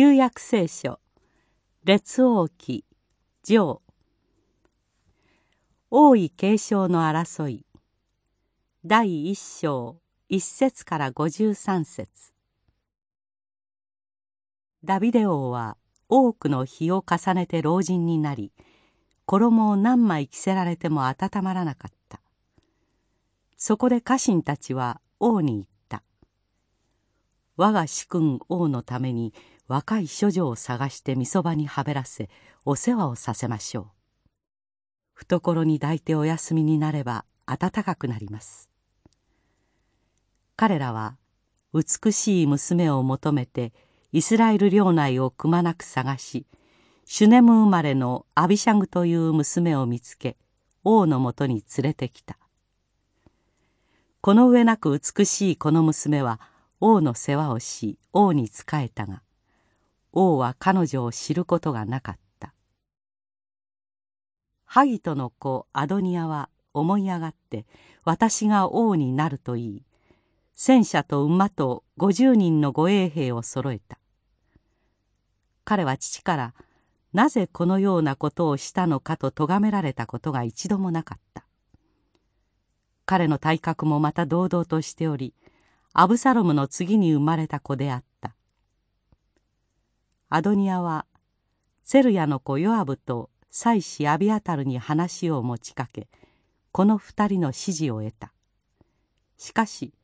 旧約聖書。列王記。上王位継承の争い。第一章。一節から五十三節。ダビデ王は多くの日を重ねて老人になり衣を何枚着せられても温まらなかった。そこで家臣たちは王に言った「我が主君王のために若い処女を探してみそばにはべらせお世話をさせましょう。懐に抱いてお休みになれば暖かくなります。彼らは美しい娘を求めてイスラエル領内をくまなく探しシュネム生まれのアビシャグという娘を見つけ王のもとに連れてきた。この上なく美しいこの娘は王の世話をし王に仕えたが王は彼女を知ることがなかった。ハギトの子アドニアは思い上がって私が王になると言い戦車と馬と50人の護衛兵を揃えた。彼は父からなぜこのようなことをしたのかと咎められたことが一度もなかった。彼の体格もまた堂々としておりアブサロムの次に生まれた子であった。アドニアはセルヤの子ヨアブと妻子アビアタルに話を持ちかけこの二人の指示を得た。しかし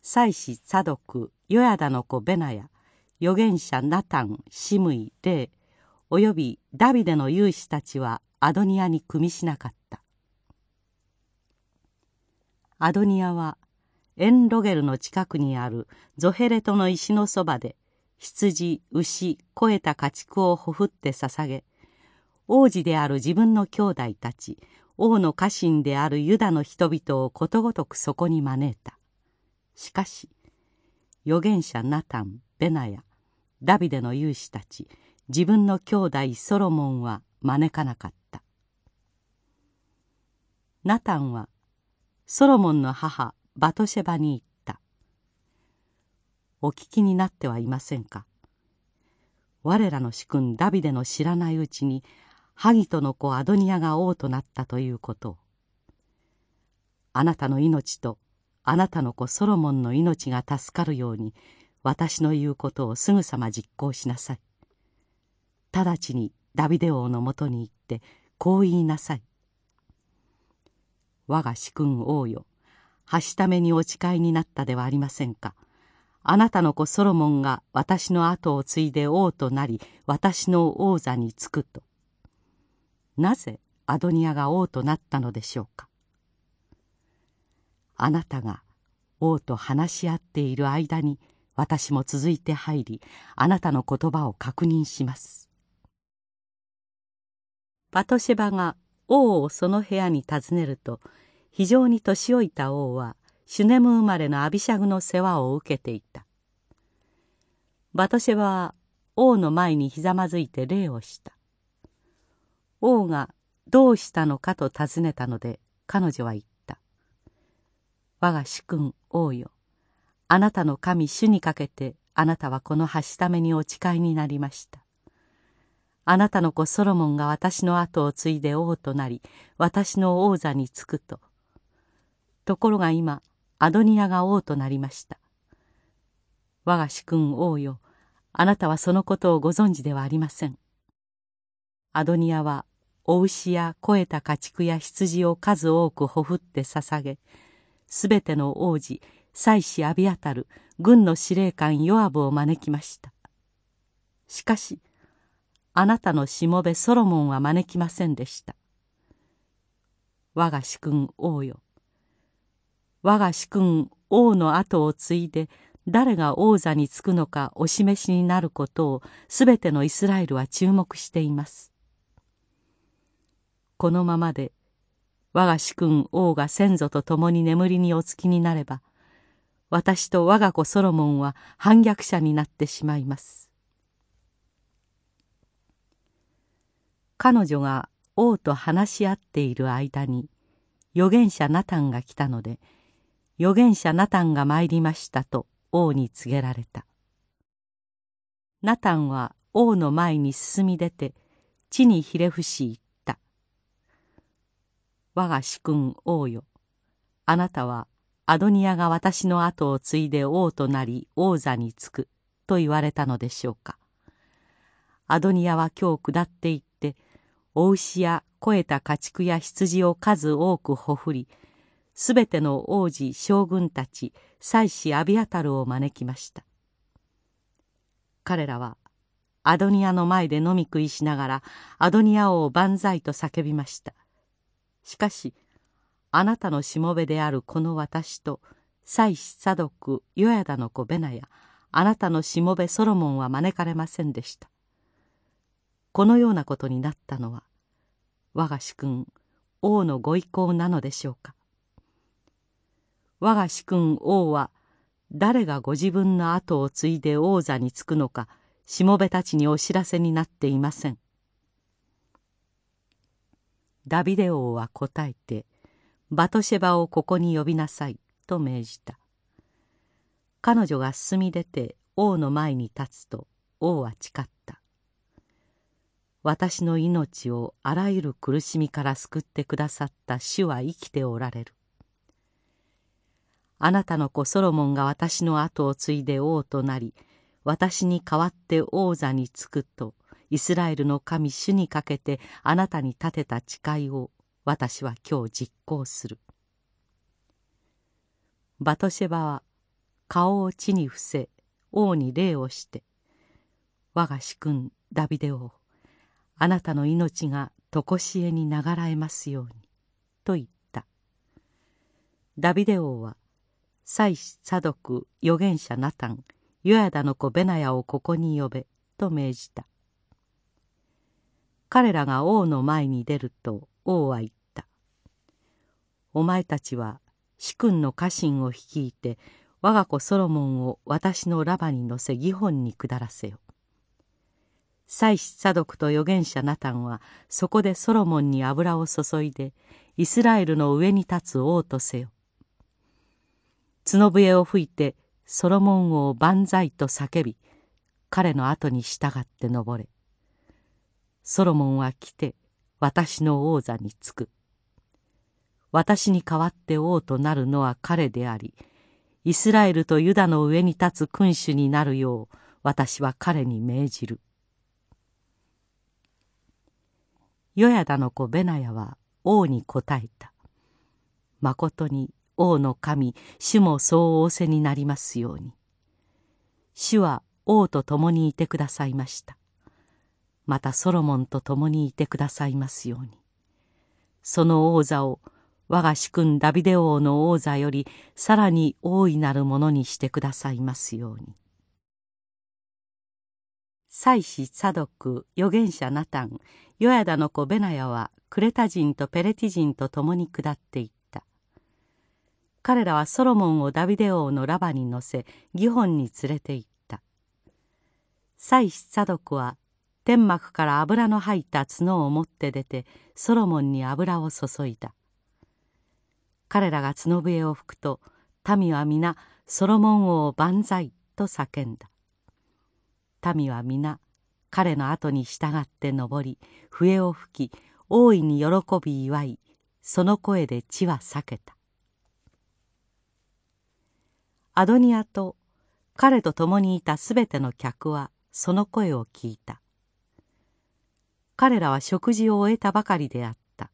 妻子サドクヨヤダの子ベナヤ預言者ナタンシムイレイおよびダビデの勇士たちはアドニアに組みしなかった。アドニアはエンロゲルの近くにあるゾヘレトの石のそばで羊牛肥えた家畜をほふって捧げ王子である自分の兄弟たち王の家臣であるユダの人々をことごとくそこに招いた。しかし預言者ナタンベナヤダビデの勇士たち自分の兄弟ソロモンは招かなかった。ナタンはソロモンの母バトシェバに言お聞きになってはいませんか。我らの主君ダビデの知らないうちにハギトの子アドニアが王となったということを。あなたの命とあなたの子ソロモンの命が助かるように私の言うことをすぐさま実行しなさい。直ちにダビデ王のもとに行ってこう言いなさい。我が主君王よはしためにお誓いになったではありませんか。あなたの子ソロモンが私の後を継いで王となり私の王座につくと。なぜアドニアが王となったのでしょうか。あなたが王と話し合っている間に私も続いて入りあなたの言葉を確認します。パトシェバが王をその部屋に訪ねると非常に年老いた王はシュネム生まれのアビシャグの世話を受けていた。バトシェバは王の前にひざまずいて礼をした。王がどうしたのかと尋ねたので彼女は言った「我が主君王よ。あなたの神主にかけてあなたはこのはしためにお誓いになりました。あなたの子ソロモンが私の後を継いで王となり私の王座につくと。ところが今アドニアが王となりました。我が主君王よあなたはそのことをご存知ではありません。アドニアはお牛や肥えた家畜や羊を数多くほふって捧げすべての王子妻子アビアタル軍の司令官ヨアブを招きました。しかしあなたのしもべソロモンは招きませんでした。我が主君王よ我が主君王の後を継いで誰が王座につくのかお示しになることをすべてのイスラエルは注目しています。このままで我が主君王が先祖と共に眠りにおつきになれば私と我が子ソロモンは反逆者になってしまいます。彼女が王と話し合っている間に預言者ナタンが来たので預言者ナタンが参りましたと王に告げられたナタンは王の前に進み出て地にひれ伏し言った「我が主君王よあなたはアドニアが私の後を継いで王となり王座につく」と言われたのでしょうか。アドニアは今日下っていってお牛や肥えた家畜や羊を数多くほふりすべての王子将軍たち妻子アビアタルを招きました。彼らはアドニアの前で飲み食いしながらアドニア王万歳と叫びました。しかしあなたのしもべであるこの私と妻子サドクヨヤダの子ベナやあなたのしもべソロモンは招かれませんでした。このようなことになったのは我が主君王のご意向なのでしょうか。我が主君王は誰がご自分の後を継いで王座につくのかしもべたちにお知らせになっていません。ダビデ王は答えてバトシェバをここに呼びなさいと命じた。彼女が進み出て王の前に立つと王は誓った。私の命をあらゆる苦しみから救ってくださった主は生きておられる。あなたの子ソロモンが私の後を継いで王となり私に代わって王座につくとイスラエルの神主にかけてあなたに立てた誓いを私は今日実行する。バトシェバは顔を地に伏せ王に礼をして「我が主君ダビデ王あなたの命が常しえに流らえますように」と言ったダビデ王は祭司サドク預言者ナタンヨヤダの子ベナヤをここに呼べと命じた。彼らが王の前に出ると王は言った「お前たちは主君の家臣を率いて我が子ソロモンを私のラバに乗せ義本に下らせよ」祭司サドクと預言者ナタンはそこでソロモンに油を注いでイスラエルの上に立つ王とせよ。角笛を吹いてソロモン王万歳と叫び彼の後に従って登れ。ソロモンは来て私の王座につく。私に代わって王となるのは彼でありイスラエルとユダの上に立つ君主になるよう私は彼に命じる。ヨヤダの子ベナヤは王に答えた「まことに王の神主もそう仰せになりますように。主は王と共にいてくださいました。またソロモンと共にいてくださいますように。その王座を我が主君ダビデ王の王座よりさらに大いなるものにしてくださいますように。祭司サドク預言者ナタンヨヤダの子ベナヤはクレタ人とペレティ人と共に下っていた。彼らはソロモンをダビデ王のラバに乗せギホンに連れて行った。祭司サドクは天幕から油の入った角を持って出てソロモンに油を注いだ。彼らが角笛を吹くと民は皆ソロモン王万歳と叫んだ。民は皆彼の後に従って登り笛を吹き大いに喜び祝いその声で地は裂けた。アドニアと彼と共にいたすべての客はその声を聞いた。彼らは食事を終えたばかりであった。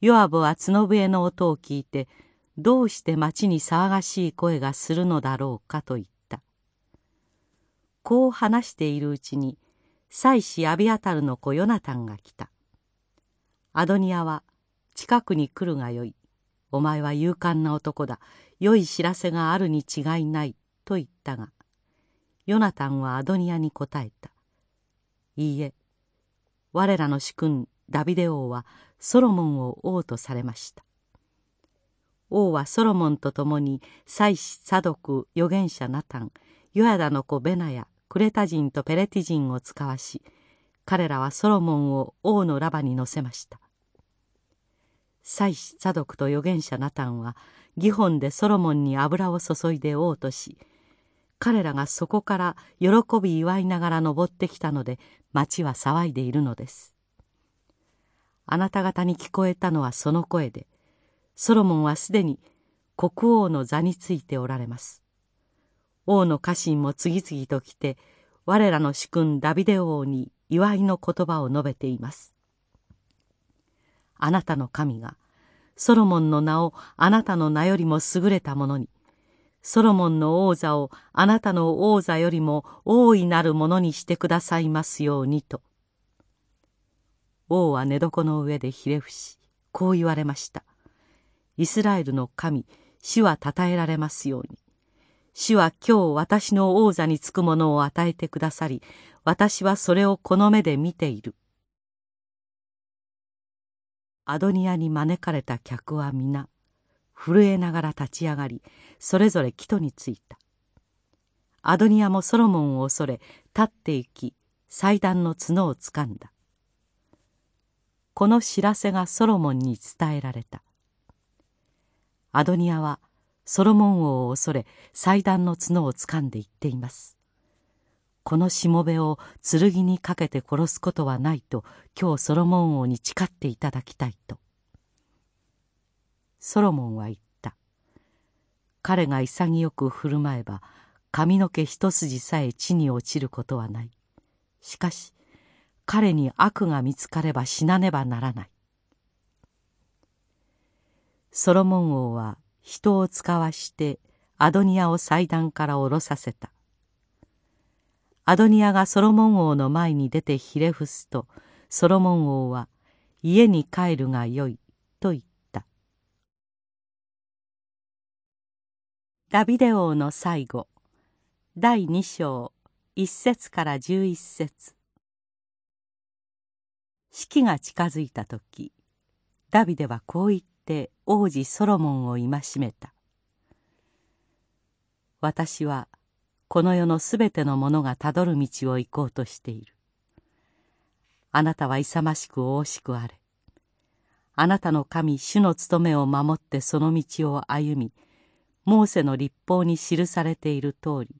ヨアブは角笛の音を聞いてどうして町に騒がしい声がするのだろうかと言った。こう話しているうちに妻子アビアタルの子ヨナタンが来た。アドニアは近くに来るがよい。お前は勇敢な男だ。良い知らせがあるに違いない」と言ったがヨナタンはアドニアに答えた「いいえ我らの主君ダビデ王はソロモンを王とされました」王はソロモンと共に祭司サドク預言者ナタンヨヤダの子ベナヤクレタ人とペレティ人を使わし彼らはソロモンを王のラバに乗せました。祭司サドクと預言者ナタンはギホンでソロモンに油を注いで王とし彼らがそこから喜び祝いながら登ってきたので町は騒いでいるのです。あなた方に聞こえたのはその声でソロモンはすでに国王の座についておられます。王の家臣も次々と来て我らの主君ダビデ王に祝いの言葉を述べています。あなたの神がソロモンの名をあなたの名よりも優れたものにソロモンの王座をあなたの王座よりも大いなるものにしてくださいますようにと。王は寝床の上でひれ伏し、こう言われました。イスラエルの神、主は称えられますように。主は今日私の王座につくものを与えてくださり、私はそれをこの目で見ている。アドニアに招かれた客は皆、震えながら立ち上がりそれぞれ木戸に着いた。アドニアもソロモンを恐れ立って行き祭壇の角をつかんだ。この知らせがソロモンに伝えられた。アドニアはソロモン王を恐れ祭壇の角をつかんで言っています。このしもべを剣にかけて殺すことはないと今日ソロモン王に誓っていただきたいと。ソロモンは言った。彼が潔く振る舞えば髪の毛一筋さえ地に落ちることはない。しかし彼に悪が見つかれば死なねばならない。ソロモン王は人を使わしてアドニアを祭壇から下ろさせた。アドニアがソロモン王の前に出てひれ伏すとソロモン王は家に帰るがよいと言った。ダビデ王の最後。第2章1節から11節。式が近づいた時ダビデはこう言って王子ソロモンを戒めた「私はこの世のすべてのものがたどる道を行こうとしている。あなたは勇ましく大しくあれ。あなたの神主の務めを守ってその道を歩みモーセの立法に記されている通り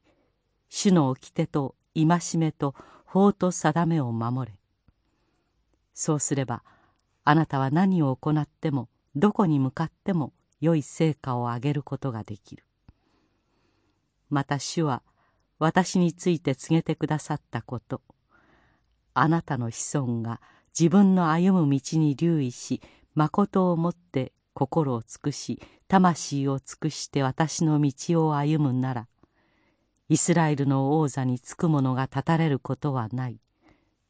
主の掟と戒めと法と定めを守れそうすればあなたは何を行ってもどこに向かっても良い成果を上げることができるまた主は私について告げてくださったこと。あなたの子孫が自分の歩む道に留意し誠をもって心を尽くし魂を尽くして私の道を歩むならイスラエルの王座につく者が立たれることはない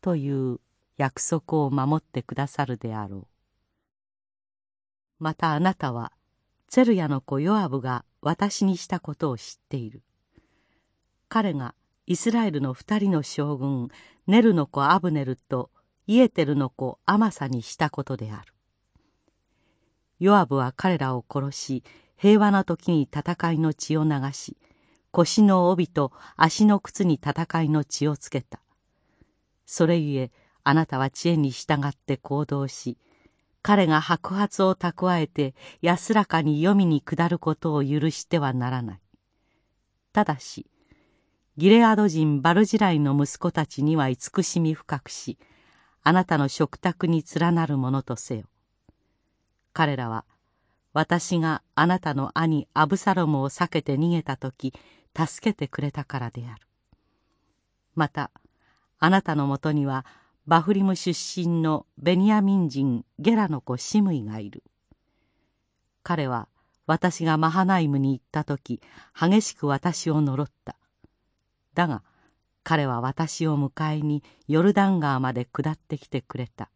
という約束を守ってくださるであろう。またあなたはツェルヤの子ヨアブが私にしたことを知っている。彼がイスラエルの二人の将軍ネルの子アブネルとイエテルの子アマサにしたことである。ヨアブは彼らを殺し平和な時に戦いの血を流し腰の帯と足の靴に戦いの血をつけた。それゆえあなたは知恵に従って行動し彼が白髪を蓄えて安らかに黄泉に下ることを許してはならない。ただしギレアド人バルジライの息子たちには慈しみ深くしあなたの食卓に連なるものとせよ。彼らは私があなたの兄アブサロムを避けて逃げた時助けてくれたからである。またあなたのもとにはバフリム出身のベニヤミン人ゲラの子シムイがいる。彼は私がマハナイムに行った時激しく私を呪った。だが彼は私を迎えにヨルダン川まで下ってきてくれた。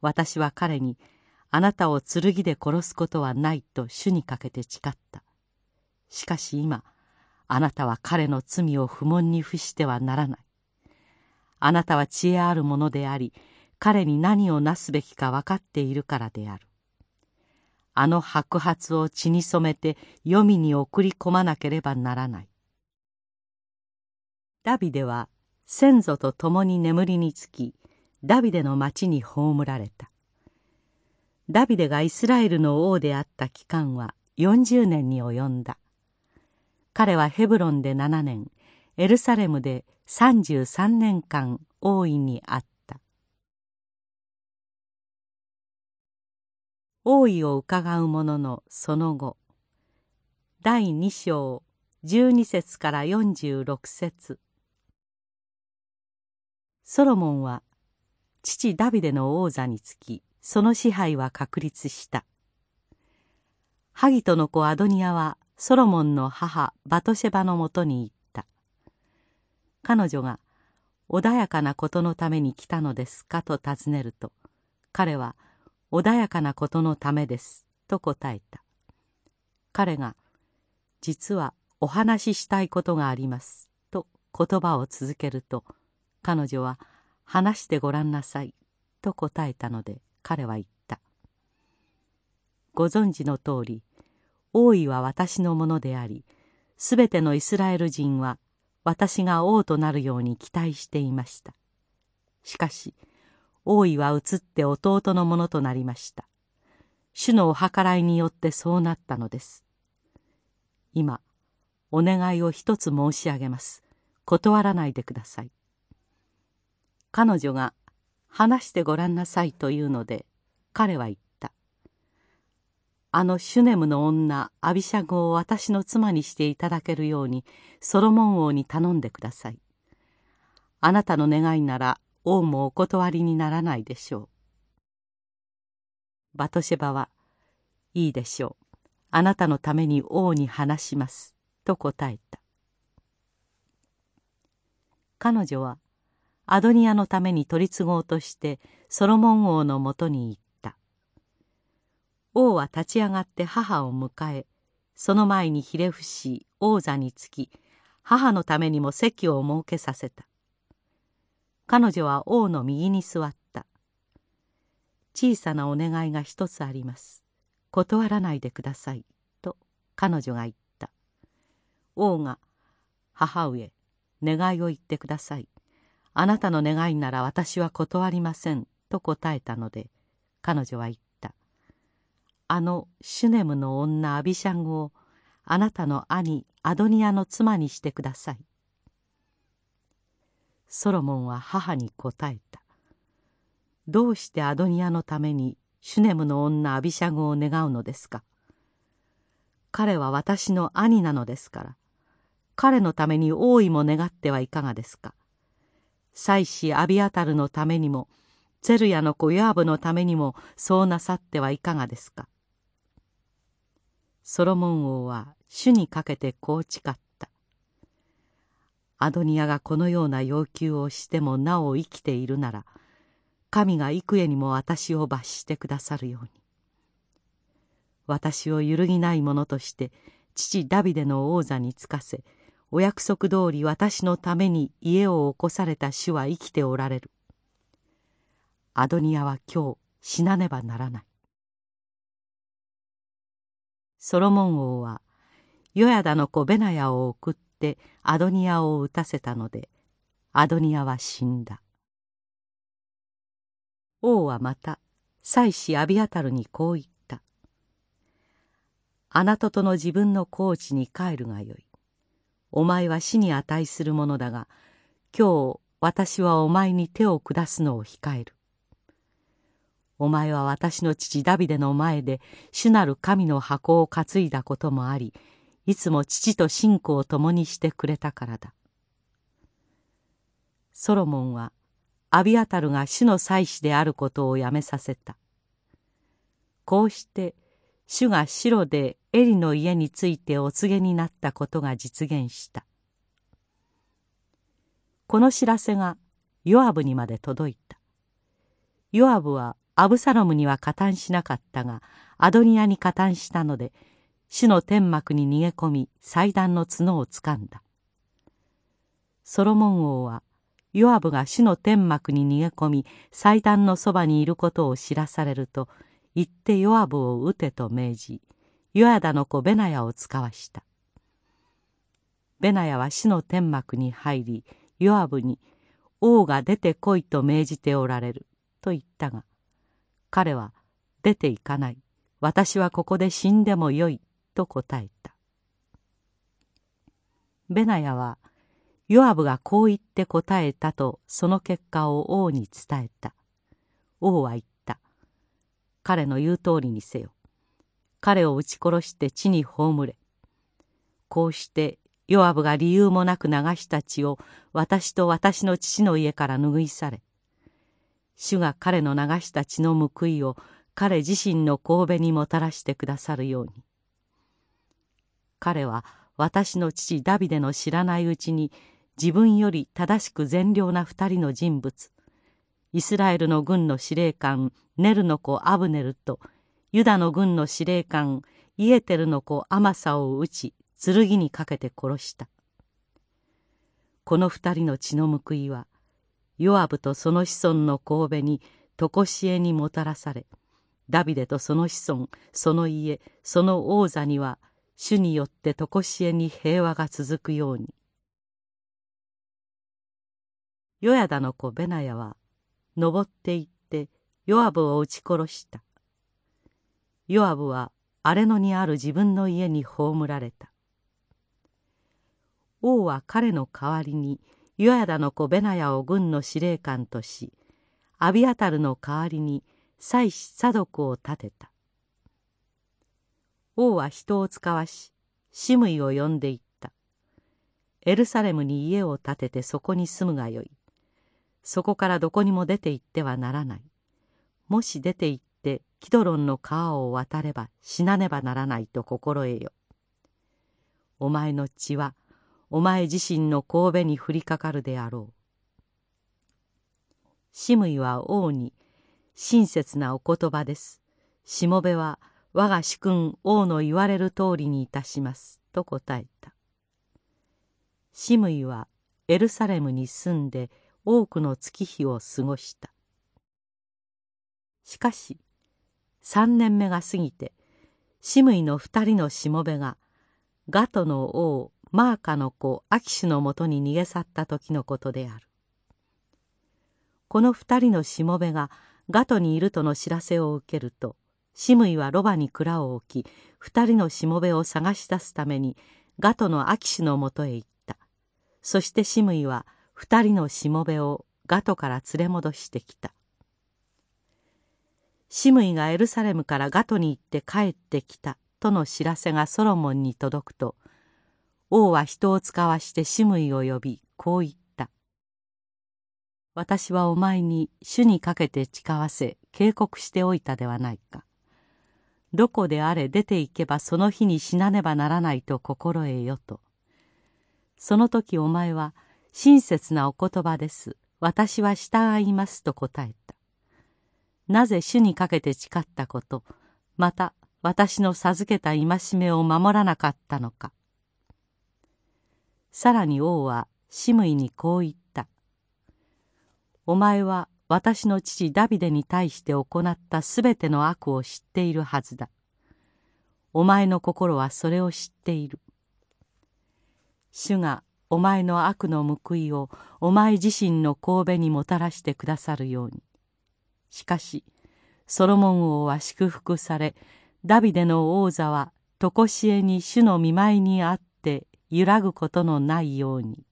私は彼に「あなたを剣で殺すことはないと主にかけて誓った。しかし今あなたは彼の罪を不問に付してはならない。あなたは知恵あるものであり彼に何をなすべきか分かっているからである。あの白髪を血に染めて黄泉に送り込まなければならない。ダビデは先祖と共に眠りにつきダビデの町に葬られた。ダビデがイスラエルの王であった期間は40年に及んだ。彼はヘブロンで7年エルサレムで33年間王位にあった。王位を伺う者のその後第2章12節から46節。ソロモンは父ダビデの王座につきその支配は確立した。ハギトの子アドニアはソロモンの母バトシェバのもとに行った。彼女が穏やかなことのために来たのですか？と尋ねると彼は穏やかなことのためですと答えた。彼が実はお話ししたいことがありますと言葉を続けると彼女は話してごらんなさいと答えたので彼は言った。ご存知の通り王位は私のものでありすべてのイスラエル人は私が王となるように期待していました。しかし王位は移って弟のものとなりました。主のお計らいによってそうなったのです。今お願いを一つ申し上げます。断らないでください。彼女が話してごらんなさいというので彼は言った。あのシュネムの女アビシャグを私の妻にしていただけるようにソロモン王に頼んでください。あなたの願いなら王もお断りにならないでしょう。バトシェバはいいでしょう。あなたのために王に話します」と答えた。彼女はアドニアのために取り次ごうとしてソロモン王のもとに行った。王は立ち上がって母を迎えその前にひれ伏し王座につき母のためにも席を設けさせた。彼女は王の右に座った。小さなお願いが一つあります。断らないでください」と彼女が言った。王が「母上願いを言ってください。あなたの願いなら私は断りません」と答えたので彼女は言った「あのシュネムの女アビシャングをあなたの兄アドニアの妻にしてください」ソロモンは母に答えた「どうしてアドニアのためにシュネムの女アビシャグを願うのですか？彼は私の兄なのですから。彼のために王位も願ってはいかがですか？妻子アビアタルのためにもゼルヤの子ヨアブのためにもそうなさってはいかがですか？ソロモン王は主にかけてこう誓った。アドニアがこのような要求をしてもなお生きているなら神が幾重にも私を罰してくださるように。私を揺るぎないものとして父ダビデの王座につかせお約束通り私のために家を起こされた主は生きておられる。アドニアは今日死なねばならない。ソロモン王はヨヤダの子ベナヤを送ってアドニアを撃たせたのでアドニアは死んだ。王はまた妻子アビアタルにこう言った「あなたとの自分の高地に帰るがよい。お前は死に値するものだが今日私はお前に手を下すのを控える。お前は私の父ダビデの前で主なる神の箱を担いだこともありいつも父と信仰を共にしてくれたからだ。ソロモンはアビアタルが主の祭司であることをやめさせたこうして主が白でエリの家についてお告げになったことが実現した。この知らせがヨアブにまで届いた。ヨアブはアブサロムには加担しなかったがアドニアに加担したので主の天幕に逃げ込み祭壇の角をつかんだ。ソロモン王はヨアブが主の天幕に逃げ込み祭壇のそばにいることを知らされると行ってヨアブを撃てと命じヨヤダの子ベナヤを使わした。ベナヤは死の天幕に入りヨアブに「王が出てこいと命じておられる」と言ったが彼は「出ていかない。私はここで死んでもよい」と答えた。ベナヤはヨアブがこう言って答えたとその結果を王に伝えた。王は言った。彼の言う通りにせよ。彼を撃ち殺して地に葬れ。こうしてヨアブが理由もなく流した血を私と私の父の家から拭い去れ。主が彼の流した血の報いを彼自身の神戸にもたらしてくださるように。彼は私の父ダビデの知らないうちに自分より正しく善良な二人の人物イスラエルの軍の司令官ネルの子アブネルとユダの軍の司令官イエテルの子アマサを撃ち剣にかけて殺した。この二人の血の報いはヨアブとその子孫の神戸に常しえにもたらされダビデとその子孫その家その王座には主によって常しえに平和が続くように。ヨヤダの子ベナヤは登って行ってヨアブを撃ち殺した。ヨアブは荒れ野にある自分の家に葬られた。王は彼の代わりにヨヤダの子ベナヤを軍の司令官としアビアタルの代わりに祭司サドクを立てた。王は人を使わしシムイを呼んでいった。エルサレムに家を建ててそこに住むがよい。そこからどこにも出て行ってはならない。もし出て行ってキドロンの川を渡れば死なねばならないと心得よ。お前の血はお前自身の神戸に降りかかるであろう。シムイは王に親切なお言葉です。しもべは我が主君王の言われる通りにいたします。と答えた。シムイはエルサレムに住んで多くの月日を過ごした。しかし三年目が過ぎてシムイの二人のしもべがガトの王マーカの子アキシュのもとに逃げ去った時のことである。この二人のしもべがガトにいるとの知らせを受けるとシムイはロバに蔵を置き二人のしもべを探し出すためにガトのアキシュのもとへ行った。そしてシムイは二人のしもべをガトから連れ戻してきたシムイがエルサレムからガトに行って帰ってきたとの知らせがソロモンに届くと王は人を使わしてシムイを呼びこう言った「私はお前に主にかけて誓わせ警告しておいたではないか。どこであれ出て行けばその日に死なねばならないと心得よと。その時お前は親切なお言葉です。私は従いますと答えた。なぜ主にかけて誓ったこと、また私の授けた戒めを守らなかったのか。さらに王はシムイにこう言った「お前は私の父ダビデに対して行ったすべての悪を知っているはずだ。お前の心はそれを知っている。主がお前の悪の報いをお前自身の神戸にもたらしてくださるように。しかしソロモン王は祝福されダビデの王座は常しえに主の見舞いにあって揺らぐことのないように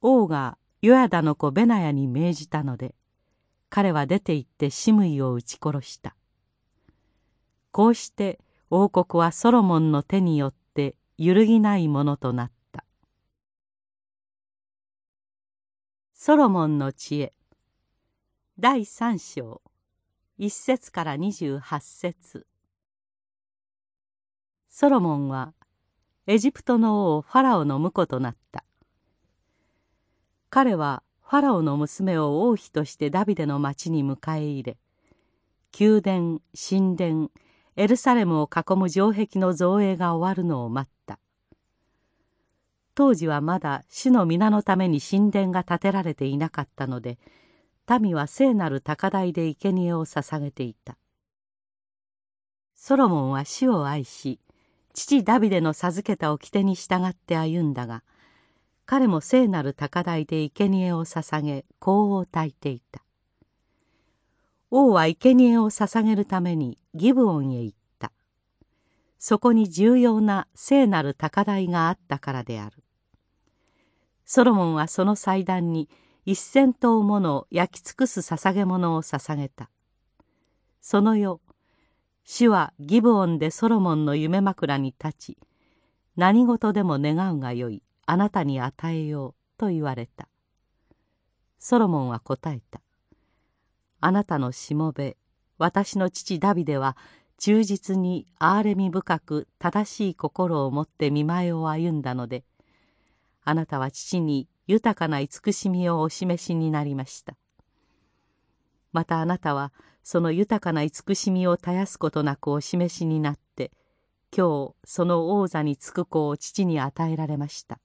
王がヨヤダの子ベナヤに命じたので彼は出て行ってシムイを撃ち殺したこうして王国はソロモンの手によって揺るぎないものとなった。ソロモンの知恵。第三章。一節から二十八節。ソロモンはエジプトの王ファラオの婿となった。彼はファラオの娘を王妃としてダビデの町に迎え入れ宮殿神殿エルサレムを囲む城壁の造営が終わるのを待った。当時はまだ主の皆のために神殿が建てられていなかったので民は聖なる高台で生贄を捧げていた。ソロモンは主を愛し父ダビデの授けた掟に従って歩んだが彼も聖なる高台で生贄を捧げ香を焚いていた。王は生贄を捧げるためにギブオンへ行った。そこに重要な聖なる高台があったからである。ソロモンはその祭壇に一千頭もの焼き尽くす捧げ物を捧げた。その夜主はギブオンでソロモンの夢枕に立ち何事でも願うがよいあなたに与えようと言われた。ソロモンは答えた。あなたのしもべ私の父ダビデは忠実に憐れみ深く正しい心を持って見舞いを歩んだのであなたは父に豊かな慈しみをお示しになりました。またあなたはその豊かな慈しみを絶やすことなくお示しになって今日その王座につく子を父に与えられました。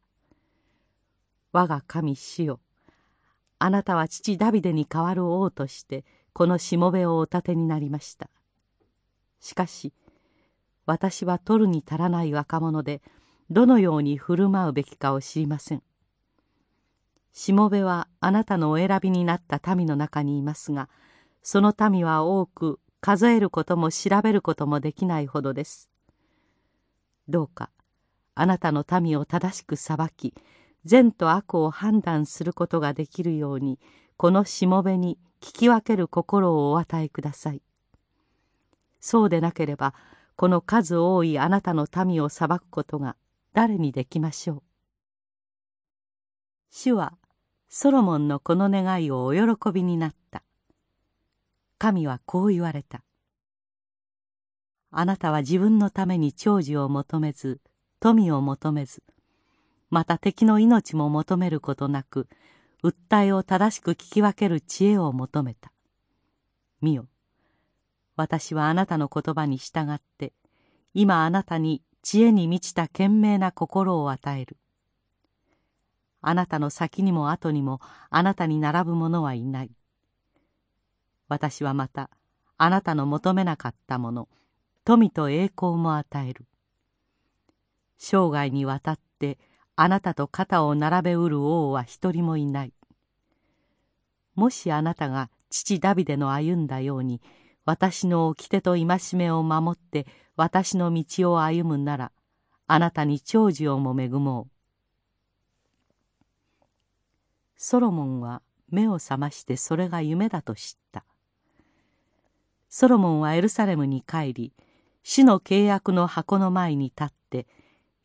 我が神主よあなたは父ダビデに代わる王としてこのしもべをお立てになりました。しかし私は取るに足らない若者でどのように振る舞うべきかを知りません。しもべはあなたのお選びになった民の中にいますがその民は多く数えることも調べることもできないほどです。どうかあなたの民を正しく裁き善と悪を判断することができるようにこのしもべに聞き分ける心をお与えください。そうでなければこの数多いあなたの民を裁くことが誰にできましょう。主はソロモンのこの願いをお喜びになった。神はこう言われた。あなたは自分のために長寿を求めず富を求めずまた敵の命も求めることなく訴えを正しく聞き分ける知恵を求めた。見よ。私はあなたの言葉に従って今あなたに知恵に満ちた賢明な心を与える。あなたの先にも後にもあなたに並ぶ者はいない。私はまたあなたの求めなかったもの富と栄光も与える。生涯にわたってあなたと肩を並べうる王は一人もいない。もしあなたが父ダビデの歩んだように私の掟と戒めを守って私の道を歩むならあなたに長寿をも恵もう。ソロモンは目を覚ましてそれが夢だと知った。ソロモンはエルサレムに帰り主の契約の箱の前に立って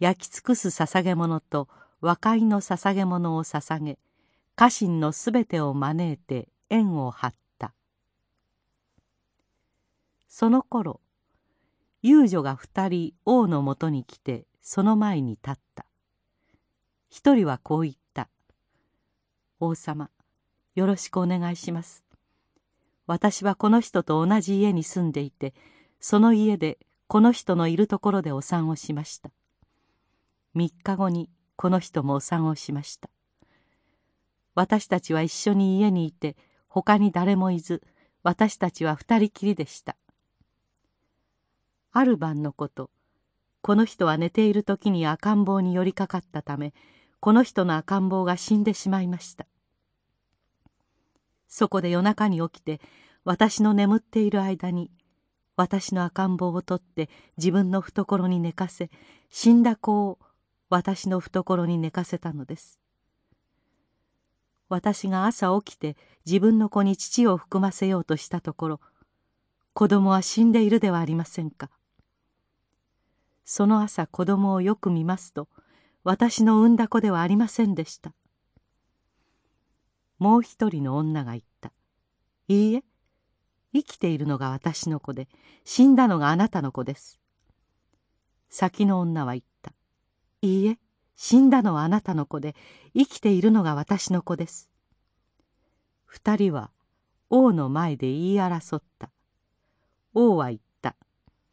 焼き尽くす捧げ物と和解の捧げ物を捧げ家臣のすべてを招いて縁を張った。その頃遊女が二人王のもとに来てその前に立った。一人はこう言った「王様よろしくお願いします」私はこの人と同じ家に住んでいてその家でこの人のいるところでお産をしました。3日後にこの人もお産をしました。私たちは一緒に家にいて他に誰もいず私たちは二人きりでした。ある晩のことこの人は寝ている時に赤ん坊に寄りかかったためこの人の赤ん坊が死んでしまいました。そこで夜中に起きて私の眠っている間に私の赤ん坊を取って自分の懐に寝かせ死んだ子を私の懐に寝かせたのです。私が朝起きて自分の子に乳を含ませようとしたところ子供は死んでいるではありませんか。その朝子供をよく見ますと私の産んだ子ではありませんでした。もう一人の女が言った「いいえ生きているのが私の子で死んだのがあなたの子です」先の女は言った「いいえ死んだのはあなたの子で生きているのが私の子です」二人は王の前で言い争った。王は言った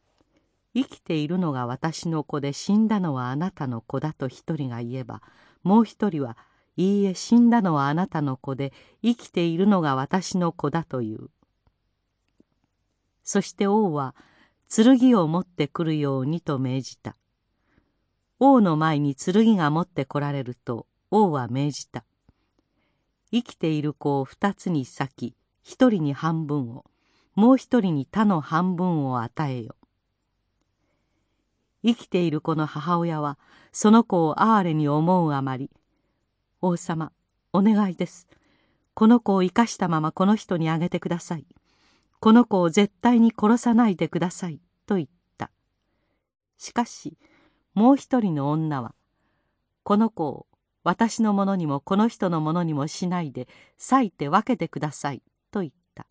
「生きているのが私の子で死んだのはあなたの子だ」と一人が言えばもう一人は「いいえ死んだのはあなたの子で生きているのが私の子だ」という。そして王は剣を持ってくるようにと命じた。王の前に剣が持ってこられると王は命じた。生きている子を二つに裂き一人に半分をもう一人に他の半分を与えよ。生きている子の母親はその子を哀れに思うあまり「王様お願いです。この子を生かしたままこの人にあげてください。この子を絶対に殺さないでください」と言った。しかしもう一人の女は「この子を私のものにもこの人のものにもしないで裂いて分けてください」と言った。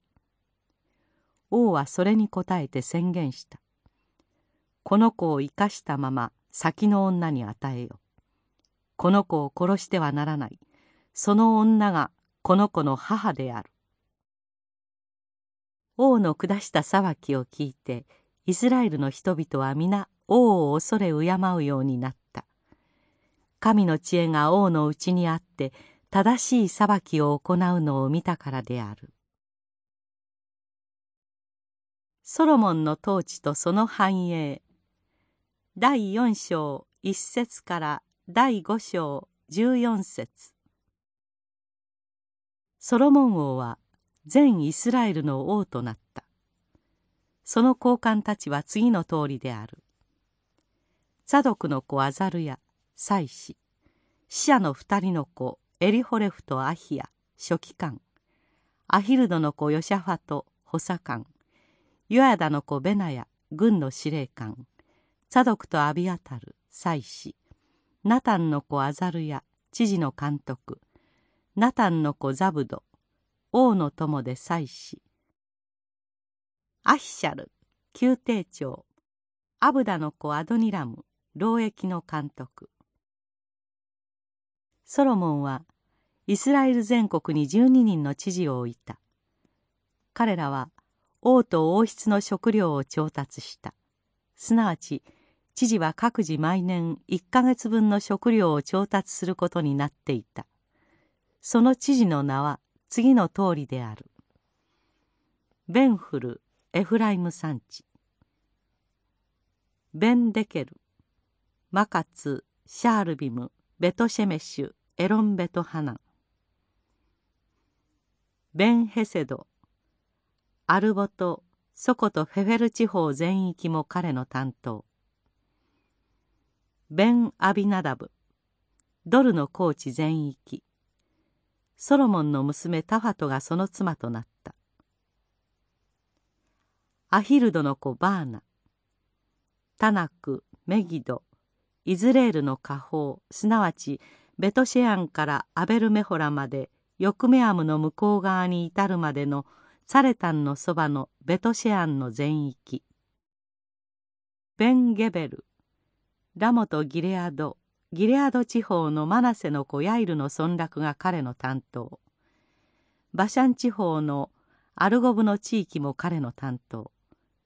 王はそれに応えて宣言した。この子を生かしたまま先の女に与えよこの子を殺してはならない。その女がこの子の母である。王の下した裁きを聞いてイスラエルの人々は皆王を恐れ敬うようになった。神の知恵が王のうちにあって正しい裁きを行うのを見たからである。ソロモンの統治とその繁栄。第4章1節から第5章14節。ソロモン王は全イスラエルの王となった。その高官たちは次の通りである。ザドクの子アザルヤ祭司死者の二人の子エリホレフとアヒヤ書記官。アヒルドの子ヨシャファと補佐官。ヨヤダの子ベナヤ軍の司令官。サドクとアビアタル祭司ナタンの子アザルヤ知事の監督。ナタンの子ザブド王の友で祭司アヒシャル宮廷長。アブダの子アドニラム。労役の監督。ソロモンはイスラエル全国に12人の知事を置いた。彼らは王と王室の食料を調達した。すなわち知事は各自毎年1ヶ月分の食料を調達することになっていた。その知事の名は次の通りである。ベンフルエフライム山地。ベンデケル。マカツシャールビムベトシェメシュエロンベトハナ。ンベンヘセドアルボトソコとフェフェル地方全域も彼の担当。ベン・アビナダブドルの高地全域。ソロモンの娘タファトがその妻となった。アヒルドの子バーナ。タナクメギドイズレールの下方すなわちベトシェアンからアベルメホラまでヨクメアムの向こう側に至るまでのサレタンのそばのベトシェアンの全域。ベンゲベル。ラモとギレアドギレアド地方のマナセの子ヤイルの村落が彼の担当。バシャン地方のアルゴブの地域も彼の担当。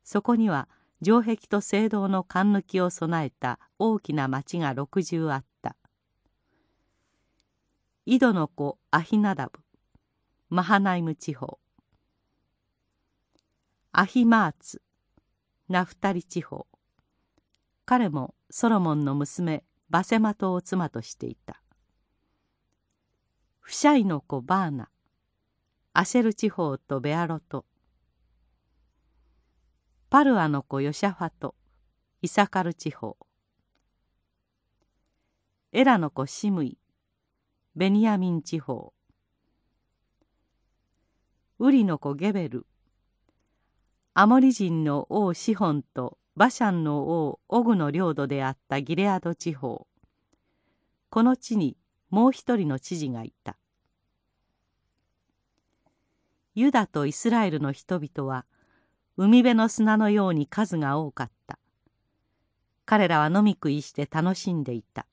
そこには城壁と聖堂の勘抜きを備えた大きな町が60あった。井戸の子アヒナダブ。マハナイム地方。アヒマーツナフタリ地方。彼もソロモンの娘バセマトを妻としていた。フシャイの子バーナ。アシェル地方とベアロトパルアの子ヨシャファトイサカル地方。エラの子シムイベニヤミン地方。ウリの子ゲベルアモリ人の王シホンとバシャンの王オグの領土であったギレアド地方。この地にもう一人の知事がいた。ユダとイスラエルの人々は海辺の砂のように数が多かった。彼らは飲み食いして楽しんでいた。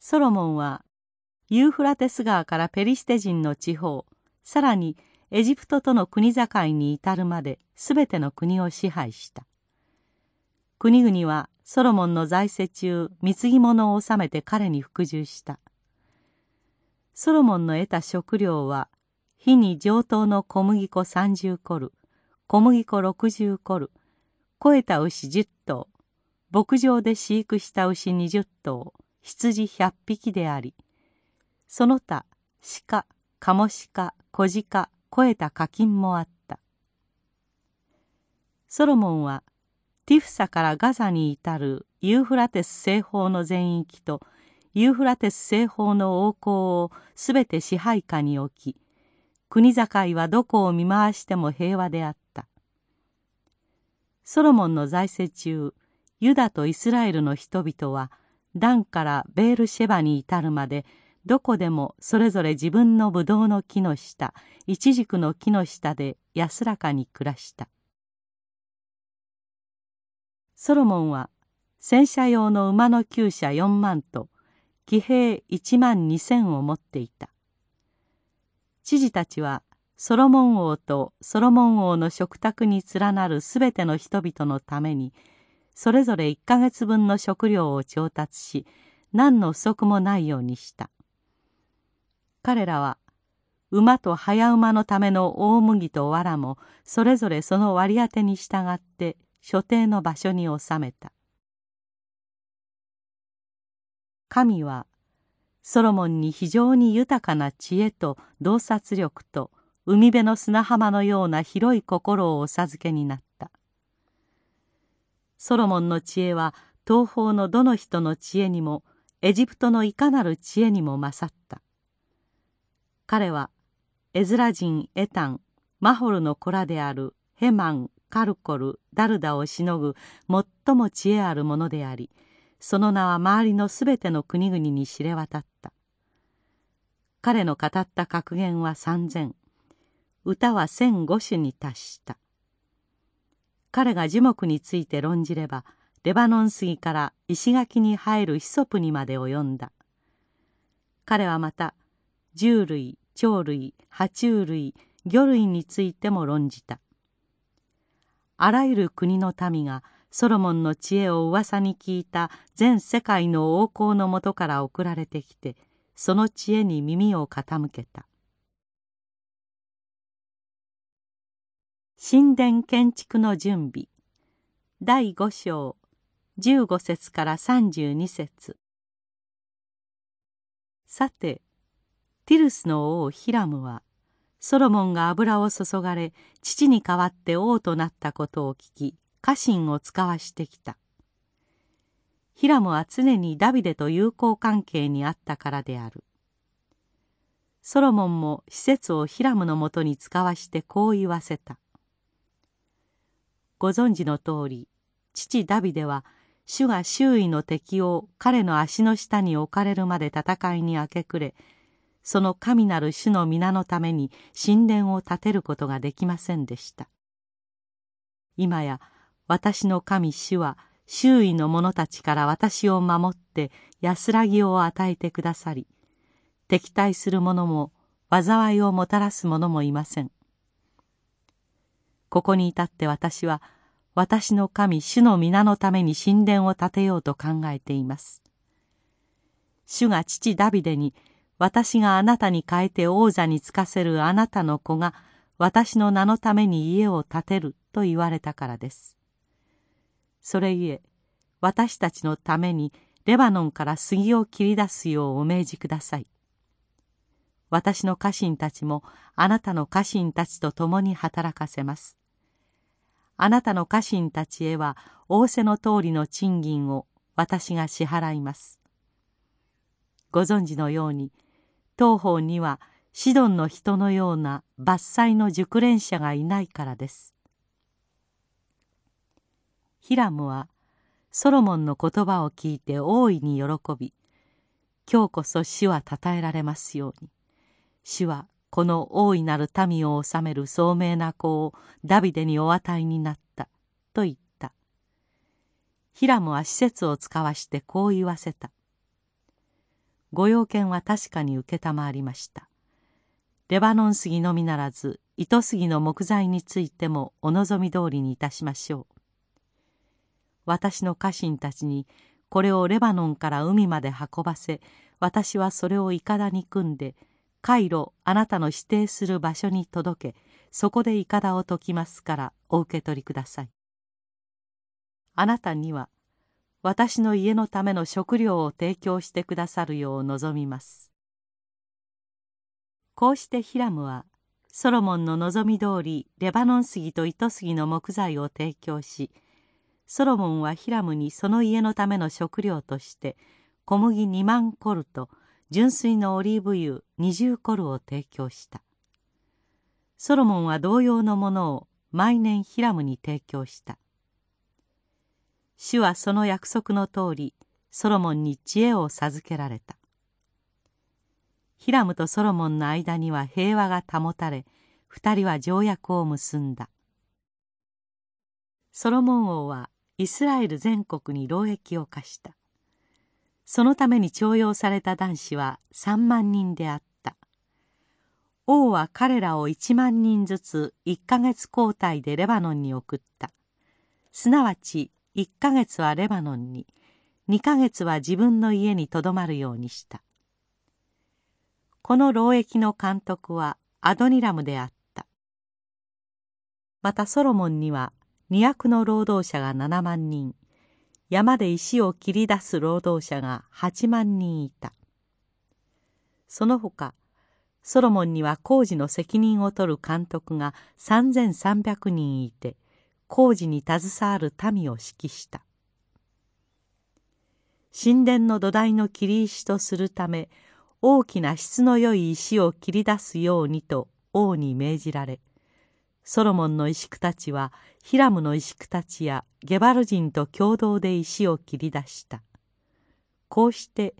ソロモンはユーフラテス川からペリシテ人の地方さらにエジプトとの国境に至るまで全ての国を支配した。国々はソロモンの財政中貢ぎ物を納めて彼に服従した。ソロモンの得た食料は火に上等の小麦粉30コル小麦粉60コル肥えた牛10頭牧場で飼育した牛20頭羊100匹でありその他鹿カモシカ小鹿肥えた課金もあった。ソロモンはティフサからガザに至るユーフラテス西方の全域とユーフラテス西方の王侯をすべて支配下に置き国境はどこを見回しても平和であった。ソロモンの財政中ユダとイスラエルの人々はダンからベールシェバに至るまでどこでもそれぞれ自分のブドウの木の下イチジクの木の下で安らかに暮らした。ソロモンは戦車用の馬の厩舎4万と騎兵1万2千を持っていた。知事たちはソロモン王とソロモン王の食卓に連なるすべての人々のためにそれぞれ1ヶ月分の食料を調達し何の不足もないようにした。彼らは馬と早馬のための大麦と藁もそれぞれその割り当てに従って所定の場所に収めた。神はソロモンに非常に豊かな知恵と洞察力と海辺の砂浜のような広い心をお授けになった。ソロモンの知恵は東方のどの人の知恵にもエジプトのいかなる知恵にも勝った。彼はエズラ人エタンマホルの子らであるヘマンカルコルダルダをしのぐ最も知恵あるものでありその名は周りのすべての国々に知れ渡った。彼の語った格言は三千。歌は千五種に達した。彼が樹木について論じればレバノン杉から石垣に生えるヒソプにまで及んだ。彼はまた獣類鳥類爬虫類魚類についても論じた。あらゆる国の民がソロモンの知恵を噂に聞いた全世界の王侯のもとから送られてきてその知恵に耳を傾けた。神殿建築の準備。第5章。15節から32節。さてティルスの王ヒラムはソロモンが油を注がれ父に代わって王となったことを聞き家臣を使わしてきた。ヒラムは常にダビデと友好関係にあったからである。ソロモンも施設をヒラムのもとに使わしてこう言わせた。ご存知の通り父ダビデは主が周囲の敵を彼の足の下に置かれるまで戦いに明け暮れその神なる主の皆のために神殿を建てることができませんでした。今や私の神主は周囲の者たちから私を守って安らぎを与えてくださり敵対する者も災いをもたらす者もいませんここに至って私は私の神主の皆のために神殿を建てようと考えています主が父ダビデに私があなたに変えて王座につかせるあなたの子が私の名のために家を建てると言われたからです。それゆえ私たちのためにレバノンから杉を切り出すようお命じください。私の家臣たちもあなたの家臣たちと共に働かせます。あなたの家臣たちへは仰せの通りの賃金を私が支払います。ご存知のように当方にはシドンの人のような伐採の熟練者がいないからですヒラムはソロモンの言葉を聞いて大いに喜び今日こそ主は称えられますように。主はこの大いなる民を治める聡明な子をダビデにお与えになったと言った。ヒラムは施設を使わしてこう言わせた。ご用件は確かに承りました。レバノン杉のみならず糸杉の木材についてもお望み通りにいたしましょう。私の家臣たちにこれをレバノンから海まで運ばせ私はそれをいかだに組んで回路あなたの指定する場所に届けそこでいかだを解きますからお受け取りください。あなたには私の家のための食料を提供してくださるよう望みます。こうしてヒラムはソロモンの望み通りレバノン杉と糸杉の木材を提供しソロモンはヒラムにその家のための食料として小麦2万コルと純粋のオリーブ油20コルを提供した。ソロモンは同様のものを毎年ヒラムに提供した。主はその約束の通りソロモンに知恵を授けられた。ヒラムとソロモンの間には平和が保たれ二人は条約を結んだ。ソロモン王はイスラエル全国に労役を課した。そのために徴用された男子は3万人であった。王は彼らを1万人ずつ1ヶ月交代でレバノンに送った。すなわち1ヶ月はレバノンに2ヶ月は自分の家にとどまるようにした。この労役の監督はアドニラムであった。またソロモンには2 0の労働者が7万人山で石を切り出す労働者が8万人いた。その他ソロモンには工事の責任を取る監督が3300人いて工事に携わる民を指揮した。神殿の土台の切り石とするため大きな質の良い石を切り出すようにと王に命じられソロモンの石工たちはヒラムの石工たちやゲバル人と共同で石を切り出した。こうして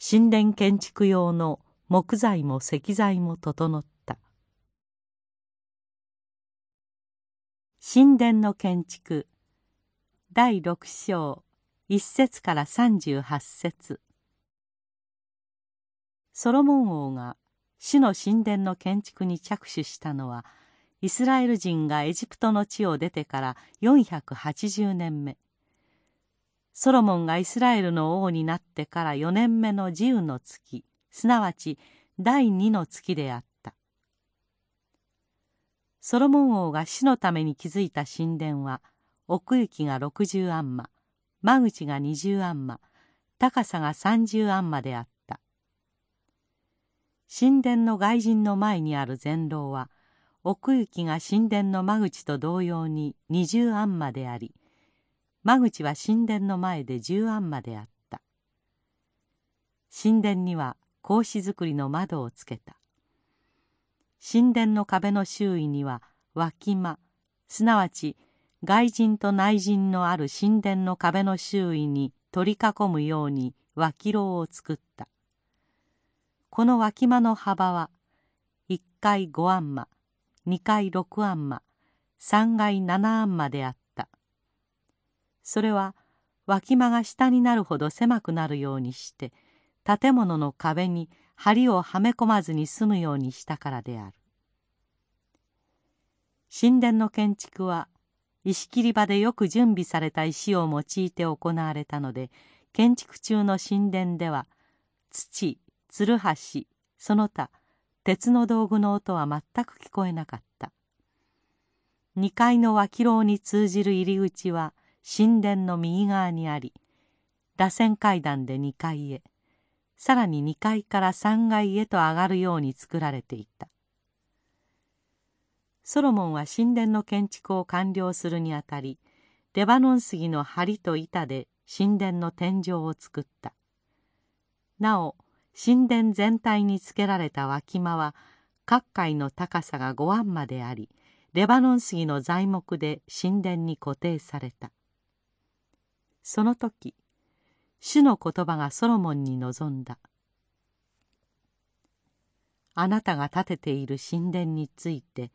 神殿建築用の木材も石材も整った。神殿の建築第六章一節から三十八節。ソロモン王が主の神殿の建築に着手したのはイスラエル人がエジプトの地を出てから480年目。ソロモンがイスラエルの王になってから4年目の自由の月。すなわち第2の月であった。ソロモン王が死のために築いた神殿は奥行きが60アンマ間口が20アンマ高さが30アンマであった。神殿の外陣の前にある禅廊は奥行きが神殿の間口と同様に二十安間であり間口は神殿の前で十安間であった。神殿には格子造りの窓をつけた。神殿の壁の周囲には脇間すなわち外陣と内陣のある神殿の壁の周囲に取り囲むように脇廊を作った。この脇間の幅は一階五安間2階6アンマ3階7アンマであった。それは脇間が下になるほど狭くなるようにして建物の壁に梁をはめ込まずに済むようにしたからである。神殿の建築は石切り場でよく準備された石を用いて行われたので建築中の神殿では土つるはしその他鉄の道具の音は全く聞こえなかった。2階の脇廊に通じる入り口は神殿の右側にあり螺旋階段で2階へさらに2階から3階へと上がるように作られていた。ソロモンは神殿の建築を完了するにあたりレバノン杉の梁と板で神殿の天井を作った。なお神殿全体につけられた脇間は各階の高さが5安までありレバノン杉の材木で神殿に固定された。その時主の言葉がソロモンに臨んだ。あなたが建てている神殿について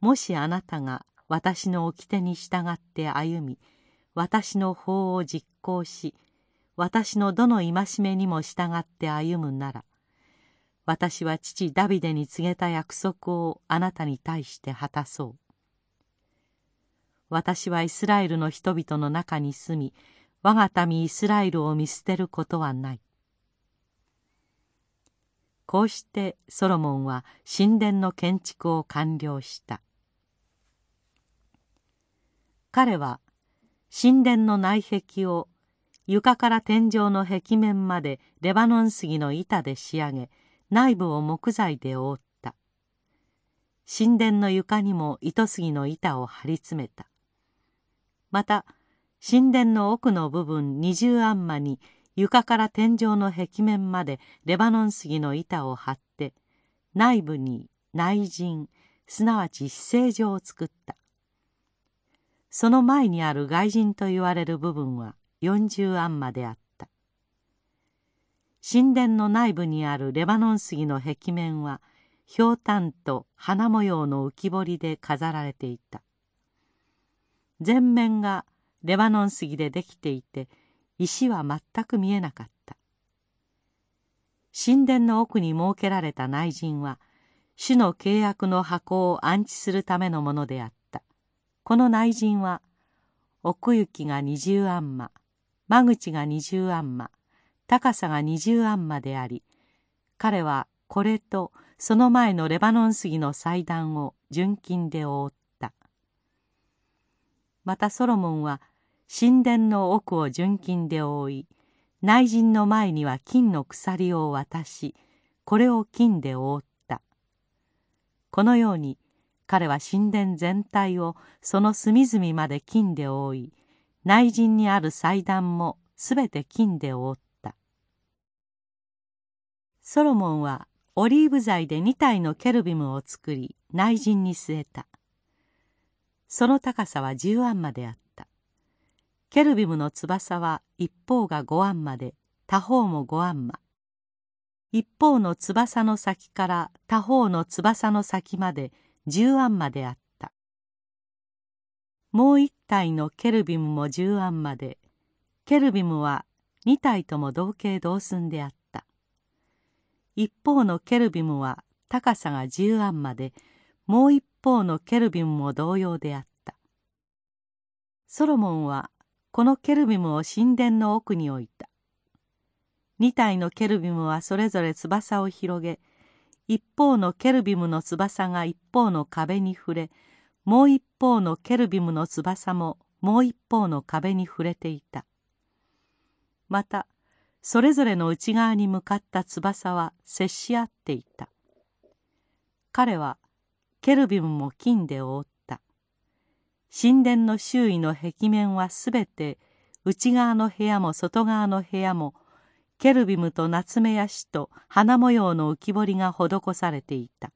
もしあなたが私の掟に従って歩み私の法を実行し私のどの戒めにも従って歩むなら私は父ダビデに告げた約束をあなたに対して果たそう。私はイスラエルの人々の中に住み我が民イスラエルを見捨てることはない。こうしてソロモンは神殿の建築を完了した。彼は神殿の内壁を床から天井の壁面までレバノン杉の板で仕上げ内部を木材で覆った。神殿の床にも糸杉の板を張り詰めた。また神殿の奥の部分二重アンマに床から天井の壁面までレバノン杉の板を張って内部に内陣すなわち死聖所を作った。その前にある外陣と言われる部分は四十アンマであった。神殿の内部にあるレバノン杉の壁面はひょうたんと花模様の浮き彫りで飾られていた。全面がレバノン杉でできていて石は全く見えなかった。神殿の奥に設けられた内陣は主の契約の箱を安置するためのものであった。この内陣は奥行きが二十アンマ間口が二十アンマ高さが二十アンマであり彼はこれとその前のレバノン杉の祭壇を純金で覆った。またソロモンは神殿の奥を純金で覆い内陣の前には金の鎖を渡しこれを金で覆った。このように彼は神殿全体をその隅々まで金で覆い内陣にある祭壇もすべて金で覆った。ソロモンはオリーブ材で2体のケルビムを作り内陣に据えた。その高さは10アンマであった。ケルビムの翼は一方が5アンマで他方も5アンマ一方の翼の先から他方の翼の先まで10アンマであった。もう一体のケルビムも10アンマで。ケルビムは2体とも同型同寸であった。一方のケルビムは高さが10アンマで。もう一方のケルビムも同様であった。ソロモンはこのケルビムを神殿の奥に置いた。二体のケルビムはそれぞれ翼を広げ一方のケルビムの翼が一方の壁に触れもう一方のケルビムの翼ももう一方の壁に触れていた。またそれぞれの内側に向かった翼は接し合っていた。彼はケルビムも金で覆った。神殿の周囲の壁面はすべて内側の部屋も外側の部屋もケルビムとナツメヤシと花模様の浮き彫りが施されていた。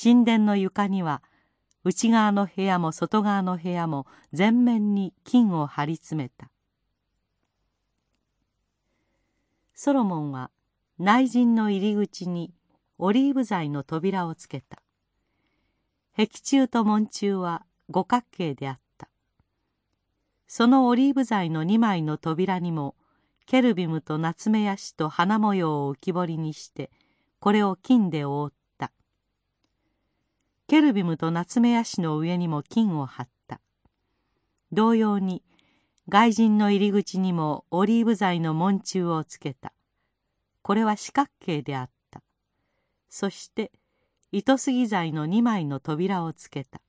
神殿の床には内側の部屋も外側の部屋も全面に金を張り詰めた。ソロモンは内陣の入り口にオリーブ材の扉をつけた。壁柱と門柱は五角形であった。そのオリーブ材の2枚の扉にもケルビムとナツメヤシと花模様を浮き彫りにしてこれを金で覆った。ケルビムとナツメヤシの上にも金を貼った。同様に外人の入り口にもオリーブ材の門柱をつけた。これは四角形であった。そして糸杉材の2枚の扉をつけた。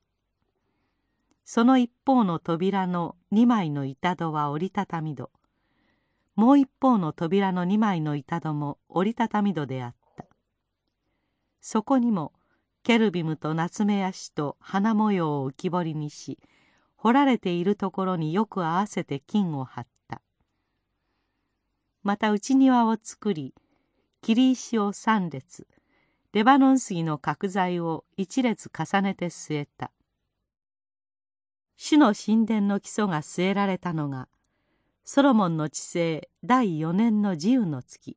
その一方の扉の2枚の板戸は折りたたみ戸。もう一方の扉の2枚の板戸も折りたたみ戸であった。そこにもケルビムとナツメヤシと花模様を浮き彫りにし彫られているところによく合わせて金を張った。また内庭を作り切石を3列レバノン杉の角材を一列重ねて据えた。主の神殿の基礎が据えられたのがソロモンの治世第4年の自由の月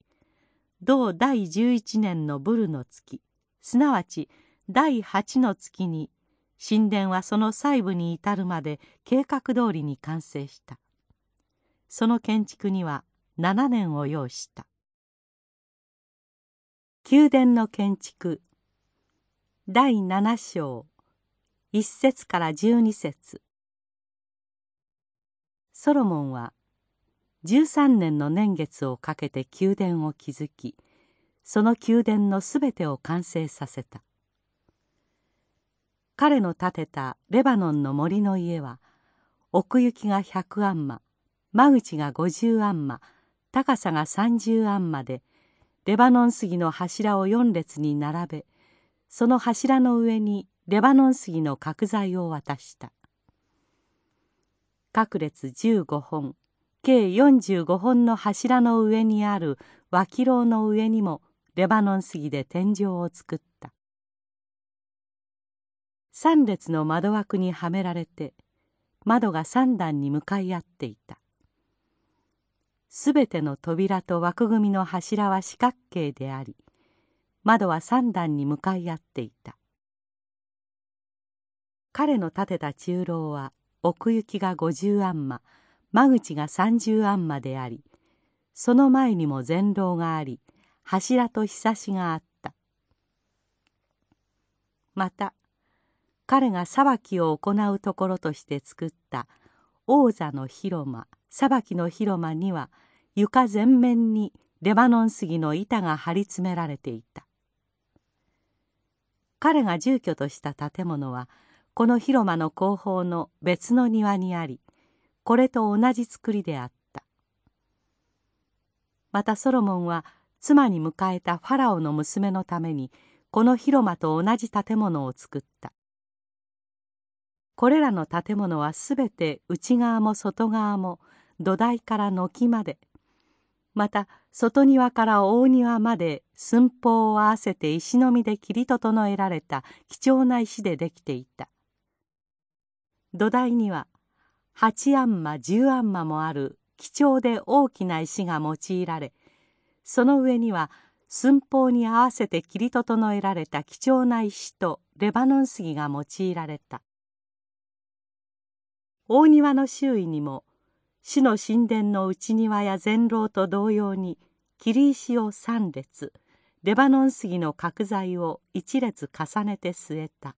同第11年のブルの月。すなわち第8の月に神殿はその細部に至るまで計画通りに完成した。その建築には7年を要した。宮殿の建築。第7章。1節から12節。ソロモンは13年の年月をかけて宮殿を築きその宮殿のすべてを完成させた。彼の建てたレバノンの森の家は奥行きが100アンマ間口が50アンマ高さが30アンマでレバノン杉の柱を4列に並べその柱の上にレバノン杉の角材を渡した。各列15本計45本の柱の上にある脇廊の上にもレバノン杉で天井を作った。3列の窓枠にはめられて窓が3段に向かい合っていた。すべての扉と枠組みの柱は四角形であり窓は3段に向かい合っていた。彼の建てた中楼は奥行きが50アンマ間口が30アンマでありその前にも前廊があり柱とひさしがあった。また彼が裁きを行うところとして作った王座の広間裁きの広間には床全面にレバノン杉の板が張り詰められていた。彼が住居とした建物はこの広間の後方の別の庭にありこれと同じ作りであった。またソロモンは妻に迎えたファラオの娘のためにこの広間と同じ建物を作った。これらの建物はすべて内側も外側も土台から軒まで。また外庭から大庭まで寸法を合わせて石のみで切り整えられた貴重な石でできていた。土台には八安間十安間もある貴重で大きな石が用いられその上には寸法に合わせて切り整えられた貴重な石とレバノン杉が用いられた。大庭の周囲にも主の神殿の内庭や前廊と同様に切石を三列レバノン杉の角材を一列重ねて据えた。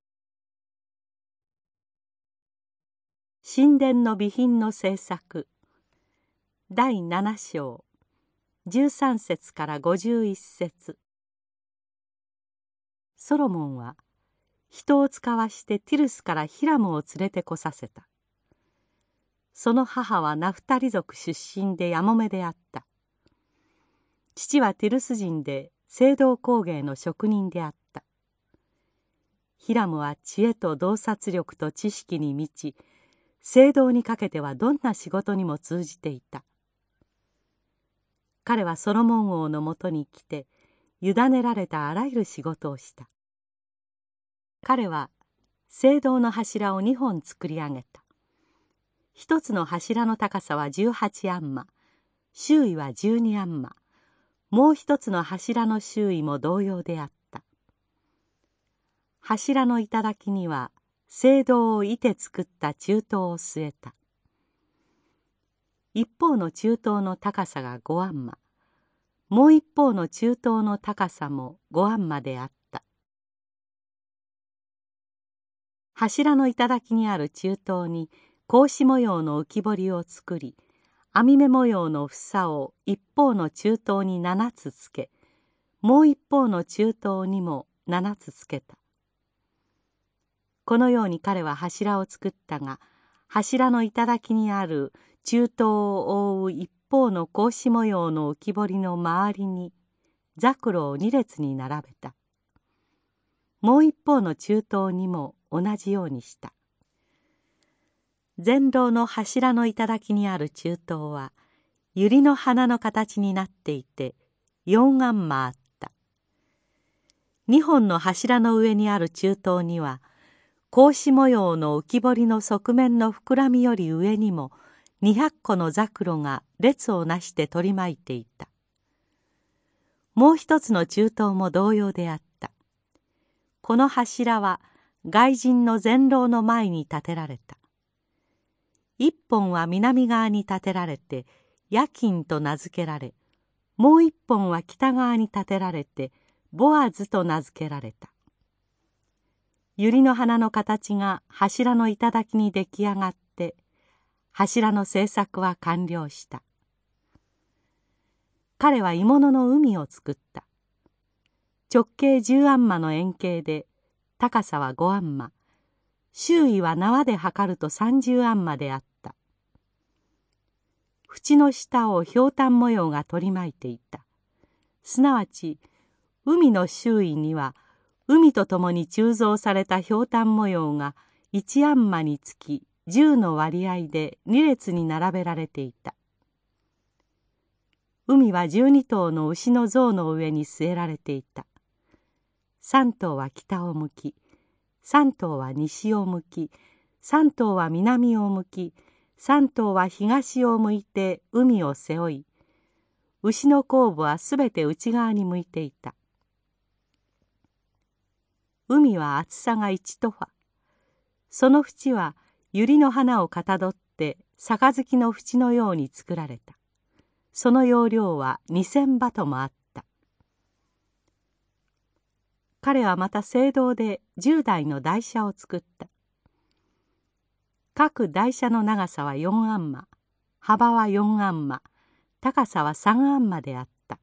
神殿の備品の制作。第7章。13節から51節。ソロモンは人を使わしてティルスからヒラムを連れてこさせた。その母はナフタリ族出身でやもめであった。父はテルス人で聖堂工芸の職人であった。ヒラムは知恵と洞察力と知識に満ち聖堂にかけてはどんな仕事にも通じていた。彼はソロモン王のもとに来て委ねられたあらゆる仕事をした。彼は聖堂の柱を2本作り上げた。一つの柱の高さは18アンマ。周囲は12アンマ。もう一つの柱の周囲も同様であった。柱の頂には聖堂をいて作った中東を据えた。一方の中東の高さが5アンマ。もう一方の中東の高さも5アンマであった。柱の頂にある中東に格子模様の浮き彫りを作り網目模様の房を一方の中東に7つつけもう一方の中東にも7つつけた。このように彼は柱を作ったが柱の頂にある中東を覆う一方の格子模様の浮き彫りの周りにザクロを2列に並べた。もう一方の中東にも同じようにした。前廊の柱の頂にある中東は百合の花の形になっていて4アンマあった。2本の柱の上にある中東には格子模様の浮き彫りの側面の膨らみより上にも200個のザクロが列をなして取り巻いていた。もう一つの中東も同様であった。この柱は外人の前廊の前に建てられた。一本は南側に建てられて夜勤と名付けられもう一本は北側に建てられてボアズと名付けられた。百合の花の形が柱の頂に出来上がって柱の製作は完了した。彼は鋳物の海を作った。直径10アンマの円形で高さは5アンマ。周囲は縄で測ると30アンマであった。縁の下をひょうたん模様が取り巻いていた。すなわち海の周囲には海とともに鋳造されたひょうたん模様が一アンマにつき10の割合で2列に並べられていた。海は12頭の牛の像の上に据えられていた。3頭は北を向き3頭は西を向き3頭は南を向き3頭は東を向いて海を背負い牛の後部はすべて内側に向いていた。海は厚さが1トファ。その縁は百合の花をかたどって杯の縁のように作られた。その容量は2,000バトもあった。彼はまた聖堂で10台の台車を作った。各台車の長さは4アンマ幅は4アンマ高さは3アンマであった。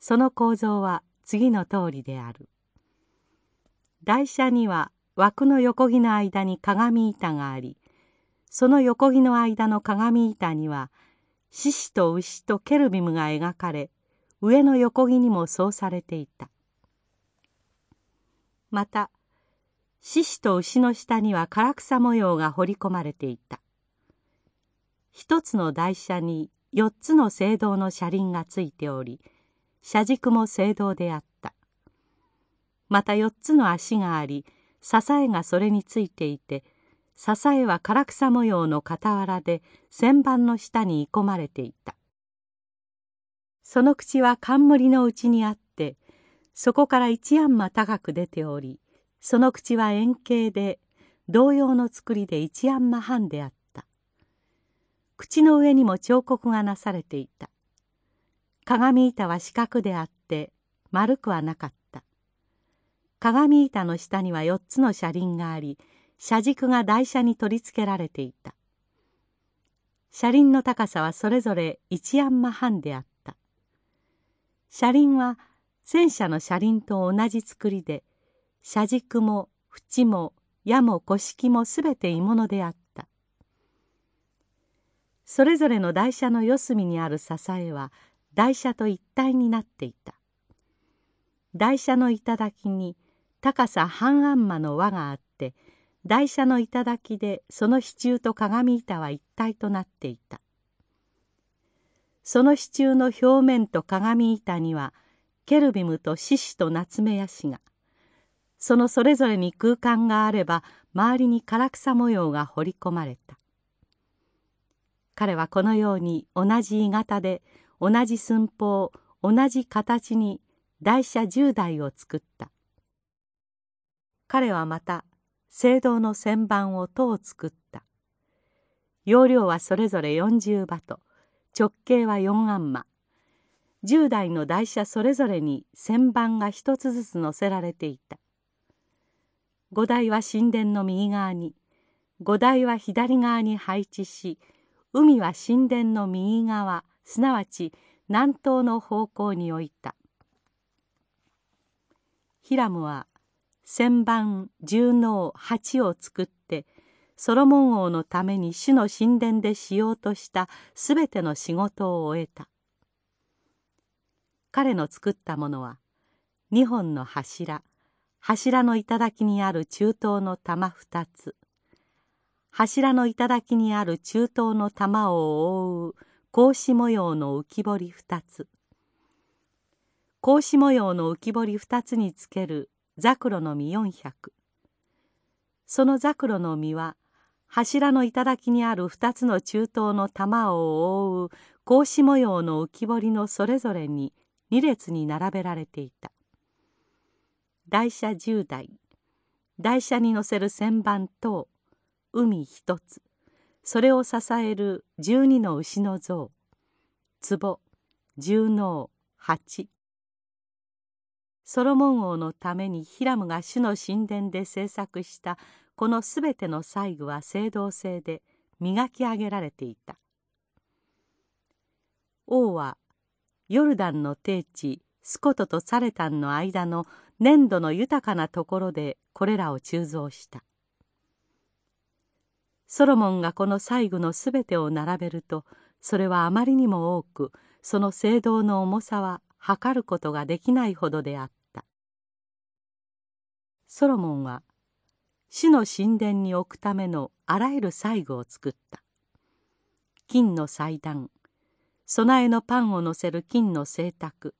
その構造は次の通りである。台車には枠の横木の間に鏡板がありその横木の間の鏡板には獅子と牛とケルビムが描かれ上の横木にもそうされていた。また獅子と牛の下には唐草模様が彫り込まれていた。一つの台車に四つの聖堂の車輪がついており車軸も聖堂であった。また4つの足があり支えがそれについていて支えは唐草模様の傍らで旋盤の下に鋳込まれていた。その口は冠の内にあってそこから一安間高く出ておりその口は円形で同様の作りで一安間半であった。口の上にも彫刻がなされていた。鏡板は四角であって丸くはなかった。鏡板の下には4つの車輪があり車軸が台車に取り付けられていた。車輪の高さはそれぞれ1アンマ半であった。車輪は戦車の車輪と同じ作りで車軸も縁も矢も古式もすべて鋳物であった。それぞれの台車の四隅にある支えは台車と一体になっていた。台車の頂に高さ半安間の輪があって台車の頂でその支柱と鏡板は一体となっていた。その支柱の表面と鏡板にはケルビムと獅子と夏目ヤシがそのそれぞれに空間があれば周りに唐草模様が彫り込まれた。彼はこのように同じ鋳型で同じ寸法同じ形に台車10台を作った。彼はまた聖堂の旋盤を塔を作った。容量はそれぞれ40バト直径は4アンマ。10台の台車それぞれに旋盤が一つずつ乗せられていた。5台は神殿の右側に5台は左側に配置し海は神殿の右側すなわち南東の方向に置いた。ヒラムは旋盤十能八を作ってソロモン王のために主の神殿でしようとしたすべての仕事を終えた。彼の作ったものは2本の柱柱の頂にある中東の玉2つ。柱の頂にある中東の玉を覆う格子模様の浮き彫り2つ。格子模様の浮き彫り2つにつけるザクロの実400そのザクロの実は柱の頂にある2つの中東の玉を覆う格子模様の浮き彫りのそれぞれに2列に並べられていた。台車10台。台車に乗せる旋盤等海一つ。それを支える12の牛の像。壺十能八。ソロモン王のためにヒラムが主の神殿で制作したこのすべての細具は青銅製で磨き上げられていた。王はヨルダンの低地スコトとサレタンの間の粘土の豊かなところでこれらを鋳造した。ソロモンがこの細具のすべてを並べるとそれはあまりにも多くその聖堂の重さは測ることができないほどであった。ソロモンは主の神殿に置くためのあらゆる細具を作った。金の祭壇備えのパンをのせる金の聖卓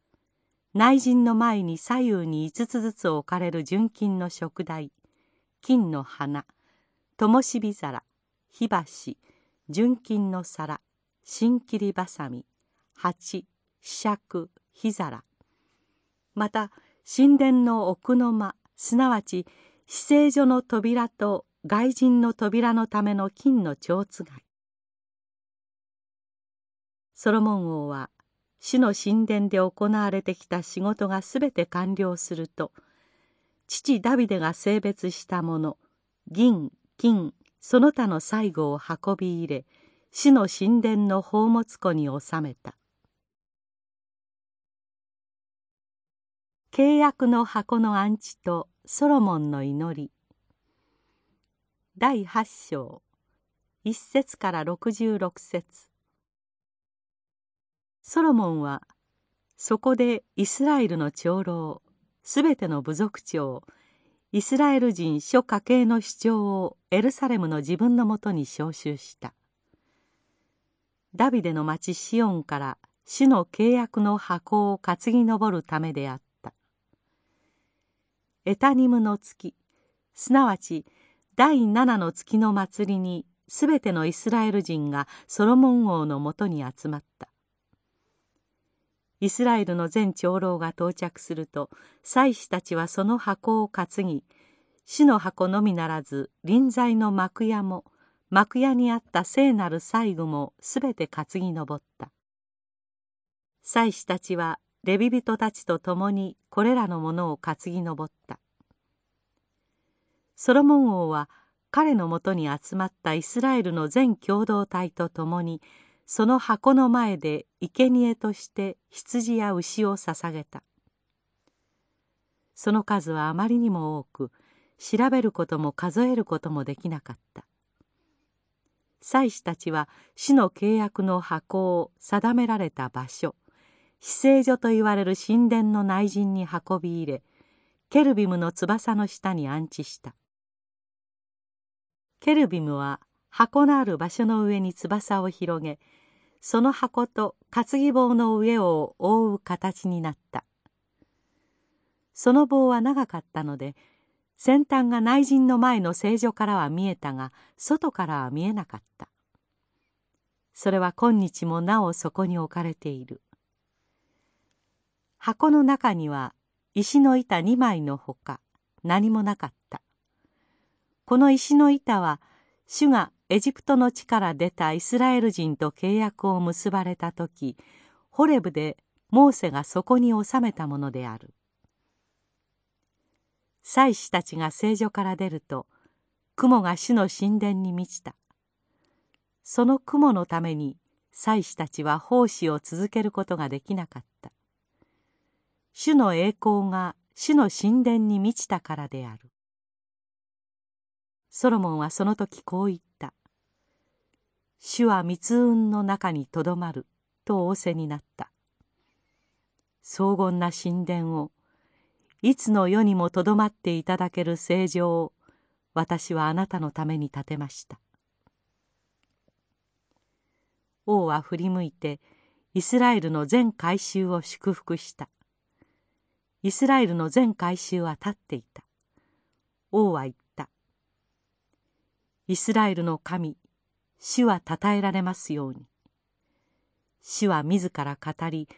内陣の前に左右に5つずつ置かれる純金の食台金の花。灯火皿。火箸。純金の皿。新切りばさみ。鉢。柄。火皿。また神殿の奥の間。すなわち死聖所の扉と外人の扉のための金の蝶つがい。ソロモン王は主の神殿で行われてきた仕事がすべて完了すると父ダビデが性別したもの銀金その他の最後を運び入れ主の神殿の宝物庫に収めた。契約の箱の安置とソロモンの祈り。第八章一節から六十六節。ソロモンはそこでイスラエルの長老すべての部族長イスラエル人諸家系の主張をエルサレムの自分のもとに召集した。ダビデの町シオンから主の契約の箱を担ぎ上るためであった。エタニムの月すなわち第七の月の祭りにすべてのイスラエル人がソロモン王のもとに集まった。イスラエルの全長老が到着すると祭司たちはその箱を担ぎ死の箱のみならず臨在の幕屋も幕屋にあった聖なる細具もすべて担ぎ上った。祭司たちはレビ人たちと共にこれらのものを担ぎ上った。ソロモン王は彼のもとに集まったイスラエルの全共同体と共にその箱の前で生贄として羊や牛を捧げた。その数はあまりにも多く調べることも数えることもできなかった。祭司たちは死の契約の箱を定められた場所死聖所といわれる神殿の内陣に運び入れケルビムの翼の下に安置した。ケルビムは箱のある場所の上に翼を広げその箱と担ぎ棒の上を覆う形になった。その棒は長かったので先端が内陣の前の聖女からは見えたが外からは見えなかった。それは今日もなおそこに置かれている。箱の中には石の板2枚のほか何もなかった。この石の板は主がエジプトの地から出たイスラエル人と契約を結ばれた時ホレブでモーセがそこに収めたものである。祭司たちが聖女から出ると雲が主の神殿に満ちた。その雲のために祭司たちは奉仕を続けることができなかった。主の栄光が主の神殿に満ちたからである。ソロモンはその時こう言った。主は密雲の中にとどまると仰せになった。荘厳な神殿をいつの世にもとどまっていただける聖女を私はあなたのために建てました。王は振り向いてイスラエルの全改宗を祝福した。イスラエルの全改宗は立っていた。王は言った。イスラエルの神主は称えられますように。主は自ら語り、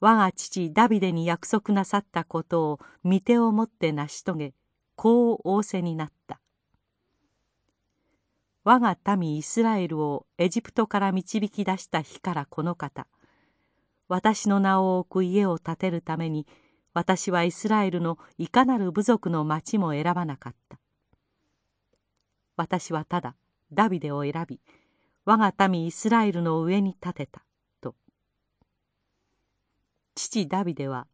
我が父ダビデに約束なさったことを御手をもって成し遂げ、こう仰せになった。我が民イスラエルをエジプトから導き出した日からこの方、私の名を置く家を建てるために、私はイスラエルのいかなる部族の町も選ばなかった。私はただダビデを選び、我が民イスラエルの上に立てた。と。父ダビデは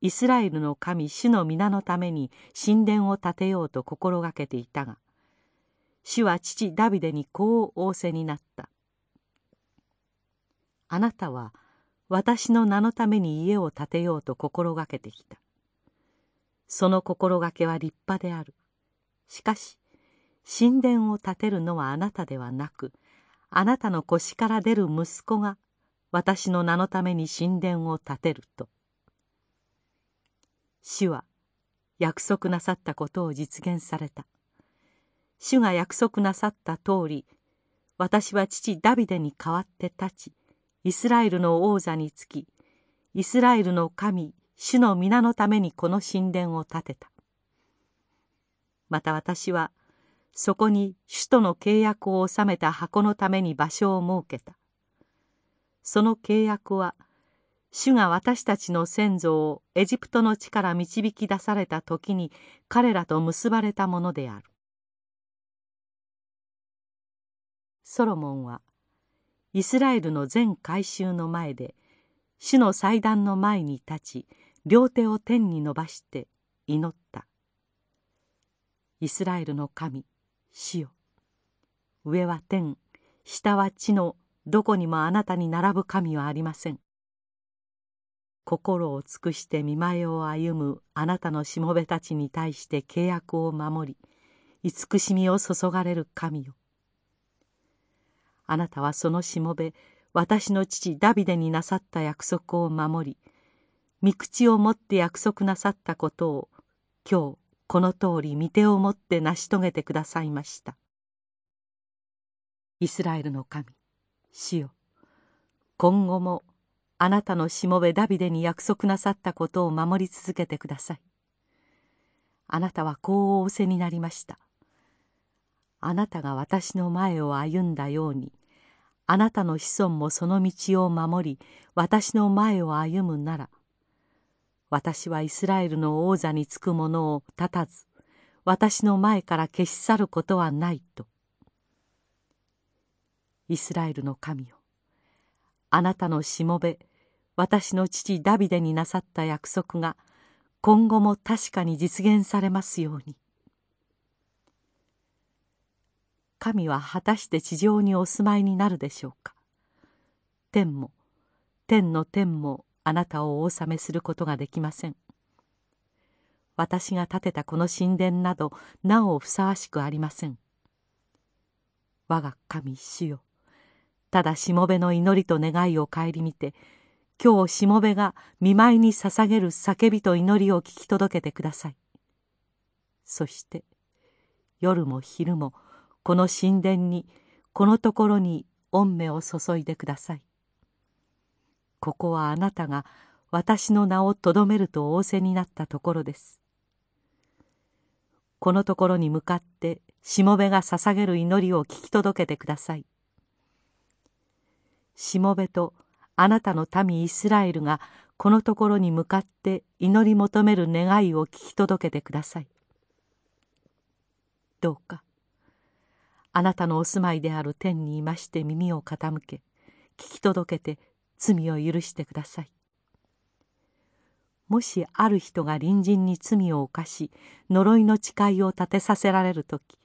イスラエルの神主の皆のために神殿を建てようと心がけていたが主は父ダビデにこう仰せになった。あなたは私の名のために家を建てようと心がけてきた。その心がけは立派である。しかし神殿を建てるのはあなたではなくあなたの腰から出る息子が私の名のために神殿を建てると。主は約束なさったことを実現された。主が約束なさった通り私は父ダビデに代わって立ちイスラエルの王座につきイスラエルの神主の皆のためにこの神殿を建てた。また私はそこに首都の契約を収めた箱のために場所を設けた。その契約は主が私たちの先祖をエジプトの地から導き出された時に彼らと結ばれたものである。ソロモンはイスラエルの全改宗の前で主の祭壇の前に立ち両手を天に伸ばして祈った。イスラエルの神主よ。上は天下は地のどこにもあなたに並ぶ神はありません。心を尽くして見舞いを歩むあなたのしもべたちに対して契約を守り慈しみを注がれる神よ。あなたはそのしもべ私の父ダビデになさった約束を守り御口をもって約束なさったことを今日この通り御手をもって成し遂げてくださいました。イスラエルの神主よ。今後もあなたのしもべダビデに約束なさったことを守り続けてください。あなたはこう仰せになりました。あなたが私の前を歩んだようにあなたの子孫もその道を守り私の前を歩むなら私はイスラエルの王座につく者を立たず私の前から消し去ることはないと。イスラエルの神よあなたのしもべ私の父ダビデになさった約束が今後も確かに実現されますように。神は果たして地上にお住まいになるでしょうか。天も天の天もあなたをお納めすることができません。私が建てたこの神殿などなおふさわしくありません。我が神主よ。ただしもべの祈りと願いを顧みて今日しもべが見舞いに捧げる叫びと祈りを聞き届けてください。そして夜も昼もこの神殿にこのところに御目を注いでください。ここはあなたが私の名をとどめると仰せになったところです。このところに向かってしもべが捧げる祈りを聞き届けてください。しもべとあなたの民イスラエルがこのところに向かって祈り求める願いを聞き届けてください。どうかあなたのお住まいである天にいまして耳を傾け聞き届けて罪を許してください。もしある人が隣人に罪を犯し呪いの誓いを立てさせられる時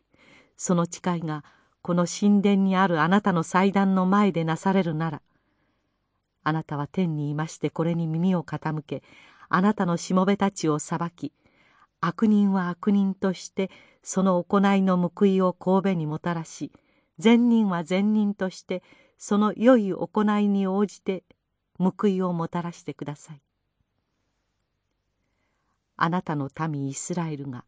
その誓いがこの神殿にあるあなたの祭壇の前でなされるならあなたは天にいましてこれに耳を傾けあなたのしもべたちを裁き悪人は悪人としてその行いの報いを神戸にもたらし善人は善人としてその良い行いに応じて報いをもたらしてください。あなたの民イスラエルが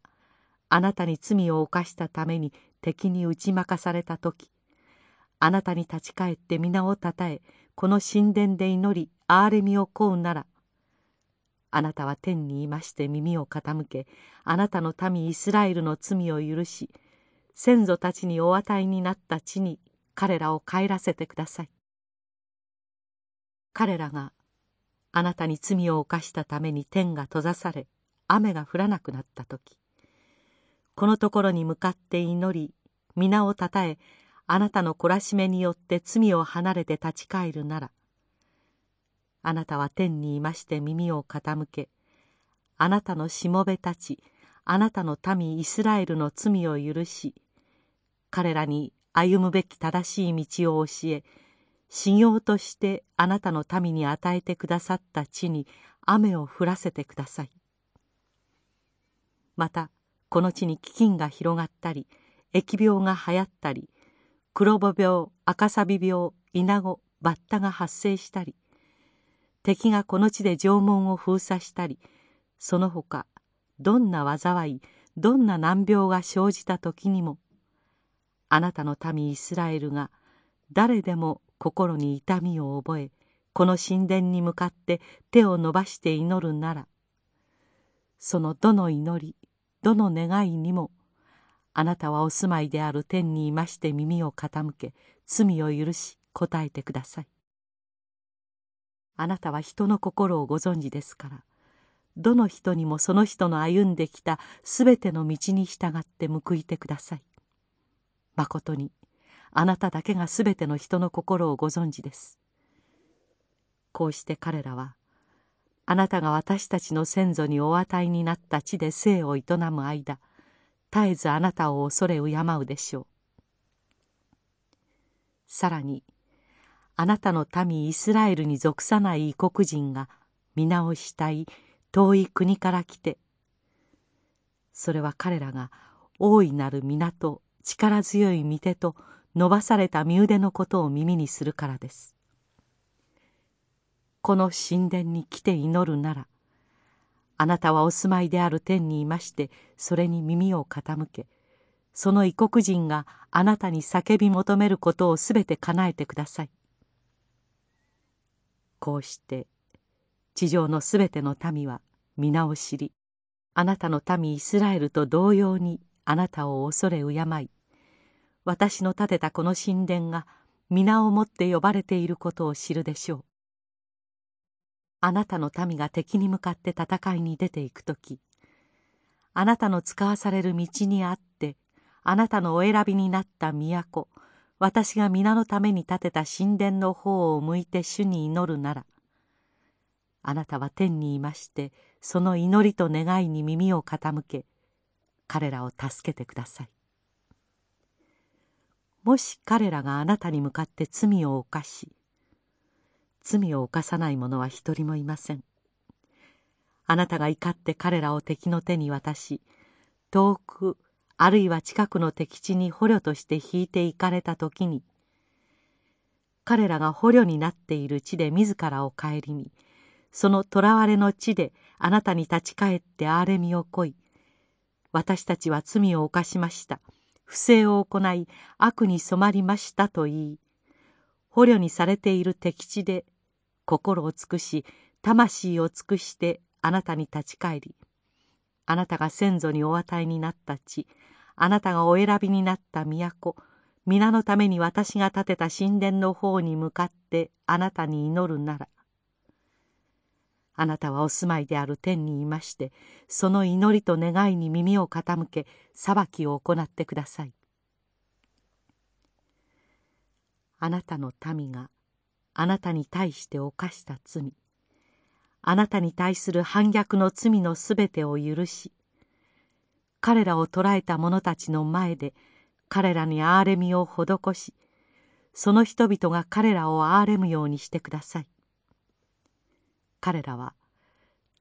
あなたに罪を犯したために敵に打ち負かされた時あなたに立ち返って皆をたたえこの神殿で祈り憐れみを請うならあなたは天にいまして耳を傾けあなたの民イスラエルの罪を許し先祖たちにお与えになった地に彼らを帰らせてください。彼らがあなたに罪を犯したために天が閉ざされ雨が降らなくなった時このところに向かって祈り皆をたたえあなたの懲らしめによって罪を離れて立ち返るならあなたは天にいまして耳を傾けあなたのしもべたちあなたの民イスラエルの罪を許し彼らに歩むべき正しい道を教え修行としてあなたの民に与えてくださった地に雨を降らせてください。またこの地に飢饉が広がったり疫病が流行ったり黒母病赤サビ病稲子バッタが発生したり敵がこの地で縄文を封鎖したりその他どんな災いどんな難病が生じた時にもあなたの民イスラエルが誰でも心に痛みを覚えこの神殿に向かって手を伸ばして祈るならそのどの祈りどの願いにもあなたはお住まいである天にいまして耳を傾け罪を許し答えてください。あなたは人の心をご存知ですからどの人にもその人の歩んできたすべての道に従って報いてください。まことに。あなただけがすべての人の心をご存知です。こうして彼らはあなたが私たちの先祖にお与えになった地で生を営む間絶えずあなたを恐れ敬うでしょう。さらにあなたの民イスラエルに属さない異国人が皆をしたい遠い国から来てそれは彼らが大いなる港力強い御手と伸ばされた身腕のことを耳にするからです。この神殿に来て祈るならあなたはお住まいである天にいましてそれに耳を傾けその異国人があなたに叫び求めることをすべて叶えてください。こうして地上のすべての民は皆を知りあなたの民イスラエルと同様にあなたを恐れ敬い私の建てたこの神殿が皆をもって呼ばれていることを知るでしょう。あなたの民が敵に向かって戦いに出ていく時あなたの使わされる道にあってあなたのお選びになった都私が皆のために建てた神殿の方を向いて主に祈るならあなたは天にいましてその祈りと願いに耳を傾け彼らを助けてください。もし彼らがあなたに向かって罪を犯し罪を犯さない者は一人もいません。あなたが怒って彼らを敵の手に渡し遠くあるいは近くの敵地に捕虜として引いて行かれた時に彼らが捕虜になっている地で自らを顧みその囚われの地であなたに立ち返って憐れみをこい私たちは罪を犯しました。不正を行い悪に染まりましたと言い捕虜にされている敵地で心を尽くし魂を尽くしてあなたに立ち返りあなたが先祖にお与えになった地あなたがお選びになった都皆のために私が建てた神殿の方に向かってあなたに祈るならあなたはお住まいである天にいましてその祈りと願いに耳を傾け裁きを行ってください。あなたの民があなたに対して犯した罪あなたに対する反逆の罪のすべてを許し彼らを捕らえた者たちの前で彼らに憐れみを施しその人々が彼らを憐れむようにしてください。彼らは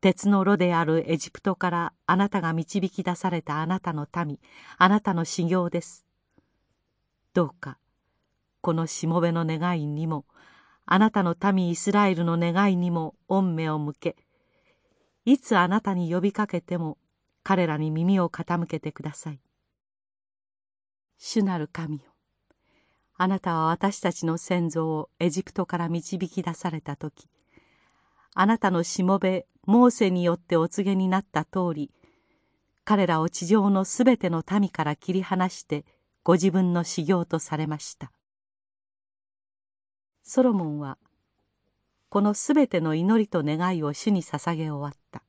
鉄の炉であるエジプトからあなたが導き出されたあなたの民あなたの修行です。どうかこのしもべの願いにもあなたの民イスラエルの願いにも御目を向けいつあなたに呼びかけても彼らに耳を傾けてください。主なる神よあなたは私たちの先祖をエジプトから導き出された時あなたのしもべモーセによってお告げになった通り彼らを地上のすべての民から切り離してご自分の修行とされました。ソロモンはこのすべての祈りと願いを主に捧げ終わった。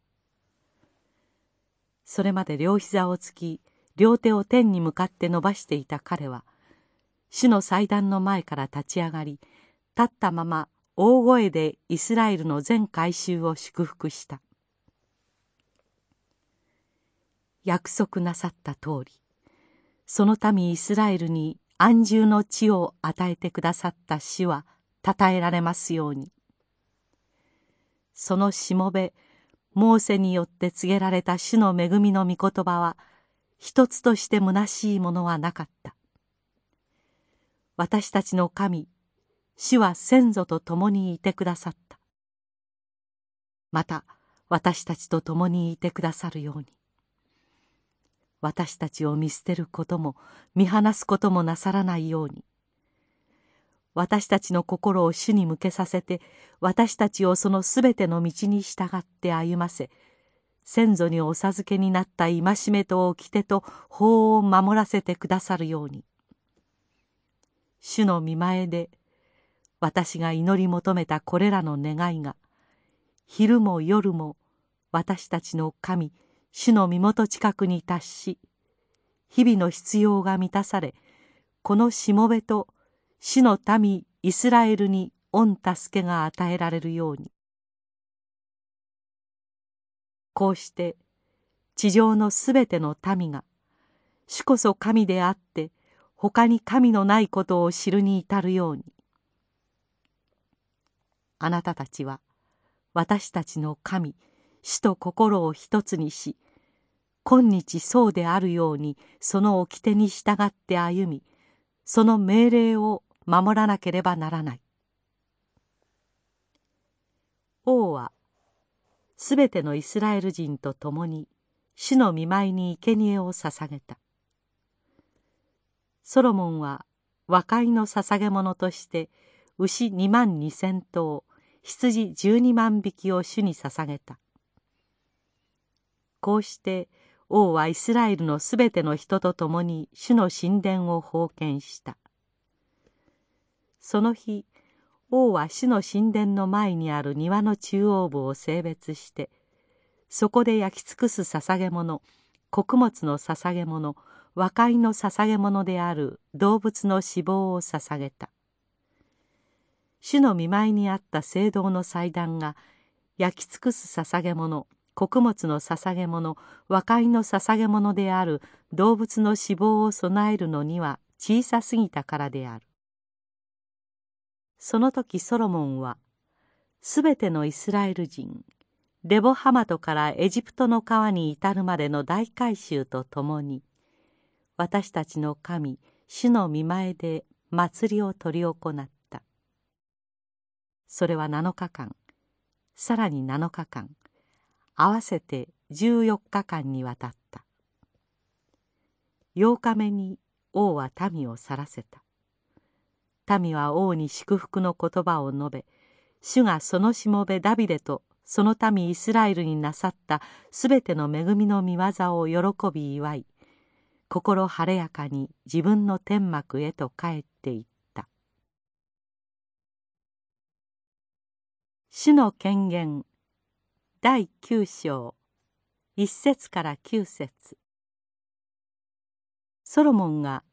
それまで両膝をつき両手を天に向かって伸ばしていた彼は主の祭壇の前から立ち上がり立ったまま大声でイスラエルの全改宗を祝福した。約束なさった通りその民イスラエルに安住の地を与えてくださった主は称えられますように。そのしもべモーセによって告げられた主の恵みの御言葉は一つとして虚しいものはなかった。私たちの神主は先祖と共にいてくださった。また私たちと共にいてくださるように。私たちを見捨てることも見放すこともなさらないように。私たちの心を主に向けさせて私たちをそのすべての道に従って歩ませ先祖にお授けになった戒めと掟と法を守らせてくださるように。主の見前で私が祈り求めたこれらの願いが昼も夜も私たちの神主の身元近くに達し日々の必要が満たされこのしもべと主の民イスラエルに御助けが与えられるように。こうして地上のすべての民が主こそ神であって他に神のないことを知るに至るように。あなたたちは私たちの神主と心を一つにし今日そうであるようにその掟に従って歩みその命令を守らなければならない。王はすべてのイスラエル人と共に主の見舞いに生贄を捧げた。ソロモンは和解の捧げ物として牛2万2千頭羊12万匹を主に捧げた。こうして王はイスラエルのすべての人と共に主の神殿を封建した。その日王は主の神殿の前にある庭の中央部を性別してそこで焼き尽くす捧げ物穀物の捧げ物和解の捧げ物である動物の死亡を捧げた。主の見舞いにあった聖堂の祭壇が焼き尽くす捧げ物穀物の捧げ物和解の捧げ物である動物の死亡を備えるのには小さすぎたからである。その時ソロモンはすべてのイスラエル人レボハマトからエジプトの川に至るまでの大改宗と共に私たちの神主の見前で祭りを執り行った。それは7日間。さらに7日間。合わせて14日間にわたった。8日目に王は民を去らせた。民は王に祝福の言葉を述べ主がそのしもべダビデとその民イスラエルになさったすべての恵みの御業を喜び祝い心晴れやかに自分の天幕へと帰っていった。主の権限。第九章。一節から九節。ソロモンが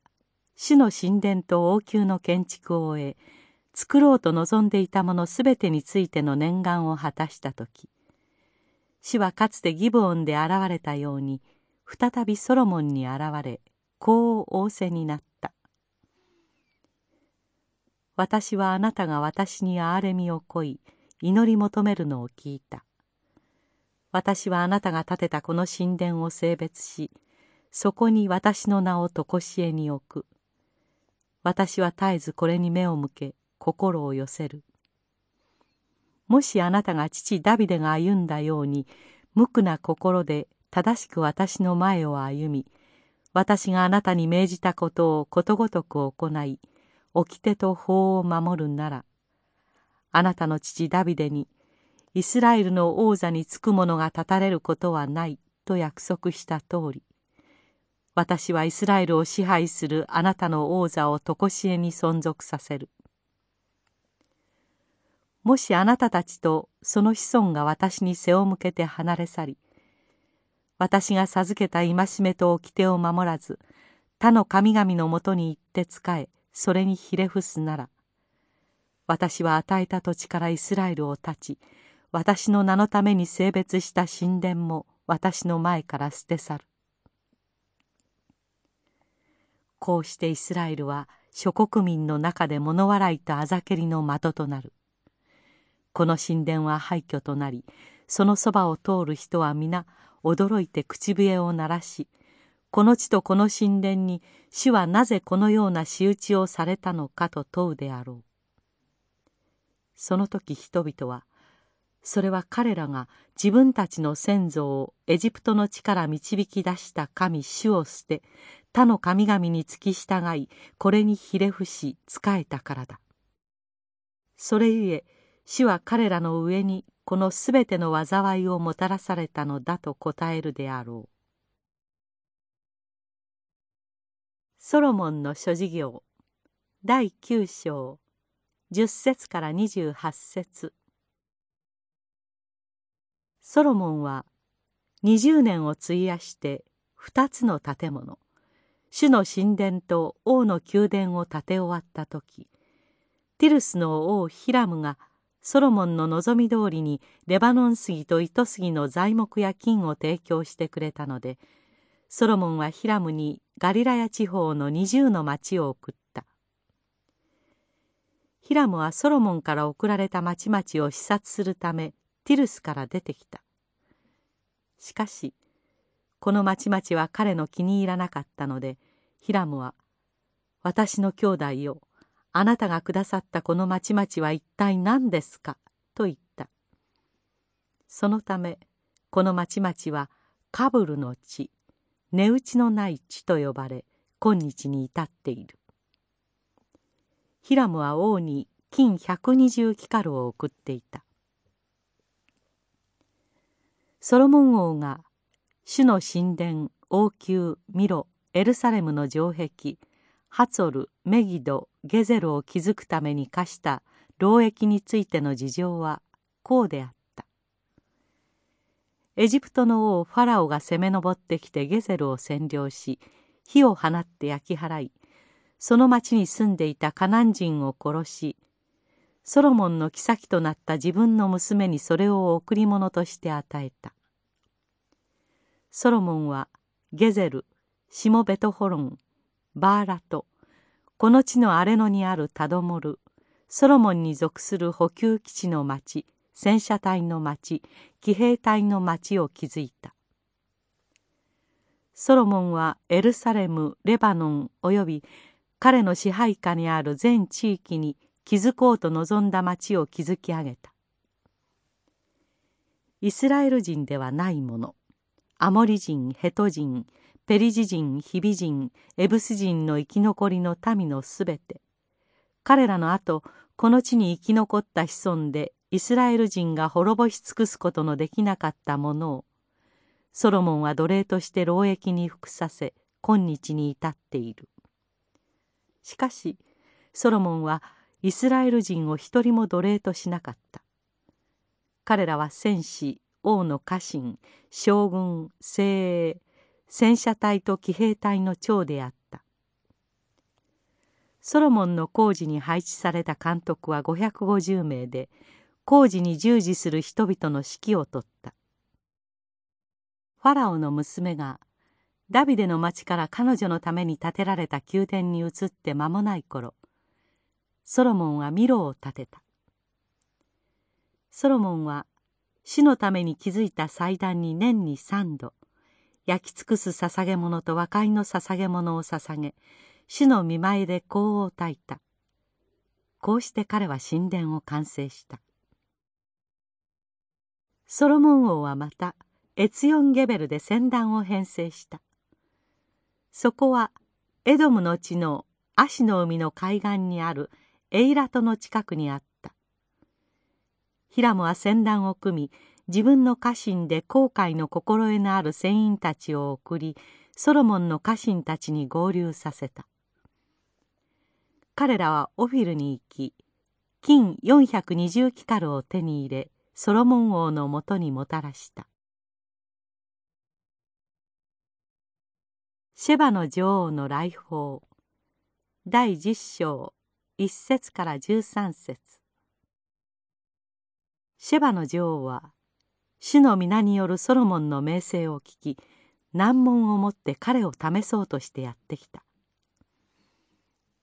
主の神殿と王宮の建築を終え作ろうと望んでいたものすべてについての念願を果たした時主はかつてギブオンで現れたように再びソロモンに現れこう仰せになった「私はあなたが私に憐れみをこい祈り求めるのを聞いた」私はあなたが建てたこの神殿を性別しそこに私の名を常しえに置く。私は絶えずこれに目を向け心を寄せる。もしあなたが父ダビデが歩んだように無垢な心で正しく私の前を歩み私があなたに命じたことをことごとく行い掟と法を守るならあなたの父ダビデにイスラエルの王座につく者が立たれることはないと約束した通り私はイスラエルを支配するあなたの王座を常しえに存続させる。もしあなたたちとその子孫が私に背を向けて離れ去り、私が授けた戒めと掟を守らず、他の神々のもとに行って仕え、それにひれ伏すなら、私は与えた土地からイスラエルを断ち、私の名のために性別した神殿も私の前から捨て去る。こうしてイスラエルは諸国民の中で物笑いとあざけりの的となるこの神殿は廃墟となりそのそばを通る人は皆驚いて口笛を鳴らしこの地とこの神殿に主はなぜこのような仕打ちをされたのかと問うであろうその時人々はそれは彼らが自分たちの先祖をエジプトの地から導き出した神主を捨て他の神々に付き従いこれにひれ伏し仕えたからだ。それゆえ主は彼らの上にこのすべての災いをもたらされたのだと答えるであろう。ソロモンの諸事業第9章。10節から28節。ソロモンは20年を費やして2つの建物主の神殿と王の宮殿を建て終わった時ティルスの王ヒラムがソロモンの望み通りにレバノン杉と糸杉の材木や金を提供してくれたのでソロモンはヒラムにガリラヤ地方の20の町を送った。ヒラムはソロモンから送られた町々を視察するためティルスから出てきた。しかしこの町々は彼の気に入らなかったのでヒラムは「私の兄弟よあなたがくださったこの町々は一体何ですか?」と言った。そのためこの町々はカブルの地値打ちのない地と呼ばれ今日に至っている。ヒラムは王に金120キカルを送っていた。ソロモン王が主の神殿王宮ミロエルサレムの城壁ハツォルメギドゲゼルを築くために課した労役についての事情はこうであった。エジプトの王ファラオが攻め上ってきてゲゼルを占領し火を放って焼き払いその町に住んでいたカナン人を殺しソロモンの妃となった自分の娘にそれを贈り物として与えた。ソロモンはゲゼルシモベトホロンバーラトこの地の荒れ野にあるタドモルソロモンに属する補給基地の町戦車隊の町騎兵隊の町を築いた。ソロモンはエルサレムレバノンおよび彼の支配下にある全地域に築こうと望んだ町を築き上げた。イスラエル人ではないもの。アモリ人ヘト人ペリジ人ヒビ人エブス人の生き残りの民のすべて。彼らの後この地に生き残った子孫でイスラエル人が滅ぼし尽くすことのできなかったものをソロモンは奴隷として労役に服させ今日に至っている。しかしソロモンはイスラエル人を一人も奴隷としなかった。彼らは戦士王の家臣将軍精鋭戦車隊と騎兵隊の長であった。ソロモンの工事に配置された監督は550名で工事に従事する人々の指揮を執った。ファラオの娘がダビデの町から彼女のために建てられた宮殿に移って間もない頃ソロモンはミロを建てた。ソロモンは主のために築いた祭壇に年に三度焼き尽くす捧げ物と和解の捧げ物を捧げ主の見舞いで香を焚いた。こうして彼は神殿を完成した。ソロモン王はまたエツヨンゲベルで戦団を編成した。そこはエドムの地のアシの海の海岸にあるエイラトの近くにあった。ヒラムは戦団を組み自分の家臣で航海の心得のある船員たちを送りソロモンの家臣たちに合流させた。彼らはオフィルに行き金420キカルを手に入れソロモン王のもとにもたらした。シェバの女王の来訪。第10章1節から13節。シェバの女王は主の皆によるソロモンの名声を聞き難問を持って彼を試そうとしてやってきた。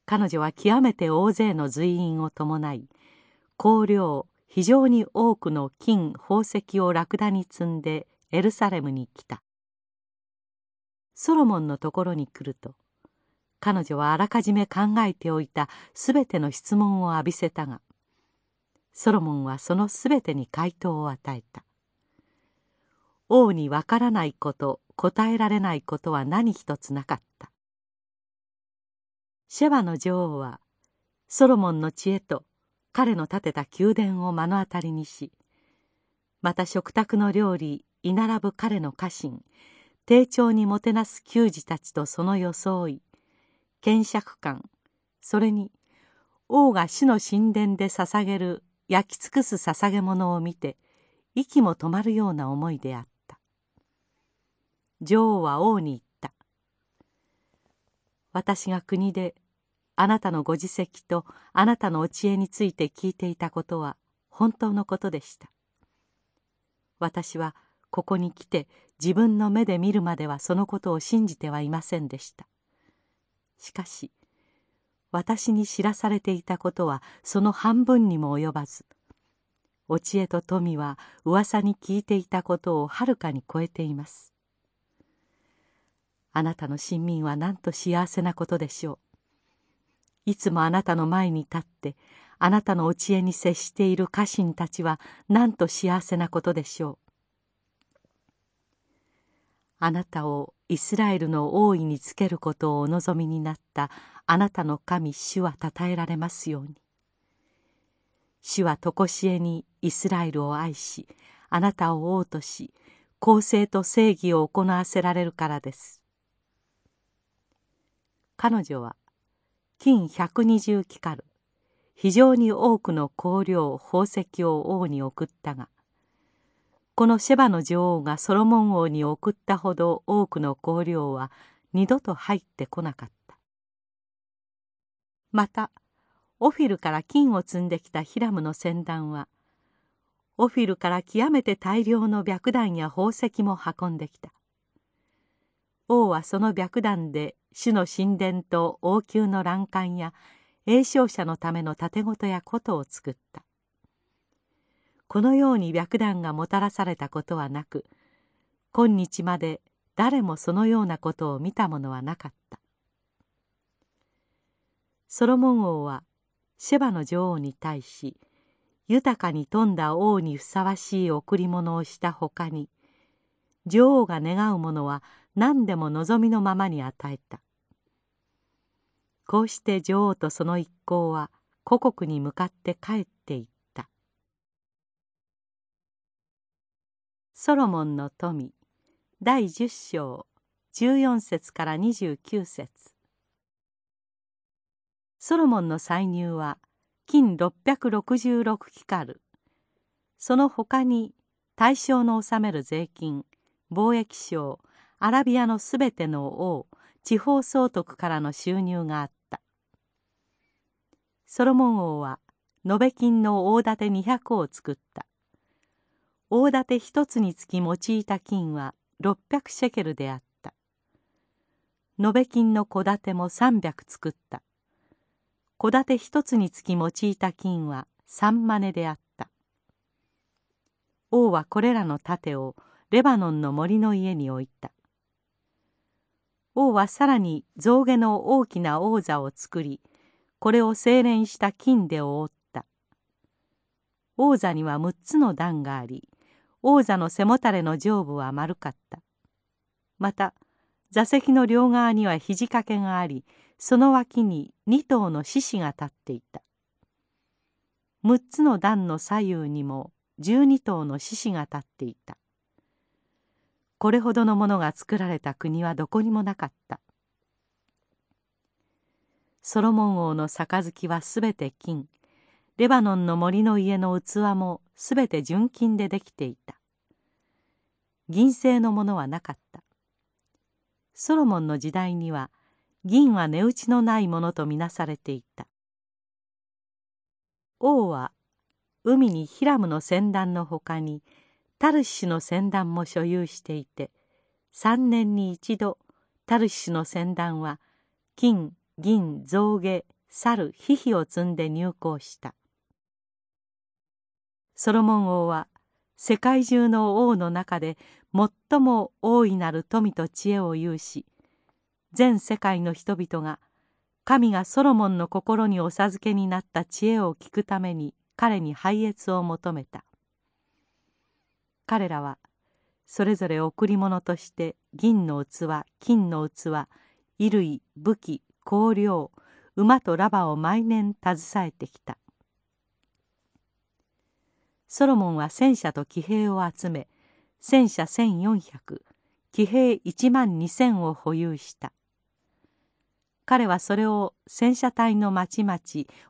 彼女は極めて大勢の随員を伴い香料非常に多くの金宝石をラクダに積んでエルサレムに来た。ソロモンのところに来ると彼女はあらかじめ考えておいたすべての質問を浴びせたがソロモンはそのすべてに回答を与えた。王にわからないこと答えられないことは何一つなかった。シェバの女王はソロモンの知恵と彼の建てた宮殿を目の当たりにしまた食卓の料理居並ぶ彼の家臣丁重にもてなす給仕たちとその装い検釈官それに王が主の神殿で捧げる焼き尽くす捧げ物を見て息も止まるような思いであった。女王は王に言った「私が国であなたのご自責とあなたのお知恵について聞いていたことは本当のことでした。私はここに来て自分の目で見るまではそのことを信じてはいませんでした。しかし私に知らされていたことはその半分にも及ばずお知恵と富は噂に聞いていたことをはるかに超えています。あなたの親民はなんと幸せなことでしょう。いつもあなたの前に立ってあなたのお知恵に接している家臣たちはなんと幸せなことでしょう。あなたをイスラエルの王位につけることをお望みになったあなたの神主はたたえられますように。主は常しえにイスラエルを愛しあなたを王とし公正と正義を行わせられるからです。彼女は金120キカル非常に多くの香料宝石を王に送ったがこのシェバの女王がソロモン王に送ったほど多くの香料は二度と入ってこなかった。またオフィルから金を積んできたヒラムの船団はオフィルから極めて大量の白弾や宝石も運んできた。王はその白弾で主の神殿と王宮の欄干や栄唱者のための盾事や琴を作った。このように白弾がもたらされたことはなく今日まで誰もそのようなことを見た者はなかった。ソロモン王はシェバの女王に対し豊かに富んだ王にふさわしい贈り物をしたほかに女王が願うものは何でも望みのままに与えた。こうして女王とその一行は故国に向かって帰っソロモンの富。第10章。14節から29節。ソロモンの歳入は金666キカル。その他に対象の納める税金貿易商アラビアのすべての王地方総督からの収入があった。ソロモン王は延べ金の大盾200を作った。大盾一つにつき用いた金は600シェケルであった。延べ金の小盾も300作った。小盾一つにつき用いた金は3マネであった。王はこれらの盾をレバノンの森の家に置いた。王はさらに象牙の大きな王座を作りこれを精錬した金で覆った。王座には6つの段があり王座の背もたれの上部は丸かった。また座席の両側には肘掛けがありその脇に2頭の獅子が立っていた。6つの段の左右にも12頭の獅子が立っていた。これほどのものが作られた国はどこにもなかった。ソロモン王の杯はすべて金。レバノンの森の家の器もすべて純金でできていた。銀製のものはなかった。ソロモンの時代には銀は値打ちのないものとみなされていた。王は海にヒラムの船団のほかにタルシュの船団も所有していて3年に一度タルシュの船団は金銀象牙猿ヒヒを積んで入港した。ソロモン王は世界中の王の中で最も大いなる富と知恵を有し全世界の人々が神がソロモンの心にお授けになった知恵を聞くために彼に拝謁を求めた。彼らはそれぞれ贈り物として銀の器金の器衣類武器香料馬とラバを毎年携えてきた。ソロモンは戦車と騎兵を集め戦車1400騎兵1万2,000を保有した。彼はそれを戦車隊の町々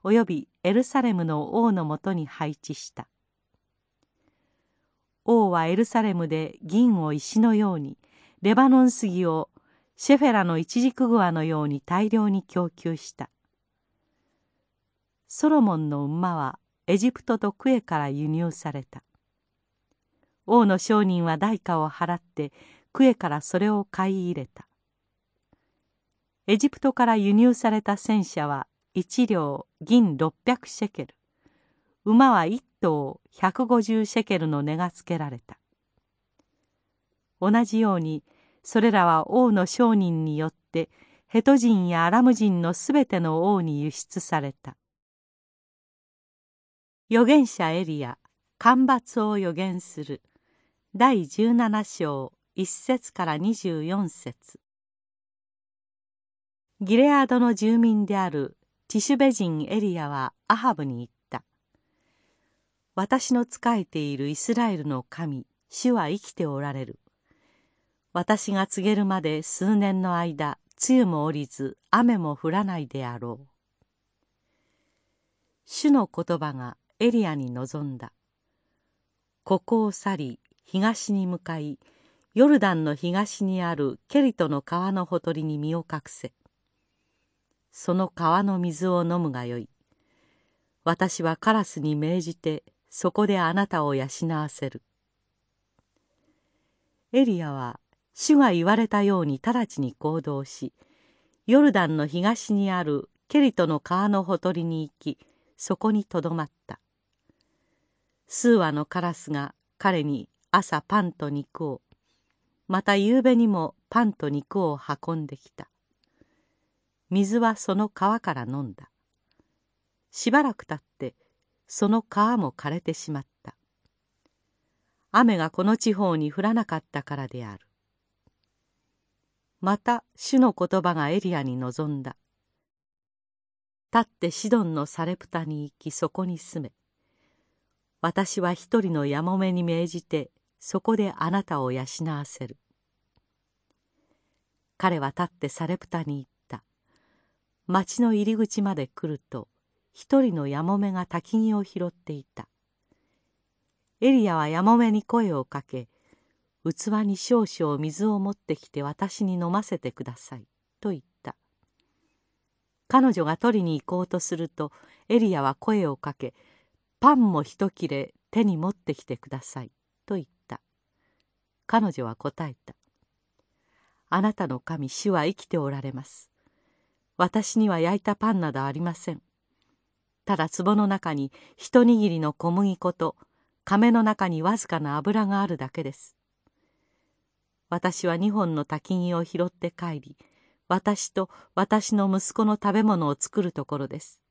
およびエルサレムの王のもとに配置した。王はエルサレムで銀を石のようにレバノン杉をシェフェラのイチジクグアのように大量に供給した。ソロモンの馬はエジプトとクエから輸入された。王の商人は代価を払ってクエからそれを買い入れた。エジプトから輸入された戦車は1両銀600シェケル。馬は1頭150シェケルの値がつけられた。同じようにそれらは王の商人によってヘト人やアラム人のすべての王に輸出された。預言者エリア干ばつを予言する。第17章1節から24節。ギレアドの住民であるティシュベ人エリアはアハブに言った。私の仕えているイスラエルの神主は生きておられる。私が告げるまで数年の間梅雨も降りず雨も降らないであろう。主の言葉がエリアに臨んだここを去り東に向かいヨルダンの東にあるケリトの川のほとりに身を隠せその川の水を飲むがよい。私はカラスに命じてそこであなたを養わせる。エリアは主が言われたように直ちに行動し、ヨルダンの東にあるケリトの川のほとりに行き、そこにとどまった。数羽のカラスが彼に朝パンと肉を、また夕べにもパンと肉を運んできた。水はその川から飲んだ。しばらくたってその川も枯れてしまった。雨がこの地方に降らなかったからである。また主の言葉がエリアに臨んだ。立ってシドンのサレプタに行きそこに住め。私は一人のやもめに命じてそこであなたを養わせる。彼は立ってサレプタに行った。町の入り口まで来ると一人のやもめが焚き木を拾っていた。エリアはやもめに声をかけ器に少々水を持ってきて私に飲ませてくださいと言った。彼女が取りに行こうとするとエリアは声をかけパンも一切れ手に持ってきてください。と言った。彼女は答えた。あなたの神主は生きておられます。私には焼いたパンなどありません。ただ壺の中に一握りの小麦粉と亀の中にわずかな油があるだけです。私は二本の焚き木を拾って帰り私と私の息子の食べ物を作るところです。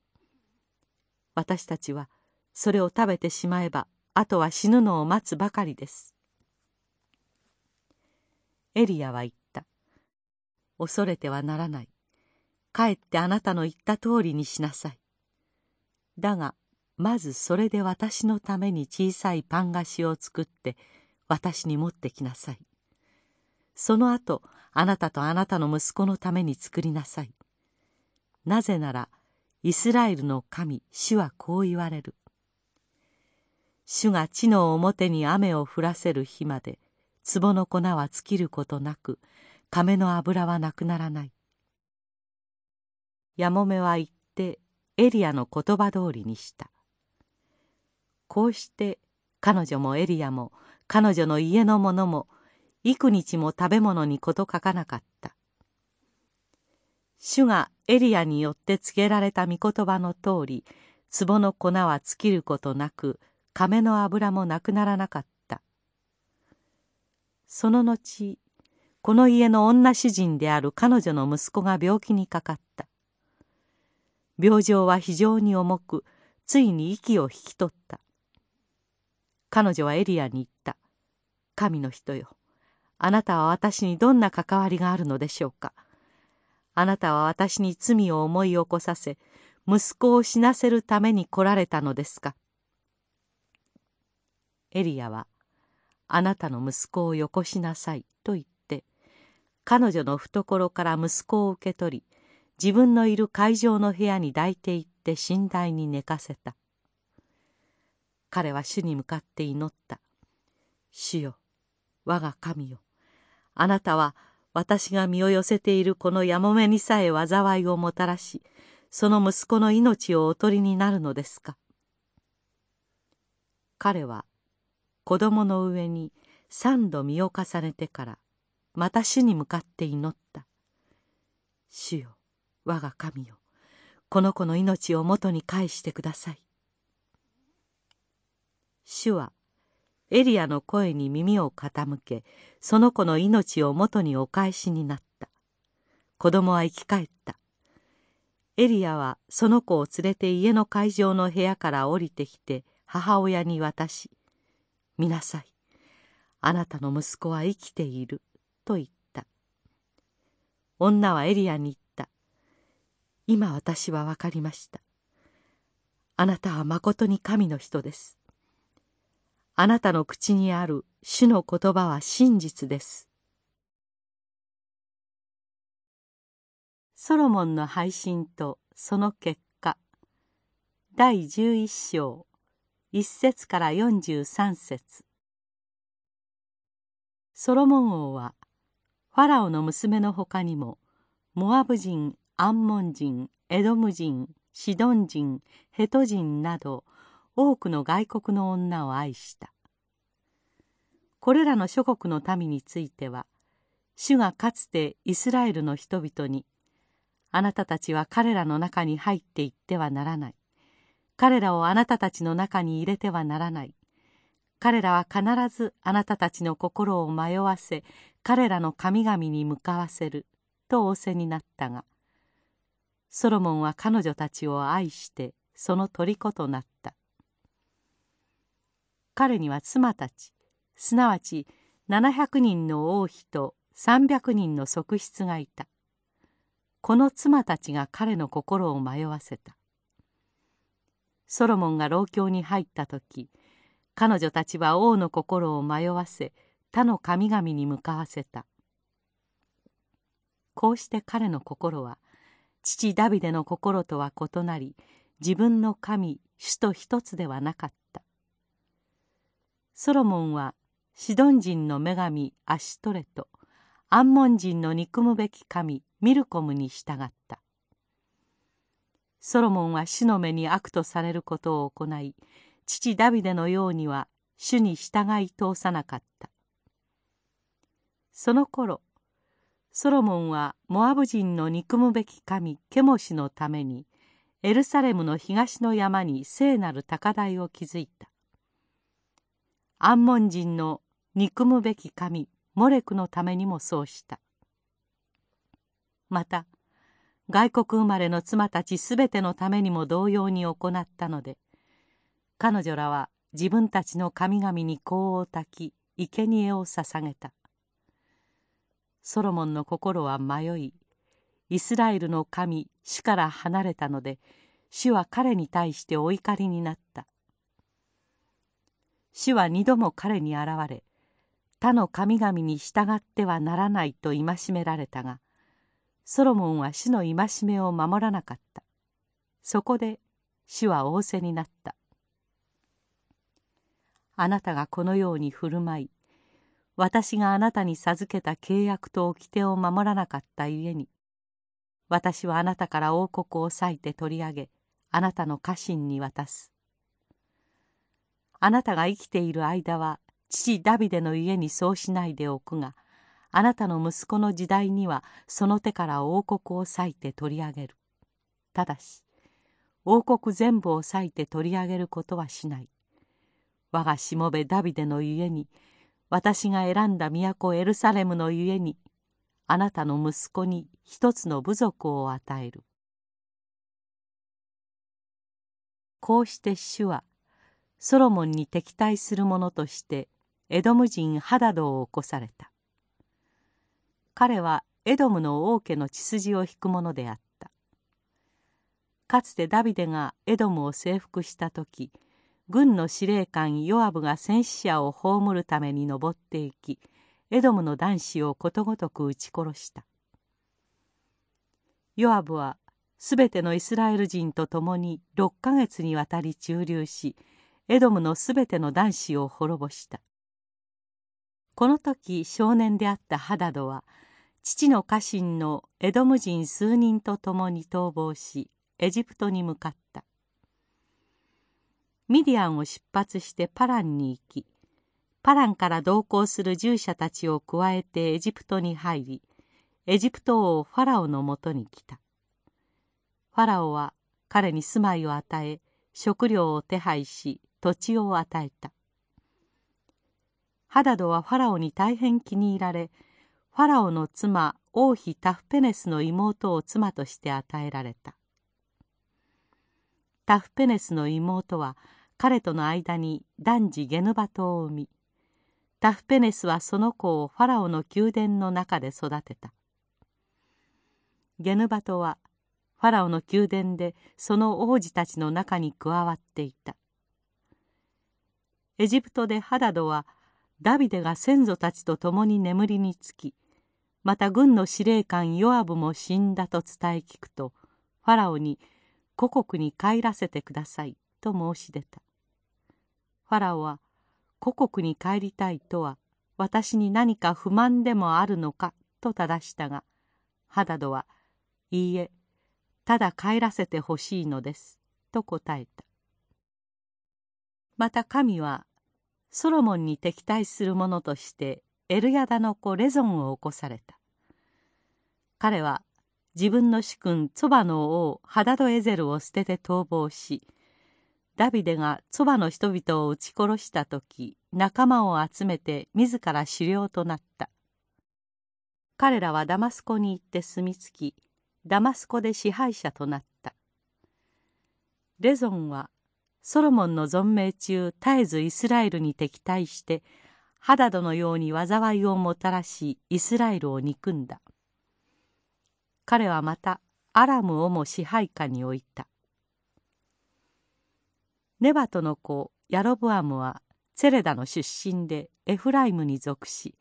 私たちはそれを食べてしまえばあとは死ぬのを待つばかりですエリアは言った恐れてはならない帰ってあなたの言った通りにしなさい。だが、まずそれで私のために小さいパン菓子を作って私に持ってきなさい。その後、あなたとあなたの息子のために作りなさい。なぜなら、イスラエルの神、主はこう言われる。主が地の表に雨を降らせる日まで、壺の粉は尽きることなく、亀の油はなくならない。やもめは言ってエリアの言葉通りにしたこうして彼女もエリアも彼女の家の者も幾日も食べ物に事書かなかった主がエリアによって告げられた御言葉の通り壺の粉は尽きることなく亀の油もなくならなかった。その後この家の女主人である彼女の息子が病気にかかった。病状は非常に重くついに息を引き取った。彼女はエリアに言った「神の人よあなたは私にどんな関わりがあるのでしょうか。あなたは私に罪を思い起こさせ息子を死なせるために来られたのですか。エリアは「あなたの息子をよこしなさい」と言って彼女の懐から息子を受け取り自分のいる会場の部屋に抱いていって寝台に寝かせた。彼は主に向かって祈った「主よ我が神よあなたは私が身を寄せているこのやもめにさえ災いをもたらしその息子の命をおとりになるのですか？彼は子供の上に三度身を重ねてからまた主に向かって祈った「主よ我が神よこの子の命を元に返してください」主はエリアの声に耳を傾けその子の命を元にお返しになった。子供は生き返った。エリアはその子を連れて家の会場の部屋から降りてきて母親に渡し「見なさい。あなたの息子は生きている」と言った。女はエリアに言った「今私は分かりました。あなたはまことに神の人です。あなたの口にある主の言葉は真実です。ソロモンの配信とその結果。第11章。1節から43節。ソロモン王はファラオの娘のほかにもモアブ人アンモン人エドム人シドン人ヘト人など多くの外国の女を愛した。これらの諸国の民については主がかつてイスラエルの人々にあなたたちは彼らの中に入っていってはならない。彼らをあなたたちの中に入れてはならない。彼らは必ずあなたたちの心を迷わせ彼らの神々に向かわせると仰せになったがソロモンは彼女たちを愛してその虜となった。彼には妻たちすなわち700人の王妃と300人の側室がいた。この妻たちが彼の心を迷わせた。ソロモンが老境に入った時彼女たちは王の心を迷わせ他の神々に向かわせた。こうして彼の心は父ダビデの心とは異なり自分の神主と一つではなかった。ソロモンはシドン人の女神アシトレとアンモン人の憎むべき神ミルコムに従った。ソロモンは主の目に悪とされることを行い父ダビデのようには主に従い通さなかった。その頃ソロモンはモアブ人の憎むべき神ケモシのためにエルサレムの東の山に聖なる高台を築いた。アンモン人の憎むべき神モレクのためにもそうした。また外国生まれの妻たちすべてのためにも同様に行ったので彼女らは自分たちの神々に香を焚き生贄を捧げた。ソロモンの心は迷いイスラエルの神主から離れたので主は彼に対してお怒りになった。主は二度も彼に現れ他の神々に従ってはならないと戒められたがソロモンは主の戒めを守らなかった。そこで主は仰せになった。あなたがこのように振る舞い私があなたに授けた契約と掟を守らなかったゆえに私はあなたから王国を割いて取り上げあなたの家臣に渡す。あなたが生きている間は父ダビデの家にそうしないでおくがあなたの息子の時代にはその手から王国を割いて取り上げるただし王国全部を割いて取り上げることはしない我がしもべダビデの家に私が選んだ都エルサレムのゆえにあなたの息子に一つの部族を与える。こうして主はソロモンに敵対する者としてエドム人ハダドを起こされた。彼はエドムの王家の血筋を引く者であった。かつてダビデがエドムを征服した時軍の司令官ヨアブが戦死者を葬るために登っていきエドムの男子をことごとく撃ち殺したヨアブはすべてのイスラエル人と共に6ヶ月にわたり駐留しエドムのすべての男子を滅ぼしたこの時少年であったハダドは父の家臣のエドム人数人と共に逃亡しエジプトに向かった。ミディアンを出発してパランに行きパランから同行する従者たちを加えてエジプトに入りエジプト王ファラオのもとに来た。ファラオは彼に住まいを与え食料を手配し土地を与えた。ハダドはファラオに大変気に入られファラオの妻王妃タフペネスの妹を妻として与えられた。タフペネスの妹は彼との間に男児ゲヌバトを産みタフペネスはその子をファラオの宮殿の中で育てた。ゲヌバトはファラオの宮殿でその王子たちの中に加わっていた。エジプトでハダドはダビデが先祖たちと共に眠りにつきまた軍の司令官ヨアブも死んだと伝え聞くとファラオに故国に帰らせてくださいと申し出た。ファラオは故国に帰りたいとは私に何か不満でもあるのかと正したがハダドはいいえただ帰らせてほしいのですと答えた。また神はソロモンに敵対する者としてエルヤダの子レゾンを起こされた。彼は自分の主君ツバの王ハダドエゼルを捨てて逃亡しダビデがそばの人々を撃ち殺した時仲間を集めて自ら狩猟となった。彼らはダマスコに行って住み着きダマスコで支配者となった。レゾンはソロモンの存命中絶えずイスラエルに敵対してハダドのように災いをもたらしイスラエルを憎んだ。彼はまたアラムをも支配下に置いた。ネバトの子ヤロブアムはツェレダの出身でエフライムに属し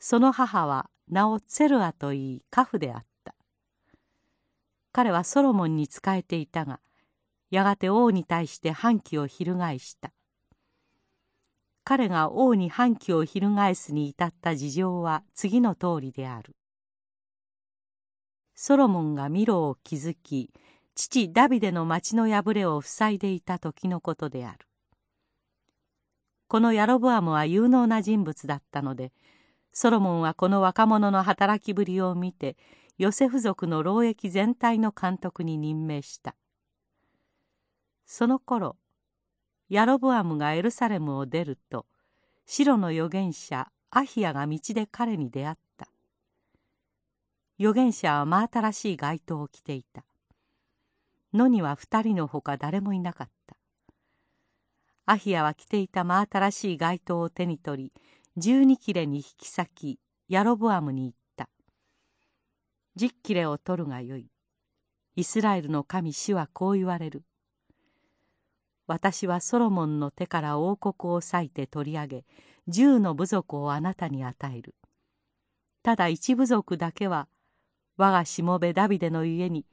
その母は名をツェルアといいカフであった。彼はソロモンに仕えていたがやがて王に対して反旗を翻した。彼が王に反旗を翻すに至った事情は次の通りである。ソロモンがミロを築き父ダビデの町の破れを塞いでいた時のことである。このヤロブアムは有能な人物だったのでソロモンはこの若者の働きぶりを見てヨセフ族の労役全体の監督に任命した。その頃ヤロブアムがエルサレムを出ると白の預言者アヒアが道で彼に出会った。預言者は真新しい街灯を着ていた。野には二人のほか誰もいなかった。アヒアは着ていた真新しい街灯を手に取り十二切れに引き裂きヤロブアムに言った「十切れを取るがよい。イスラエルの神主はこう言われる。私はソロモンの手から王国を裂いて取り上げ十の部族をあなたに与える。ただ一部族だけは我がしもべダビデの家に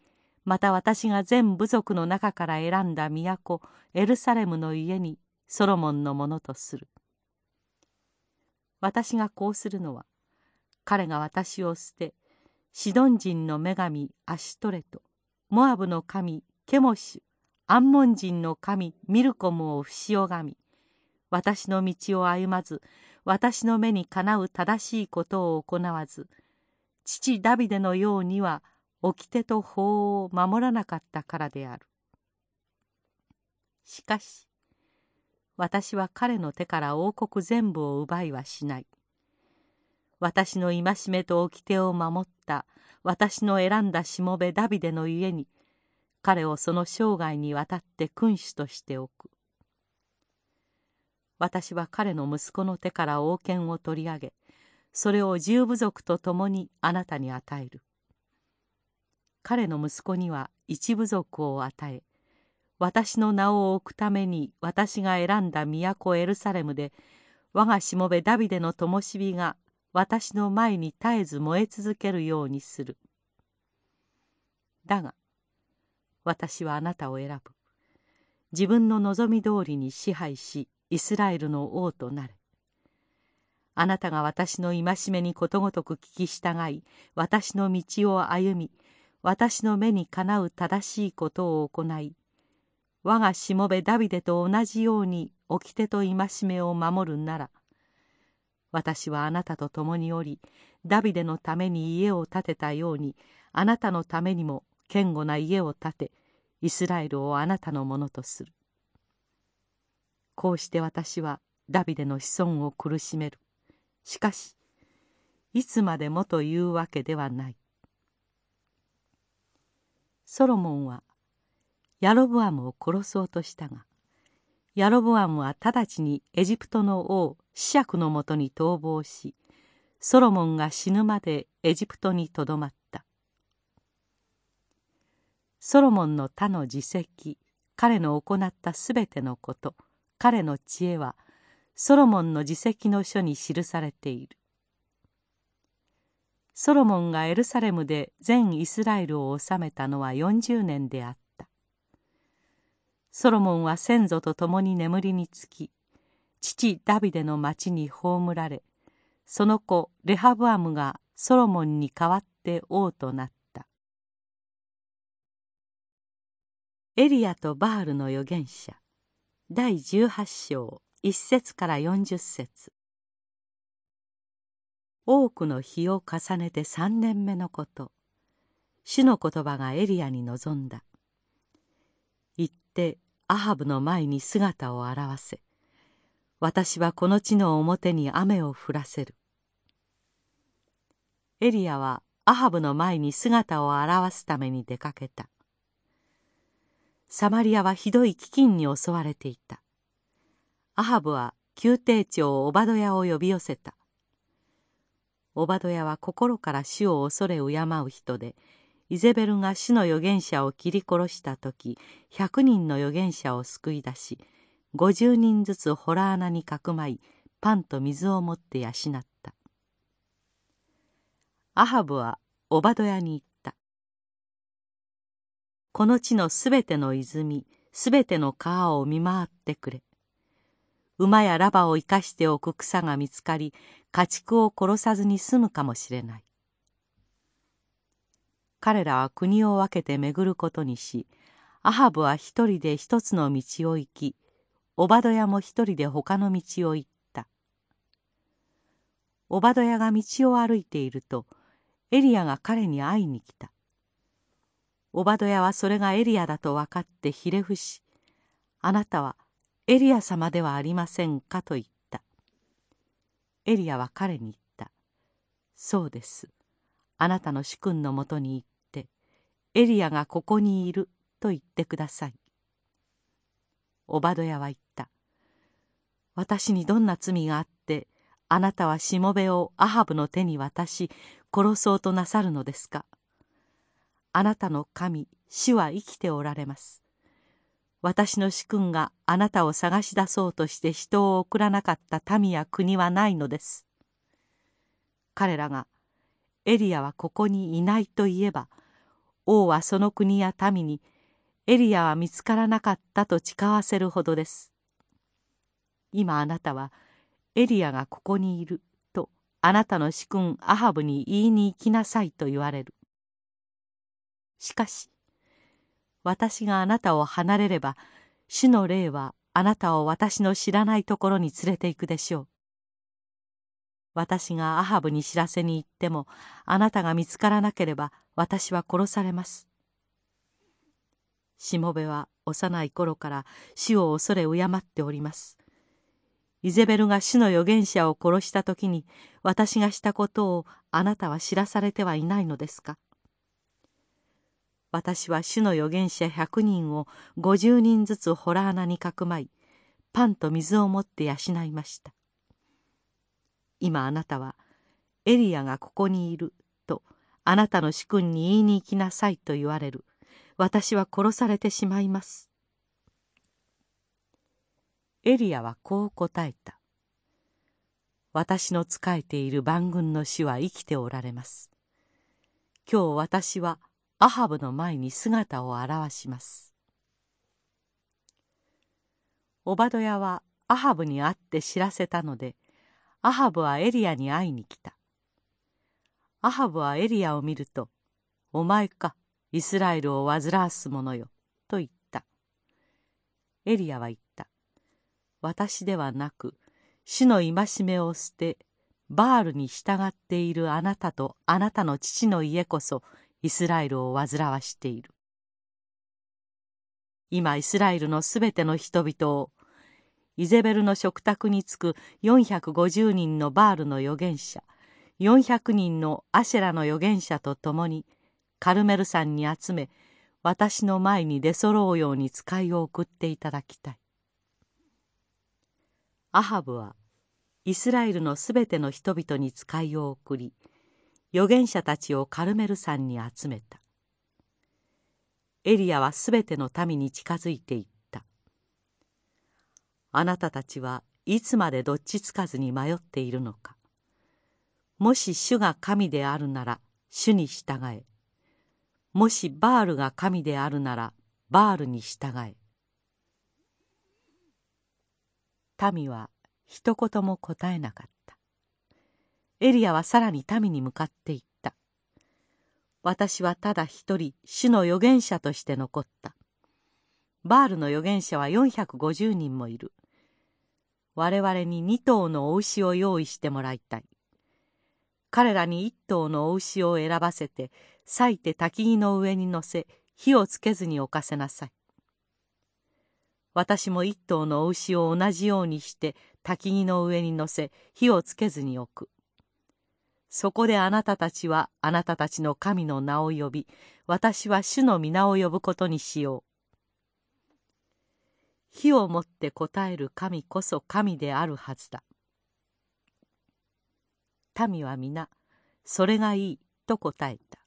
また私が全部族の中から選んだ都エルサレムの家にソロモンのものとする。私がこうするのは彼が私を捨てシドン人の女神アシュトレとモアブの神ケモシュアンモン人の神ミルコムを不死拝み私の道を歩まず私の目にかなう正しいことを行わず父ダビデのようには掟と法を守らなかったからである。しかし私は彼の手から王国全部を奪いはしない私の戒めと掟を守った私の選んだしもべダビデの家に彼をその生涯にわたって君主としておく。私は彼の息子の手から王権を取り上げそれを十部族と共にあなたに与える。彼の息子には一部族を与え私の名を置くために私が選んだ都エルサレムで我がしもべダビデの灯火が私の前に絶えず燃え続けるようにする。だが私はあなたを選ぶ。自分の望み通りに支配しイスラエルの王となれ。あなたが私の戒めにことごとく聞き従い私の道を歩み私の目にかなう正しいことを行い我がしもべダビデと同じように掟と戒めを守るなら私はあなたと共におりダビデのために家を建てたようにあなたのためにも堅固な家を建てイスラエルをあなたのものとする。こうして私はダビデの子孫を苦しめる。しかしいつまでもというわけではない。ソロモンはヤロブアムを殺そうとしたがヤロブアムは直ちにエジプトの王シシャクのもとに逃亡しソロモンが死ぬまでエジプトにとどまった。ソロモンの他の自責彼の行ったすべてのこと彼の知恵はソロモンの自責の書に記されている。ソロモンがエルサレムで全イスラエルを治めたのは40年であった。ソロモンは先祖と共に眠りにつき父ダビデの町に葬られその子レハブアムがソロモンに代わって王となった。エリアとバールの預言者。第18章1節から40節。多くの日を重ねて3年目のこと。主の言葉がエリアに臨んだ。行ってアハブの前に姿を現せ。私はこの地の表に雨を降らせる。エリアはアハブの前に姿を現すために出かけた。サマリアはひどい飢饉に襲われていた。アハブは宮廷長オバドヤを呼び寄せた。オバドヤは心から主を恐れ敬う人でイゼベルが主の預言者を切り殺した時100人の預言者を救い出し50人ずつ洞穴にかくまいパンと水を持って養った。アハブはオバドヤに言この地のすべての泉すべての川を見回ってくれ。馬やラバを生かしておく草が見つかり家畜を殺さずに済むかもしれない。彼らは国を分けて巡ることにしアハブは一人で一つの道を行きオバドヤも一人で他の道を行った。オバドヤが道を歩いているとエリアが彼に会いに来た。オバドヤはそれがエリアだと分かってひれ伏しあなたはエリア様ではありませんか？と言った。エリアは彼に言ったそうです。あなたの主君のもとに行ってエリアがここにいると言ってください。オバドヤは言った私にどんな罪があってあなたはしもべをアハブの手に渡し殺そうとなさるのですか？あなたの神主は生きておられます。私の主君があなたを探し出そうとして人を送らなかった民や国はないのです。彼らがエリアはここにいないと言えば王はその国や民にエリアは見つからなかったと誓わせるほどです。今あなたはエリアがここにいるとあなたの主君アハブに言いに行きなさいと言われる。しかし私があなたを離れれば主の霊はあなたを私の知らないところに連れて行くでしょう。私がアハブに知らせに行ってもあなたが見つからなければ私は殺されます。しもべは幼い頃から死を恐れ敬っております。イゼベルが主の預言者を殺した時に私がしたことをあなたは知らされてはいないのですか？私は主の預言者100人を50人ずつ洞穴にかくまいパンと水を持って養いました。今あなたはエリアがここにいるとあなたの主君に言いに行きなさいと言われる。私は殺されてしまいます。エリアはこう答えた。私の仕えている万軍の主は生きておられます。今日私はアハブの前に姿を現します。オバドヤはアハブに会って知らせたのでアハブはエリアに会いに来た。アハブはエリアを見ると「お前かイスラエルを煩わす者よ」と言った。エリアは言った「私ではなく主の戒めを捨てバールに従っているあなたとあなたの父の家こそイスラエルを煩わしている。今イスラエルのすべての人々をイゼベルの食卓につく450人のバールの預言者400人のアシェラの預言者と共にカルメル山に集め私の前に出揃うように使いを送っていただきたい。アハブはイスラエルのすべての人々に使いを送り預言者たちをカルメル山に集めた。エリアはすべての民に近づいていった。あなたたちはいつまでどっちつかずに迷っているのか。もし主が神であるなら主に従え。もしバールが神であるならバールに従え。民は一言も答えなかった。エリアはさらに民に向かって言った。私はただ一人、主の預言者として残った。バールの預言者は450人もいる。我々に2頭のお牛を用意してもらいたい。彼らに1頭のお牛を選ばせて、裂いて焚き木の上に乗せ、火をつけずに置かせなさい。私も一頭のお牛を同じようにして焚き木の上に乗せ火をつけずに置く。そこであなたたちはあなたたちの神の名を呼び、私は主の皆を呼ぶことにしよう。火をもって答える神こそ神であるはずだ。民は皆、それがいいと答えた。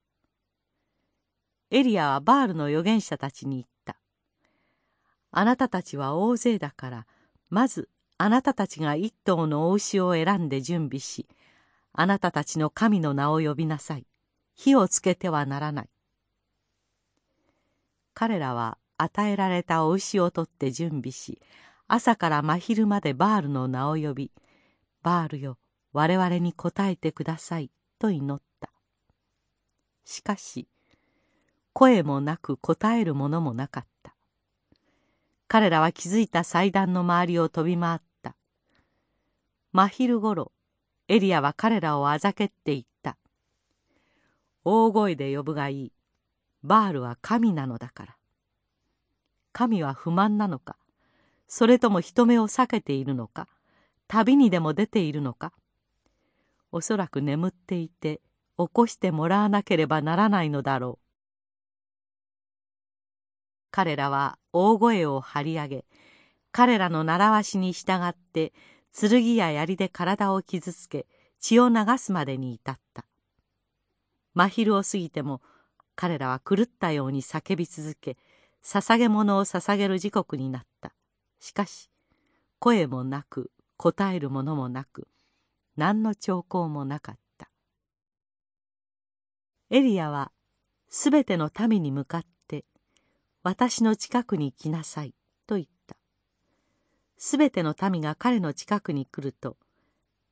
エリアはバールの預言者たちに言った。あなたたちは大勢だから、まずあなたたちが一頭のお牛を選んで準備し、あなたたちの神の名を呼びなさい。火をつけてはならない。彼らは与えられたお牛を取って準備し、朝から真昼までバールの名を呼び、バールよ、我々に答えてください、と祈った。しかし、声もなく答えるものもなかった。彼らは気づいた祭壇の周りを飛び回った。真昼ごろ、エリアは彼らをあざけって言った。大声で呼ぶがいい。バールは神なのだから。神は不満なのかそれとも人目を避けているのか旅にでも出ているのかおそらく眠っていて起こしてもらわなければならないのだろう。彼らは大声を張り上げ彼らの習わしに従って剣や槍で体を傷つけ血を流すまでに至った。真昼を過ぎても彼らは狂ったように叫び続け捧げ物を捧げる時刻になった。しかし声もなく答えるものもなく何の兆候もなかった。エリアはすべての民に向かって「私の近くに来なさい」と言った。すべての民が彼の近くに来ると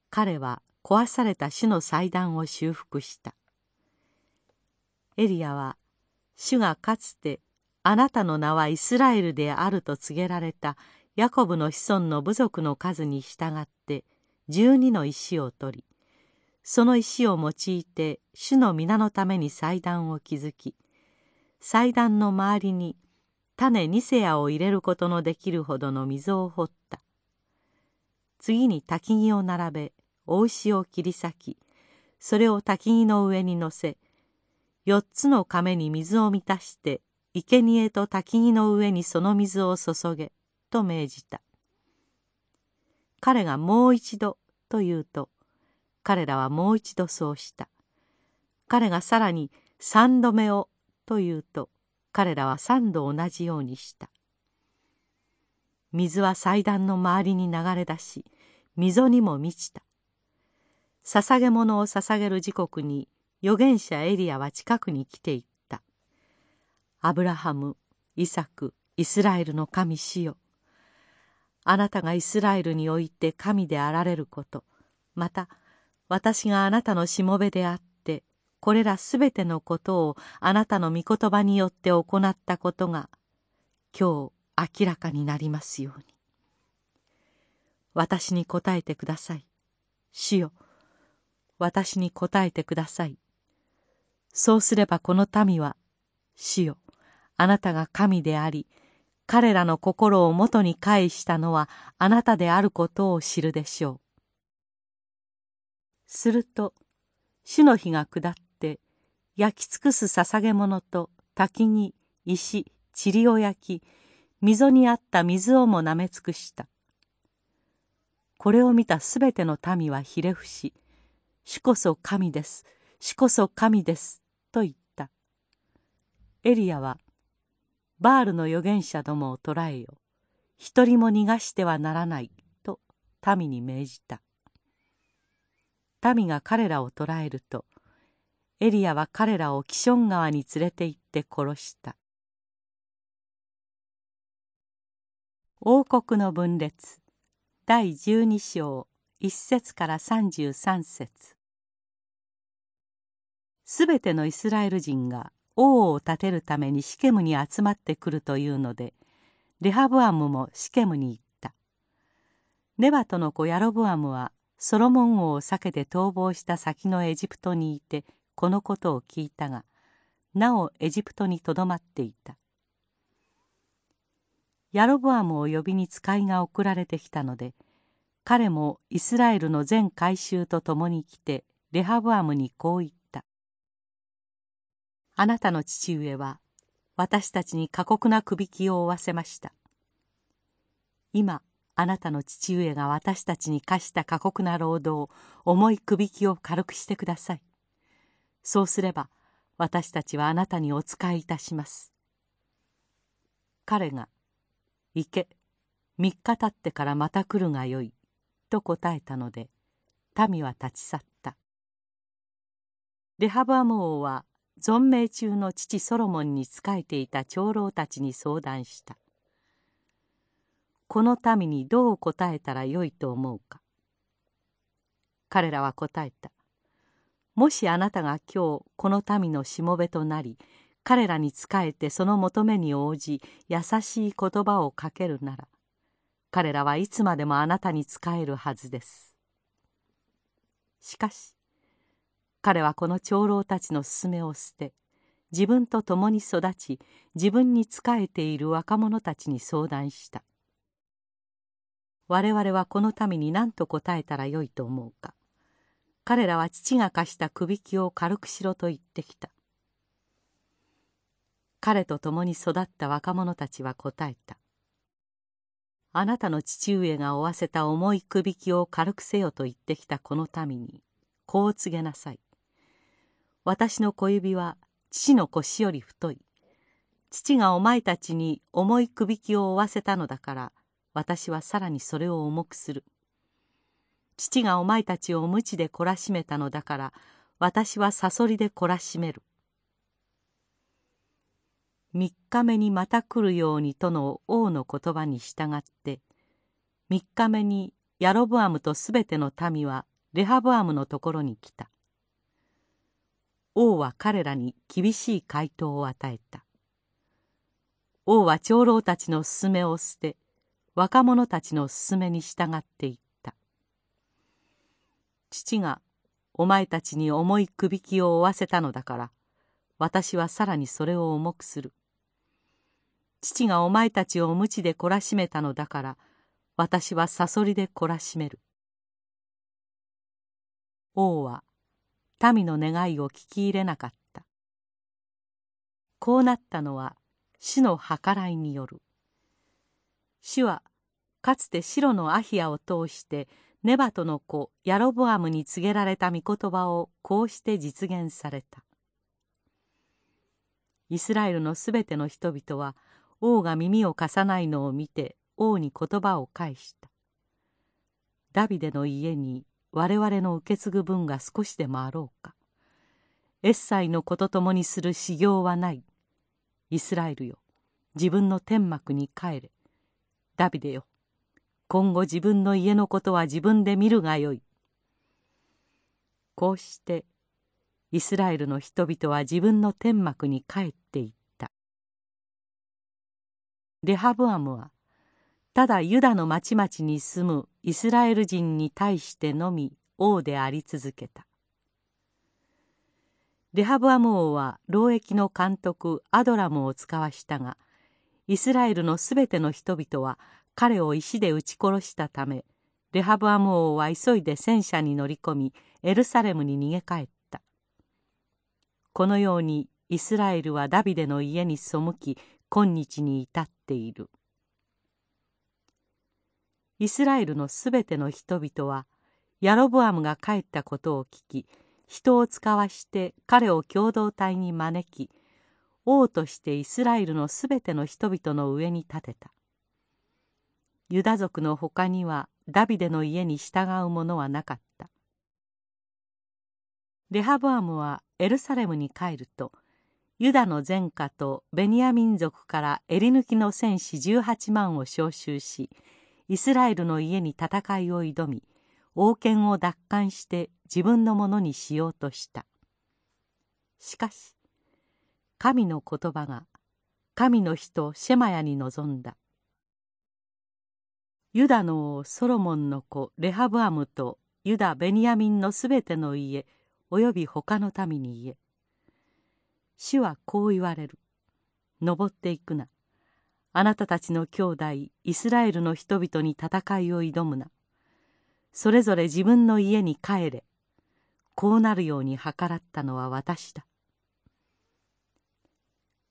彼は壊された主の祭壇を修復した。エリアは主がかつてあなたの名はイスラエルであると告げられたヤコブの子孫の部族の数に従って十二の石を取りその石を用いて主の皆のために祭壇を築き祭壇の周りに種ニセアを入れることのできるほどの溝を掘った。次に焚き木を並べ大牛を切り裂きそれを焚き木の上に乗せ四つの亀に水を満たして生贄と焚き木の上にその水を注げと命じた。彼がもう一度と言うと彼らはもう一度そうした。彼がさらに三度目をと言うと彼らは三度同じようにした。水は祭壇の周りに流れ出し溝にも満ちた。捧げ物を捧げる時刻に預言者エリアは近くに来ていった。アブラハムイサクイスラエルの神主よあなたがイスラエルにおいて神であられること。また私があなたのしもべであってこれらすべてのことをあなたの御言葉によって行ったことが今日明らかになりますように。私に答えてください。主よ私に答えてください。そうすればこの民は主よあなたが神であり彼らの心を元に返したのはあなたであることを知るでしょう。すると主の日が下って焼き尽くす捧げ物と滝に石塵を焼き溝にあった水をもなめ尽くした。これを見たすべての民はひれ伏し「主こそ神です。主こそ神です」と言った。エリアは「バールの預言者どもを捕らえよ。一人も逃がしてはならない」と民に命じた。民が彼らを捕らえるとエリアは彼らをキション川に連れて行って殺した。王国の分裂。第十二章一節から三十三節。すべてのイスラエル人が王を立てるためにシケムに集まってくるというのでレハブアムもシケムに行った。ネバトの子ヤロブアムはソロモン王を避けて逃亡した先のエジプトにいてこのことを聞いたがなおエジプトにとどまっていたヤロブアムを呼びに使いが送られてきたので彼もイスラエルの全改宗と共に来てレハブアムにこう言った「あなたの父上は私たちに過酷なくびきを負わせました。今あなたの父上が私たちに課した過酷な労働重いくびきを軽くしてください。そうすれば私たちはあなたにお仕えいたします。彼が行け三日経ってからまた来るがよい」と答えたので民は立ち去った。レハブアム王は存命中の父ソロモンに仕えていた長老たちに相談した。この民にどう答えたらよいと思うか。彼らは答えた。もしあなたが今日この民のしもべとなり彼らに仕えてその求めに応じ優しい言葉をかけるなら彼らはいつまでもあなたに仕えるはずです。しかし彼はこの長老たちの勧めを捨て自分と共に育ち自分に仕えている若者たちに相談した。我々はこの民に何と答えたらよいと思うか。彼らは父が貸したくびきを軽くしろと言ってきた彼と共に育った若者たちは答えた。あなたの父上が負わせた重いくびきを軽くせよと言ってきたこの民に、こう告げなさい。私の小指は父の腰より太い。父がお前たちに重いくびきを負わせたのだから、私はさらにそれを重くする。父がお前たちを鞭で懲らしめたのだから、私はさそりで懲らしめる。3日目にまた来るようにとの王の言葉に従って3日目にヤロブアムとすべての民はレハブアムのところに来た。王は彼らに厳しい回答を与えた。王は長老たちの勧めを捨て若者たちの勧めに従っていった父がお前たちに重いくびきを負わせたのだから私はさらにそれを重くする。父がお前たちを無知で懲らしめたのだから、私はサソリで懲らしめる。王は民の願いを聞き入れなかった。こうなったのは主の計らいによる。主はかつて白のアヒアを通してネバトの子ヤロボアムに告げられた御言葉をこうして実現された。イスラエルのすべての人々は王が耳を貸さないのを見て王に言葉を返した。ダビデの家に我々の受け継ぐ分が少しでもあろうか。エッサイの子と共にする修行はない。イスラエルよ自分の天幕に帰れ。ダビデよ今後自分の家のことは自分で見るがよい。こうしてイスラエルの人々は自分の天幕に帰っていった。レハブアムはただユダの町々に住むイスラエル人に対してのみ王であり続けた。レハブアム王は労役の監督アドラムを使わしたがイスラエルのすべての人々は彼を石で撃ち殺したためレハブアム王は急いで戦車に乗り込みエルサレムに逃げ帰った。このようにイスラエルはダビデの家に背き今日に至っている。イスラエルのすべての人々はヤロブアムが帰ったことを聞き人を使わして彼を共同体に招き王としてイスラエルのすべての人々の上に立てた。ユダ族の他にはダビデの家に従う者はなかった。レハブアムはエルサレムに帰るとユダの前科とベニヤ民族から襟抜きの戦士18万を召集しイスラエルの家に戦いを挑み王権を奪還して自分のものにしようとした。しかし神の言葉が神の人シェマヤに臨んだ。ユダの王ソロモンの子レハブアムとユダ・ベニヤミンのすべての家および他の民に言え。主はこう言われる。登っていくな。あなたたちの兄弟イスラエルの人々に戦いを挑むな。それぞれ自分の家に帰れ。こうなるように計らったのは私だ。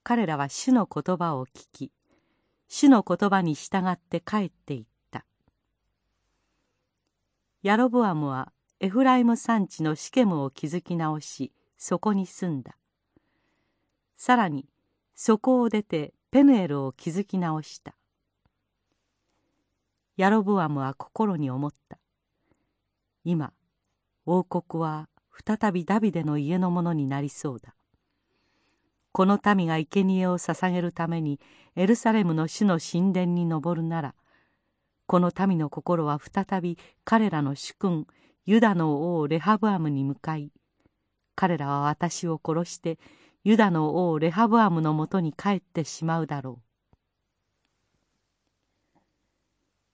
彼らは主の言葉を聞き主の言葉に従って帰っていった。ヤロボアムはエフライム山地のシケムを築き直しそこに住んだ。さらにそこを出てペヌエルを築き直した。ヤロボアムは心に思った。今王国は再びダビデの家のものになりそうだ。この民が生贄を捧げるためにエルサレムの主の神殿に登るならこの民の心は再び彼らの主君ユダの王レハブアムに向かい彼らは私を殺してユダの王レハブアムのもとに帰ってしまうだろう。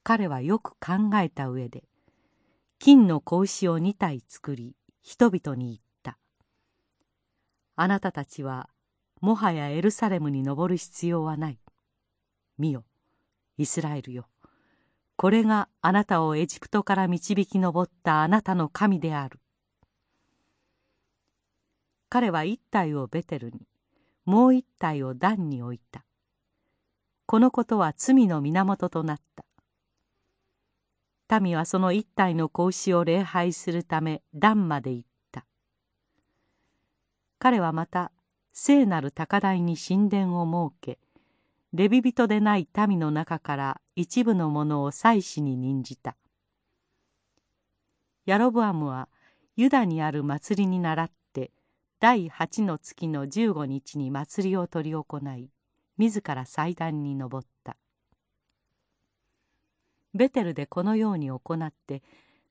彼はよく考えた上で金の子牛を2体作り人々に言った。あなたたちはもはやエルサレムに登る必要はない。見よイスラエルよ。これがあなたをエジプトから導き上ったあなたの神である。彼は一体をベテルにもう一体をダンに置いた。このことは罪の源となった。民はその一体の子牛を礼拝するためダンまで行った。彼はまた聖なる高台に神殿を設けレビ人でない民の中から一部のものを祭司に任じた。ヤロブアムはユダにある祭りに倣って第八の月の十五日に祭りを執り行い自ら祭壇に登った。ベテルでこのように行って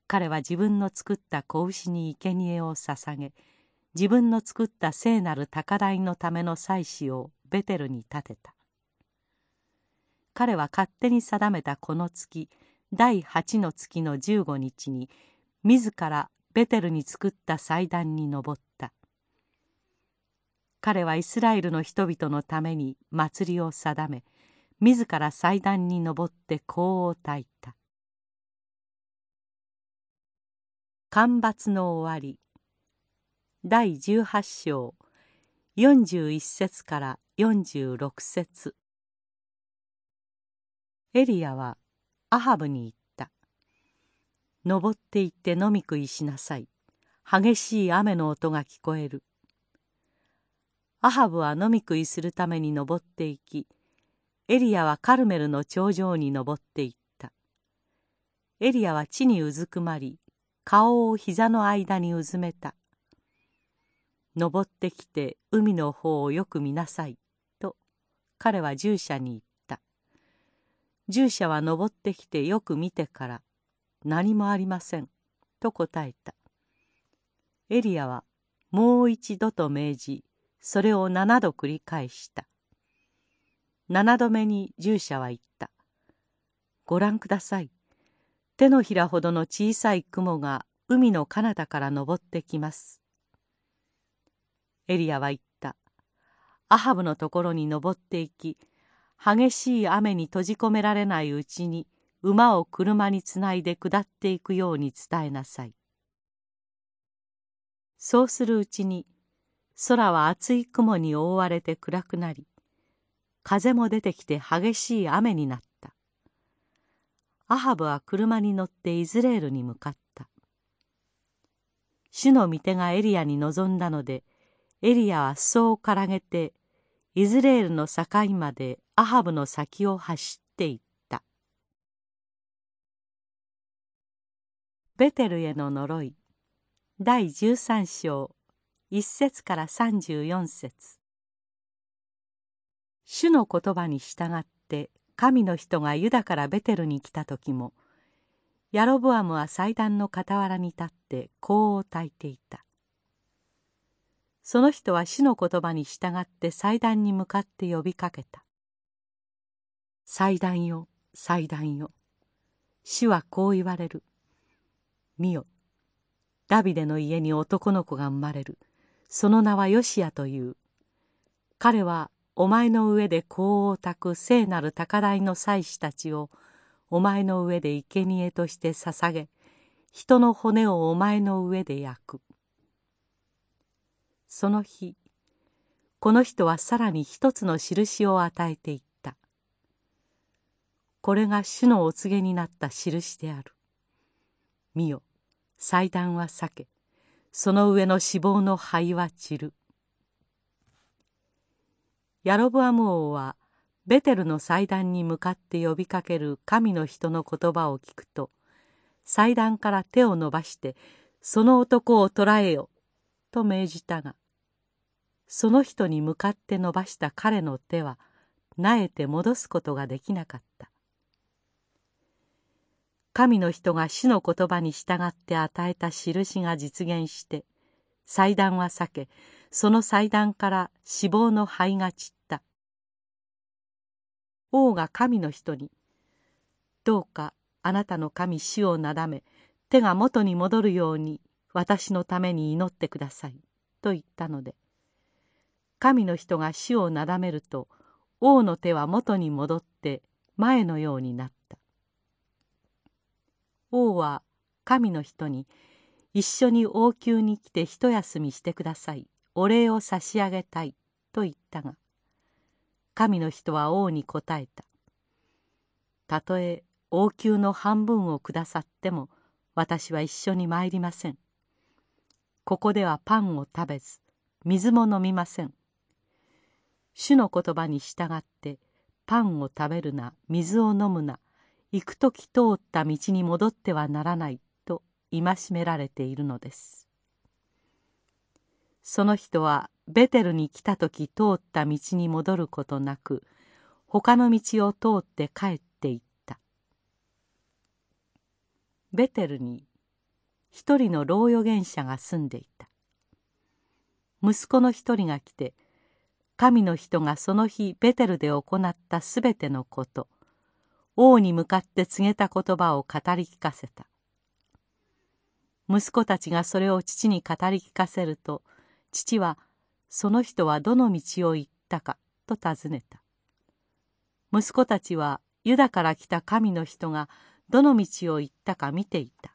彼は自分の作った子牛に生贄を捧げ自分の作った聖なる高台のための祭司をベテルに建てた。彼は勝手に定めたこの月第8の月の15日に自らベテルに作った祭壇に登った。彼はイスラエルの人々のために祭りを定め自ら祭壇に登って香をたいた。干ばつの終わり第18章41節から46節。エリアはアハブに言った「登って行って飲み食いしなさい。激しい雨の音が聞こえる」アハブは飲み食いするために登っていきエリアはカルメルの頂上に登っていった。エリアは地にうずくまり顔を膝の間にうずめた。登ってきて海の方をよく見なさいと彼は従者に言った。従者は登ってきてよく見てから何もありません。と答えた。エリアはもう一度と命じそれを七度繰り返した。七度目に従者は言った。ご覧ください。手のひらほどの小さい雲が海の彼方から登ってきます。エリアは言った。アハブのところに登っていき激しい雨に閉じ込められないうちに馬を車につないで下っていくように伝えなさい。そうするうちに空は厚い雲に覆われて暗くなり風も出てきて激しい雨になった。アハブは車に乗ってイズレールに向かった。主の御手がエリアに臨んだのでエリアは裾をからげてイズレールの境までアハブの先を走っていった。ベテルへの呪い。第13章1節から34節。主の言葉に従って神の人がユダからベテルに来た時もヤロブアムは祭壇の傍らに立って香を焚いていた。その人は主の言葉に従って祭壇に向かって呼びかけた。祭壇よ、祭壇よ。主はこう言われる。見よ、ダビデの家に男の子が生まれる。その名はヨシアという。彼はお前の上で香を焚く聖なる高台の祭司たちをお前の上で生贄として捧げ、人の骨をお前の上で焼く。その日この人はさらに一つの印を与えていった。これが主のお告げになった印である。見よ祭壇は裂けその上の脂肪の灰は散る。ヤロブアム王はベテルの祭壇に向かって呼びかける神の人の言葉を聞くと祭壇から手を伸ばしてその男を捕らえよと命じたがその人に向かって伸ばした彼の手はなえて戻すことができなかった。神の人が主の言葉に従って与えた印が実現して祭壇は裂けその祭壇から脂肪の灰が散った。王が神の人に「どうかあなたの神主をなだめ手が元に戻るように私のために祈ってください」と言ったので神の人が主をなだめると王の手は元に戻って前のようになった。王は神の人に一緒に王宮に来て一休みしてくださいお礼を差し上げたいと言ったが神の人は王に答えた。たとえ王宮の半分をくださっても私は一緒に参りません。ここではパンを食べず水も飲みません。主の言葉に従ってパンを食べるな水を飲むな行く時通った道に戻ってはならないと戒められているのです。その人はベテルに来た時通った道に戻ることなく他の道を通って帰っていった。ベテルに一人の老預言者が住んでいた。息子の一人が来て神の人がその日ベテルで行ったすべてのこと王に向かって告げた言葉を語り聞かせた。息子たちがそれを父に語り聞かせると父はその人はどの道を行ったかと尋ねた。息子たちはユダから来た神の人がどの道を行ったか見ていた。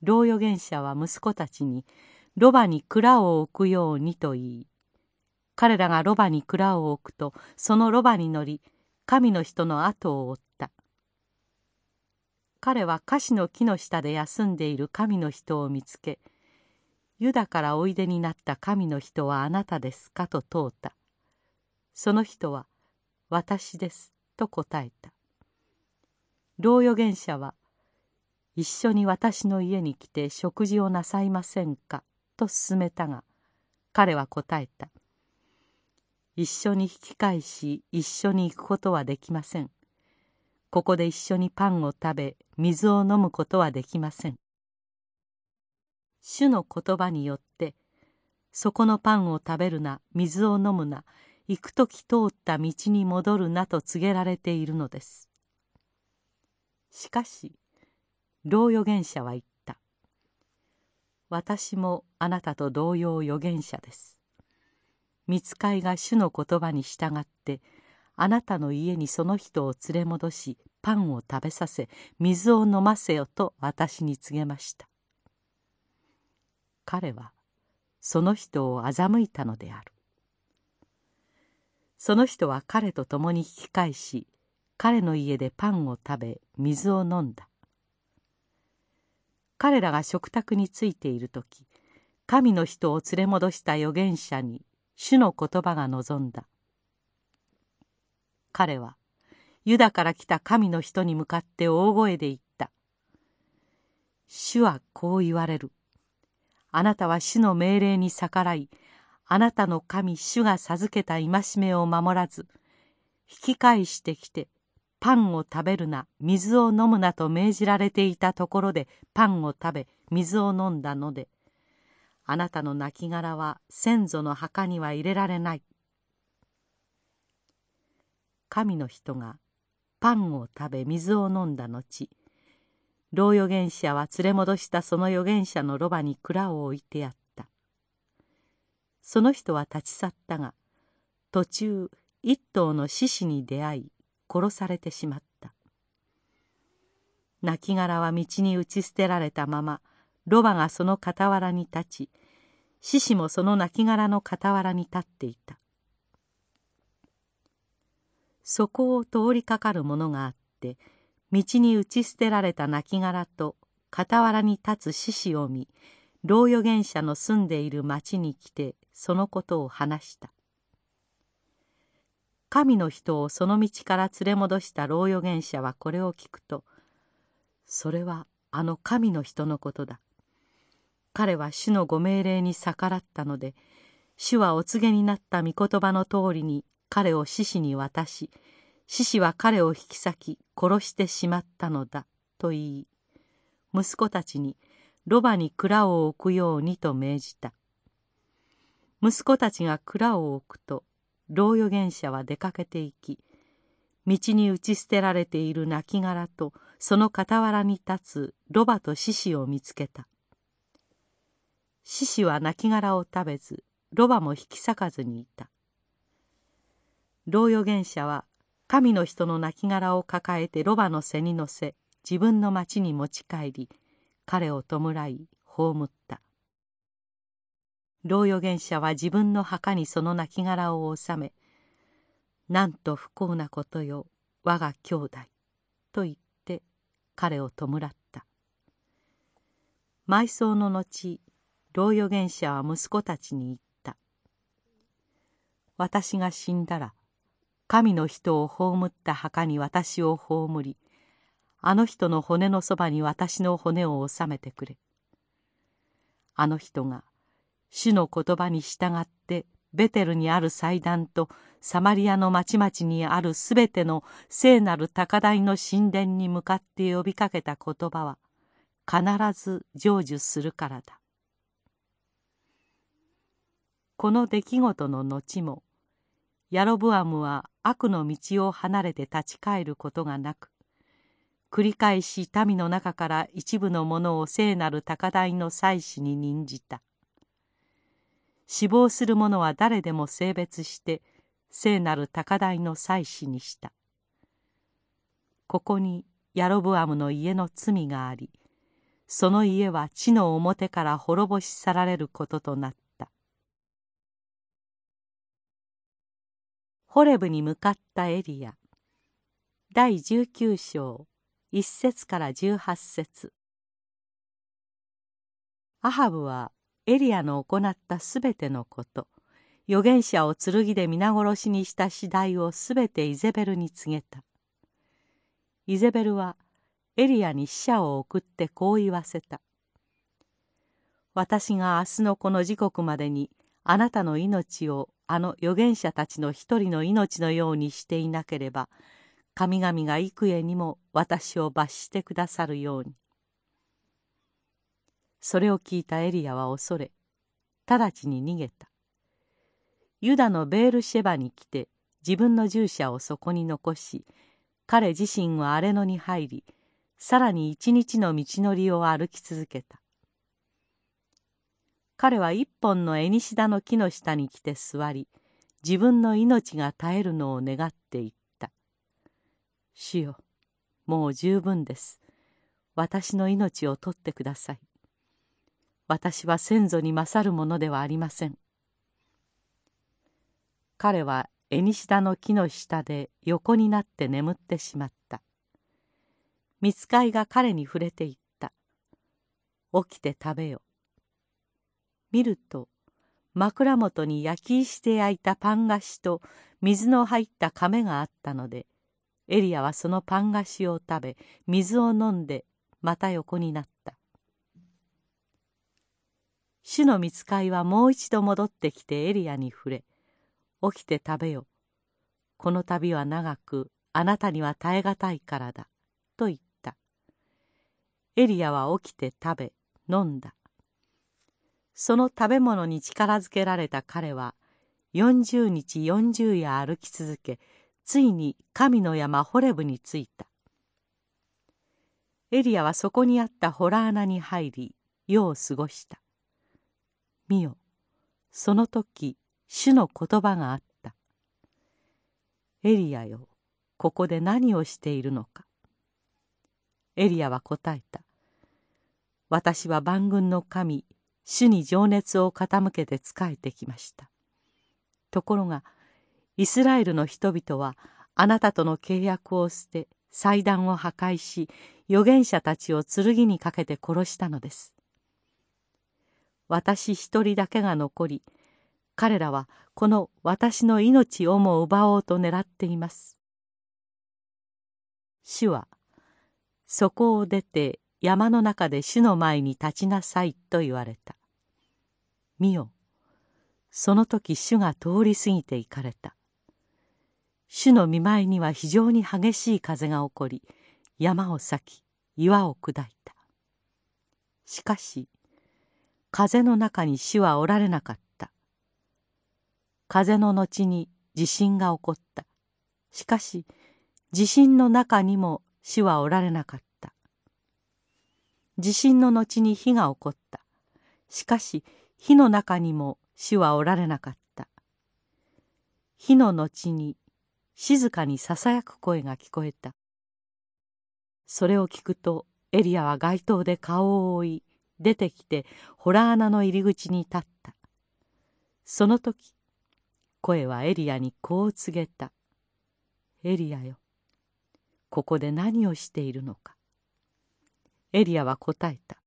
老預言者は息子たちにロバに蔵を置くようにと言い彼らがロバに蔵を置くとそのロバに乗り神の人の後を追った。彼は菓子の木の下で休んでいる神の人を見つけユダからおいでになった神の人はあなたですかと問うた。その人は私ですと答えた。老預言者は一緒に私の家に来て食事をなさいませんか？と勧めたが彼は答えた。一緒に引き返し一緒に行くことはできません。ここで一緒にパンを食べ水を飲むことはできません。主の言葉によってそこのパンを食べるな水を飲むな行く時通った道に戻るなと告げられているのです。しかし老預言者は言った。私もあなたと同様預言者です。見つかいが主の言葉に従ってあなたの家にその人を連れ戻しパンを食べさせ水を飲ませよと私に告げました。彼はその人を欺いたのである。その人は彼と共に引き返し彼の家でパンを食べ水を飲んだ。彼らが食卓についている時神の人を連れ戻した預言者に主の言葉が望んだ。彼はユダから来た神の人に向かって大声で言った「主はこう言われる。あなたは主の命令に逆らいあなたの神主が授けた戒めを守らず引き返してきてパンを食べるな水を飲むなと命じられていたところでパンを食べ水を飲んだのであなたの亡骸は先祖の墓には入れられない。神の人がパンを食べ水を飲んだ後老預言者は連れ戻したその預言者のロバに蔵を置いてやった。その人は立ち去ったが途中一頭の獅子に出会い殺されてしまった。亡骸は道に打ち捨てられたままロバがその傍らに立ち獅子もその亡骸の傍らに立っていた。そこを通りかかるものがあって道に打ち捨てられた亡骸と傍らに立つ獅子を見老預言者の住んでいる町に来てそのことを話した。神の人をその道から連れ戻した老預言者はこれを聞くとそれはあの神の人のことだ。彼は主のご命令に逆らったので主はお告げになった御言葉の通りに彼を獅子に渡し獅子は彼を引き裂き殺してしまったのだと言い息子たちにロバに蔵を置くようにと命じた。息子たちが蔵を置くと老預言者は出かけて行き道に打ち捨てられている亡骸とその傍らに立つロバと獅子を見つけた。獅子は亡骸を食べずロバも引き裂かずにいた。老預言者は神の人の亡骸を抱えてロバの背に乗せ自分の町に持ち帰り彼を弔い葬った。老預言者は自分の墓にその亡骸を納め「なんと不幸なことよ我が兄弟」と言って彼を弔った。埋葬の後老預言者は息子たちに言った「私が死んだら神の人を葬った墓に私を葬りあの人の骨のそばに私の骨を納めてくれ」あの人が主の言葉に従ってベテルにある祭壇とサマリアの町々にあるすべての聖なる高台の神殿に向かって呼びかけた言葉は必ず成就するからだ。この出来事の後もヤロブアムは悪の道を離れて立ち返ることがなく繰り返し民の中から一部の者を聖なる高台の祭司に任じた。死亡する者は誰でも性別して聖なる高台の祭司にした。ここにヤロブアムの家の罪がありその家は地の表から滅ぼし去られることとなった。ホレブに向かったエリア。第19章1節から18節。アハブはエリアの行ったすべてのこと預言者を剣で皆殺しにした次第をすべてイゼベルに告げたイゼベルはエリアに使者を送ってこう言わせた。私が明日のこの時刻までにあなたの命をあの預言者たちの一人の命のようにしていなければ神々が幾重にも私を罰してくださるように。それを聞いたエリアは恐れ直ちに逃げた。ユダのベールシェバに来て自分の従者をそこに残し彼自身は荒れ野に入りさらに一日の道のりを歩き続けた。彼は一本のエニシダの木の下に来て座り自分の命が絶えるのを願っていった「主よもう十分です。私の命を取ってください。私は先祖に勝るものではありません」彼はエニシダの木の下で横になって眠ってしまった。見つかいが彼に触れていった。起きて食べよ見ると枕元に焼き石で焼いたパン菓子と水の入った亀があったのでエリアはそのパン菓子を食べ水を飲んでまた横になった。主の見つかいはもう一度戻ってきてエリアに触れ起きて食べよこの旅は長くあなたには耐え難いからだと言った。エリアは起きて食べ飲んだ。その食べ物に力づけられた彼は40日40夜歩き続けついに神の山ホレブに着いた。エリアはそこにあった洞穴に入り夜を過ごした。見よ。その時主の言葉があった「エリアよここで何をしているのか」エリアは答えた「私は万軍の神主に情熱を傾けて仕えてきました」ところがイスラエルの人々はあなたとの契約を捨て祭壇を破壊し預言者たちを剣にかけて殺したのです。私一人だけが残り彼らはこの私の命をも奪おうと狙っています。主は、そこを出て山の中で主の前に立ちなさいと言われた。見よ、その時主が通り過ぎて行かれた。主の見舞いには非常に激しい風が起こり、山を裂き、岩を砕いた。しかし、風の中に主はおられなかった。風の後に地震が起こった。しかし地震の中にも死はおられなかった。地震の後に火が起こった。しかし火の中にも死はおられなかった。火の後に静かにささやく声が聞こえた。それを聞くとエリアは街灯で顔を覆い出てきてホラー穴の入り口に立った。その時声はエリアにこう告げた。エリアよ、ここで何をしているのか。エリアは答えた。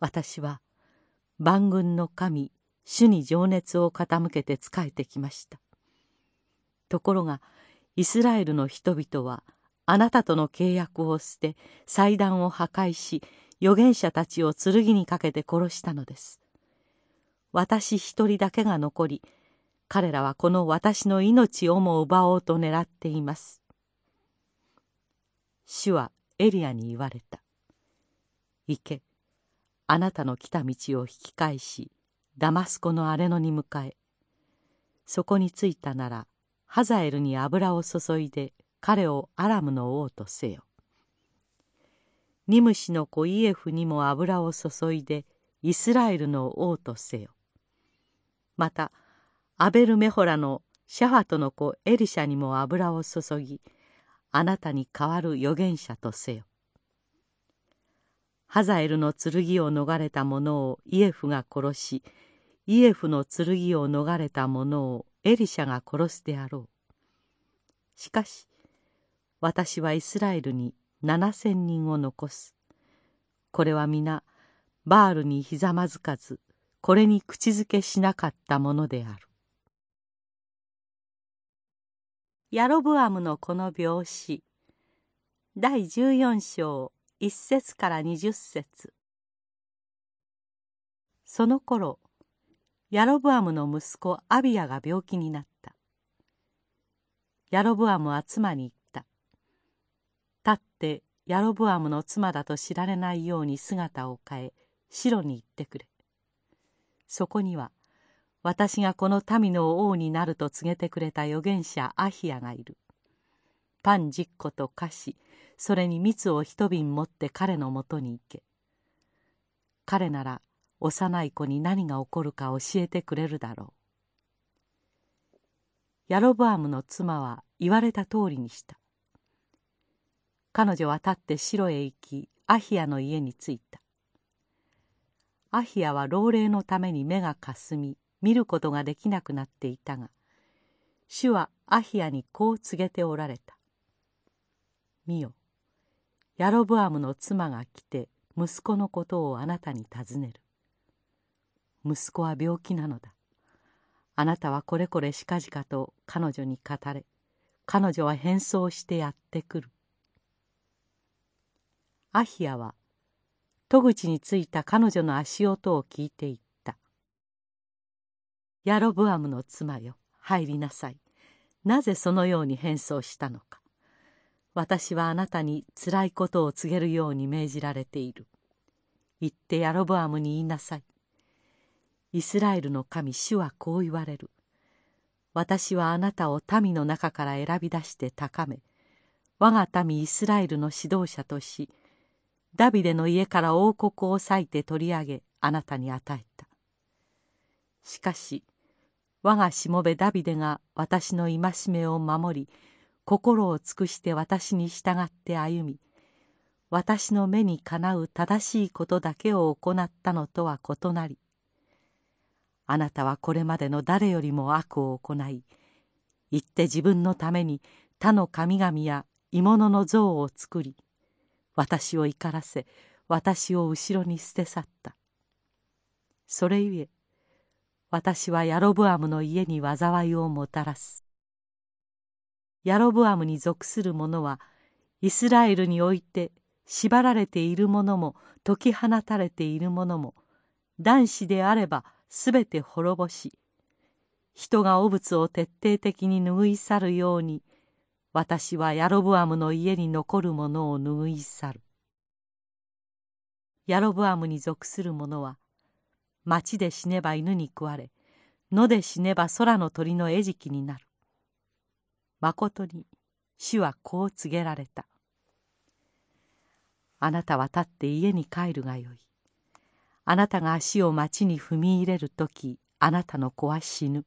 私は万軍の神、主に情熱を傾けて仕えてきました。ところが、イスラエルの人々は、あなたとの契約を捨て、祭壇を破壊し、預言者たちを剣にかけて殺したのです。私一人だけが残り、彼らはこの私の命をも奪おうと狙っています。主はエリアに言われた。行け、あなたの来た道を引き返し、ダマスコの荒野に向かえ。そこに着いたなら、ハザエルに油を注いで彼をアラムの王とせよ。ニムシの子イエフにも油を注いでイスラエルの王とせよ。またアベルメホラのシャファトの子エリシャにも油を注ぎあなたに代わる預言者とせよ。ハザエルの剣を逃れた者をイエフが殺しイエフの剣を逃れた者をエリシャが殺すであろうしかし私はイスラエルに七千人を残す。これは皆バールにひざまずかずこれに口づけしなかったものである。ヤロブアムのこの病死第14章1節から20節。その頃ヤロブアムの息子アビアが病気になった。ヤロブアムは妻に言っ立ってヤロブアムの妻だと知られないように姿を変え城に行ってくれ。そこには私がこの民の王になると告げてくれた預言者アヒアがいる。パン10個と菓子それに蜜を一瓶持って彼のもとに行け。彼なら幼い子に何が起こるか教えてくれるだろう。ヤロブアムの妻は言われた通りにした。彼女は立って城へ行きアヒアの家に着いた。アヒアは老齢のために目がかすみ見ることができなくなっていたが主はアヒアにこう告げておられた。見よヤロブアムの妻が来て息子のことをあなたに尋ねる。息子は病気なのだ。あなたはこれこれしかじかと彼女に語れ彼女は変装してやってくる。アヒアは戸口についた彼女の足音を聞いていった「ヤロブアムの妻よ入りなさいなぜそのように変装したのか私はあなたにつらいことを告げるように命じられている。言ってヤロブアムに言いなさい。イスラエルの神主はこう言われる。私はあなたを民の中から選び出して高め、我が民イスラエルの指導者とし、ダビデの家から王国を裂いて取り上げ、あなたに与えた。しかし、我がしもべダビデが私の戒めを守り、心を尽くして私に従って歩み私の目にかなう正しいことだけを行ったのとは異なりあなたはこれまでの誰よりも悪を行い言って自分のために他の神々や鋳物の像を作り私を怒らせ私を後ろに捨て去った。それゆえ私はヤロブアムの家に災いをもたらす。ヤロブアムに属する者はイスラエルにおいて縛られている者も解き放たれている者も男子であればすべて滅ぼし人が汚物を徹底的に拭い去るように私はヤロブアムの家に残る者を拭い去るヤロブアムに属する者は町で死ねば犬に食われ野で死ねば空の鳥の餌食になるまことに主はこう告げられた。あなたは立って家に帰るがよい。あなたが足を町に踏み入れる時あなたの子は死ぬ。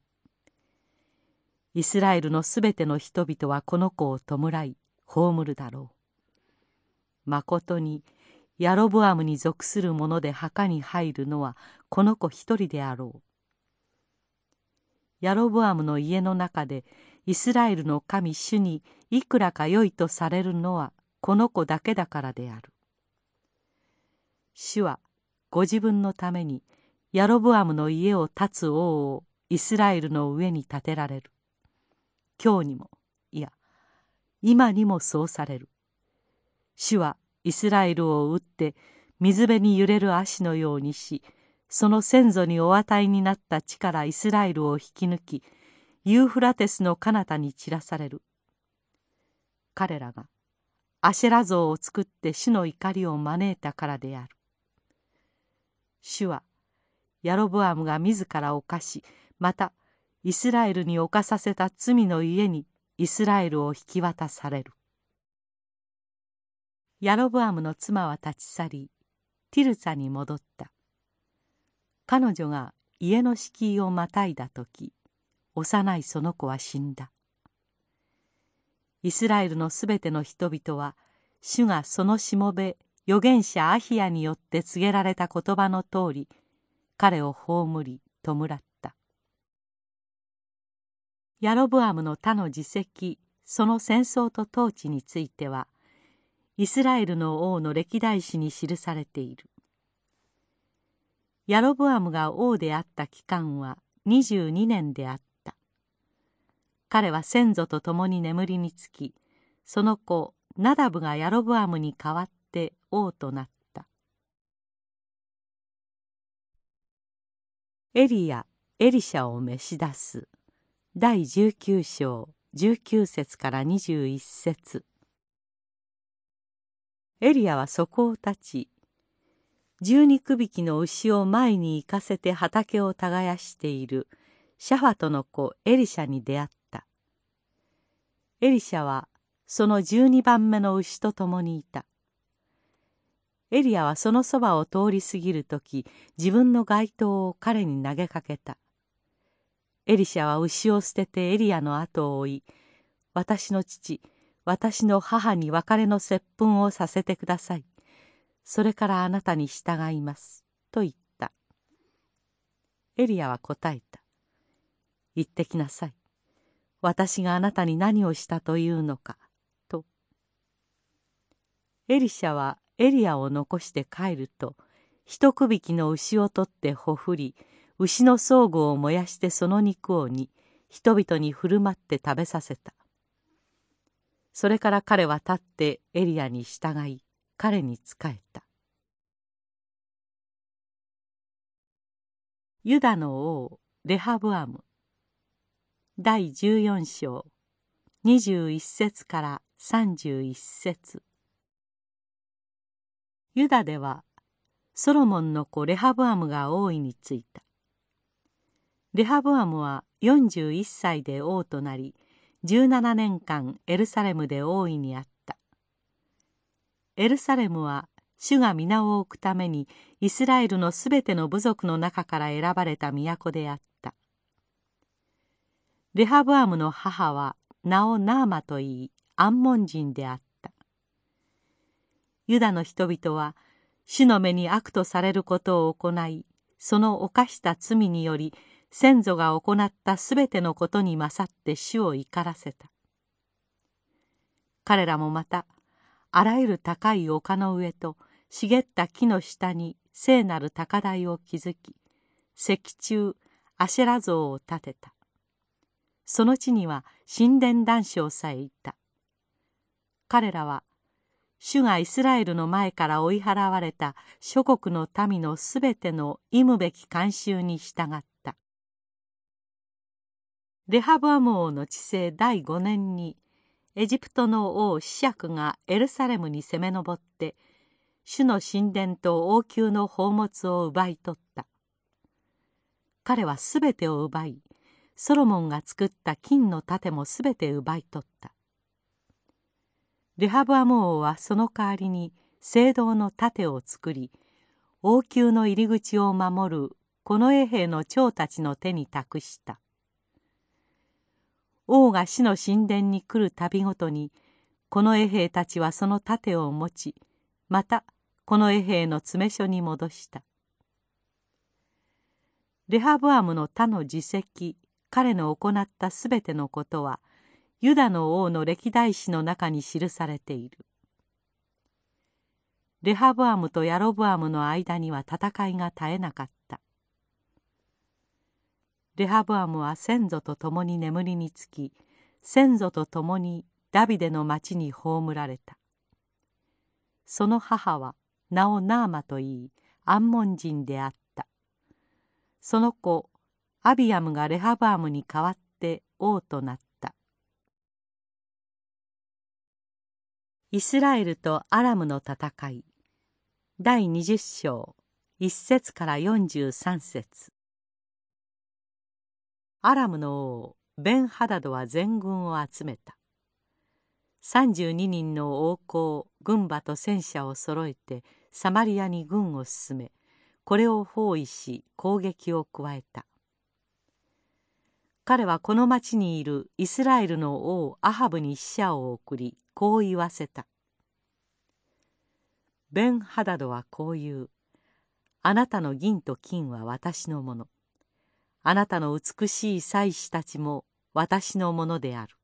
イスラエルのすべての人々はこの子を弔い葬るだろう。まことにヤロブアムに属する者で墓に入るのはこの子一人であろう。ヤロブアムの家の中でイスラエルの神主にいくらか良いとされるのはこの子だけだからである。主はご自分のためにヤロブアムの家を建つ王をイスラエルの上に建てられる。今日にも。いや今にもそうされる。主はイスラエルを打って水辺に揺れる足のようにしその先祖にお与えになった地からイスラエルを引き抜きユーフラテスの彼方に散らされる。彼らがアシェラ像を作って主の怒りを招いたからである。主はヤロブアムが自ら犯しまたイスラエルに犯させた罪の家にイスラエルを引き渡される。ヤロブアムの妻は立ち去りティルサに戻った。彼女が家の敷居をまたいだ時幼いその子は死んだ。イスラエルのすべての人々は主がそのしもべ預言者アヒヤによって告げられた言葉の通り彼を葬り弔った。ヤロブアムの他の自責その戦争と統治についてはイスラエルの王の歴代史に記されている。ヤロブアムが王であった期間は22年であった。彼は先祖と共に眠りにつきその子ナダブがヤロブアムに代わって王となった。エリアエリシャを召し出す。第19章19節から21節。エリアはそこを立ち十二区引きの牛を前に行かせて畑を耕しているシャファトの子エリシャに出会った。エリシャはその十二番目の牛と共にいた。エリアはそのそばを通り過ぎる時自分の街灯を彼に投げかけた。エリシャは牛を捨ててエリアの後を追い私の父私の母に別れの接吻をさせてください。それからあなたに従います。と言った。エリアは答えた。言ってきなさい。私があなたに何をしたというのか。と。エリシャはエリアを残して帰ると一区引きの牛を取ってほふり牛の装具を燃やしてその肉を煮人々に振る舞って食べさせた。それから彼は立ってエリアに従い彼に仕えた。ユダの王レハブアム。第14章。21節から31節。ユダではソロモンの子レハブアムが王位についた。レハブアムは41歳で王となり17年間エルサレムで王位にあった。エルサレムは主が皆を置くためにイスラエルのすべての部族の中から選ばれた都であった。レハブアムの母は名をナーマといいアンモン人であった。ユダの人々は主の目に悪とされることを行いその犯した罪により先祖が行ったすべてのことに勝って主を怒らせた。彼らもまたあらゆる高い丘の上と茂った木の下に聖なる高台を築き石柱アシェラ像を建てた。その地には神殿男将さえいた。彼らは主がイスラエルの前から追い払われた諸国の民のすべての忌むべき慣習に従ったレハブアム王の治世第5年にエジプトの王シシャクがエルサレムに攻め上って主の神殿と王宮の宝物を奪い取った。彼はすべてを奪いソロモンが作った金の盾もすべて奪い取った。レハブアム王はその代わりに聖堂の盾を作り王宮の入り口を守るこの衛兵の長たちの手に託した。王が死の神殿に来る度ごとにこの衛兵たちはその盾を持ちまたこの衛兵の詰め所に戻した。レハブアムの他の自責彼の行ったすべてのことはユダの王の歴代史の中に記されている。レハブアムとヤロブアムの間には戦いが絶えなかった。レハブアムは先祖と共に眠りにつき先祖と共にダビデの町に葬られた。その母は名をナーマといいアンモン人であった。その子アビアムがレハブアムに代わって王となった。イスラエルとアラムの戦い。第20章1節から43節。アラムの王ベンハダドは全軍を集めた32人の王侯軍馬と戦車を揃えてサマリアに軍を進めこれを包囲し攻撃を加えた彼はこの町にいるイスラエルの王アハブに使者を送りこう言わせたベン・ハダドはこう言う。あなたの銀と金は私のもの。あなたの美しい祭司たちも私のものである。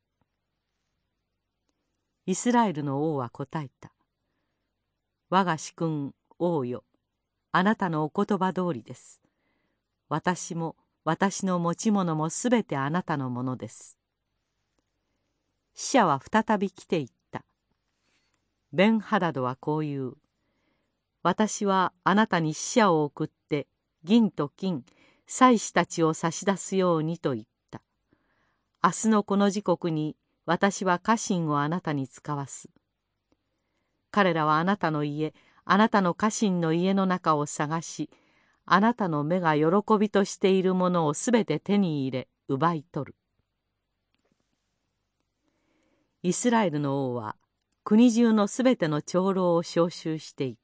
イスラエルの王は答えた。我が主君王よ、あなたのお言葉通りです。私も私の持ち物もすべてあなたのものです。死者は再び来ていった。ベン・ハダドはこう言う。私はあなたに死者を送って銀と金、祭司たちを差し出すようにと言った。明日のこの時刻に私は家臣をあなたに使わす。彼らはあなたの家、あなたの家臣の家の中を探し、あなたの目が喜びとしているものをすべて手に入れ、奪い取る。イスラエルの王は国中のすべての長老を召集していた。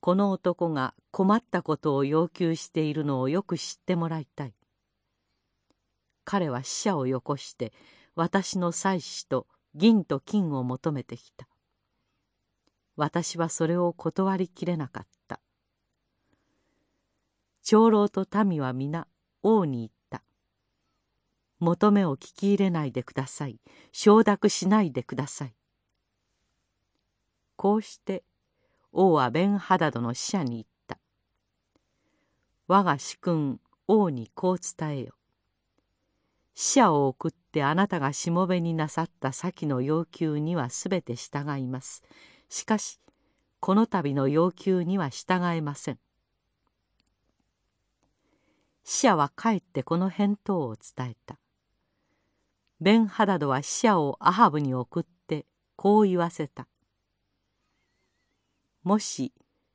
この男が困ったことを要求しているのをよく知ってもらいたい。彼は死者をよこして私の妻子と銀と金を求めてきた。私はそれを断りきれなかった。長老と民は皆王に言った。求めを聞き入れないでください。承諾しないでください。こうして王はベンハダドの使者に言った。我が主君王にこう伝えよ。死者を送ってあなたがしもべになさった先の要求にはすべて従います。しかしこの度の要求には従えません。死者は帰ってこの返答を伝えた。ベンハダドは死者をアハブに送ってこう言わせた。もし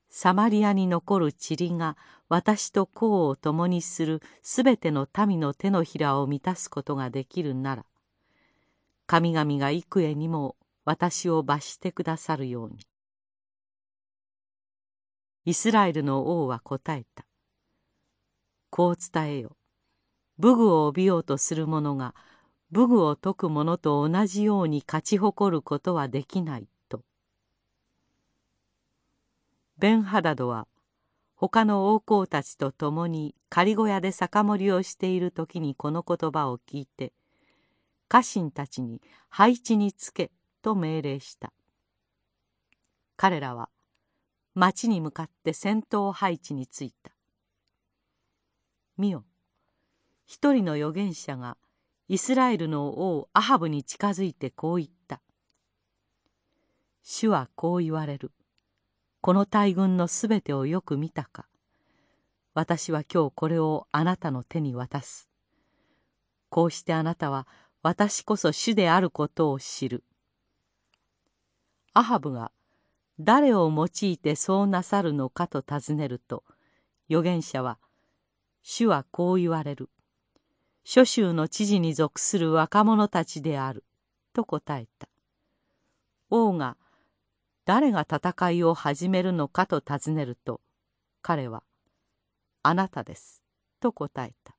サマリアに残る塵が私と功を共にするすべての民の手のひらを満たすことができるなら神々が幾重にも私を罰してくださるように。イスラエルの王は答えた。こう伝えよ。武具を帯びようとする者が武具を解く者と同じように勝ち誇ることはできないと。ベンハダドは他の王公たちと共に仮小屋で酒盛りをしている時にこの言葉を聞いて家臣たちに配置につけと命令した。彼らは町に向かって戦闘配置についた。見よ一人の預言者がイスラエルの王アハブに近づいてこう言った。主はこう言われる。この大軍のすべてをよく見たか私は今日これをあなたの手に渡すこうしてあなたは私こそ主であることを知るアハブが誰を用いてそうなさるのかと尋ねると預言者は主はこう言われる。諸州の知事に属する若者たちである。と答えた。王が誰が戦いを始めるのかと尋ねると彼は「あなたです」と答えた。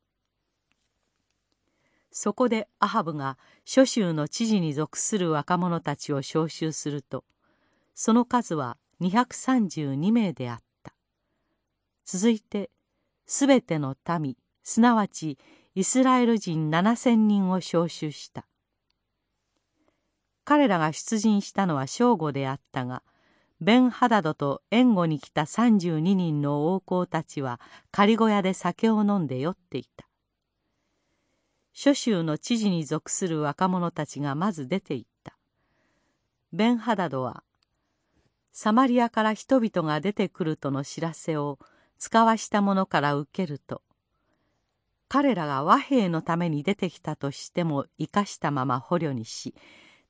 そこでアハブが諸州の知事に属する若者たちを召集するとその数は232名であった。続いてすべての民すなわちイスラエル人7,000人を召集した彼らが出陣したのは正午であったがベンハダドと援護に来た32人の王公たちは仮小屋で酒を飲んで酔っていた。諸州の知事に属する若者たちがまず出て行った。ベンハダドはサマリアから人々が出てくるとの知らせを使わした者から受けると彼らが和平のために出てきたとしても生かしたまま捕虜にし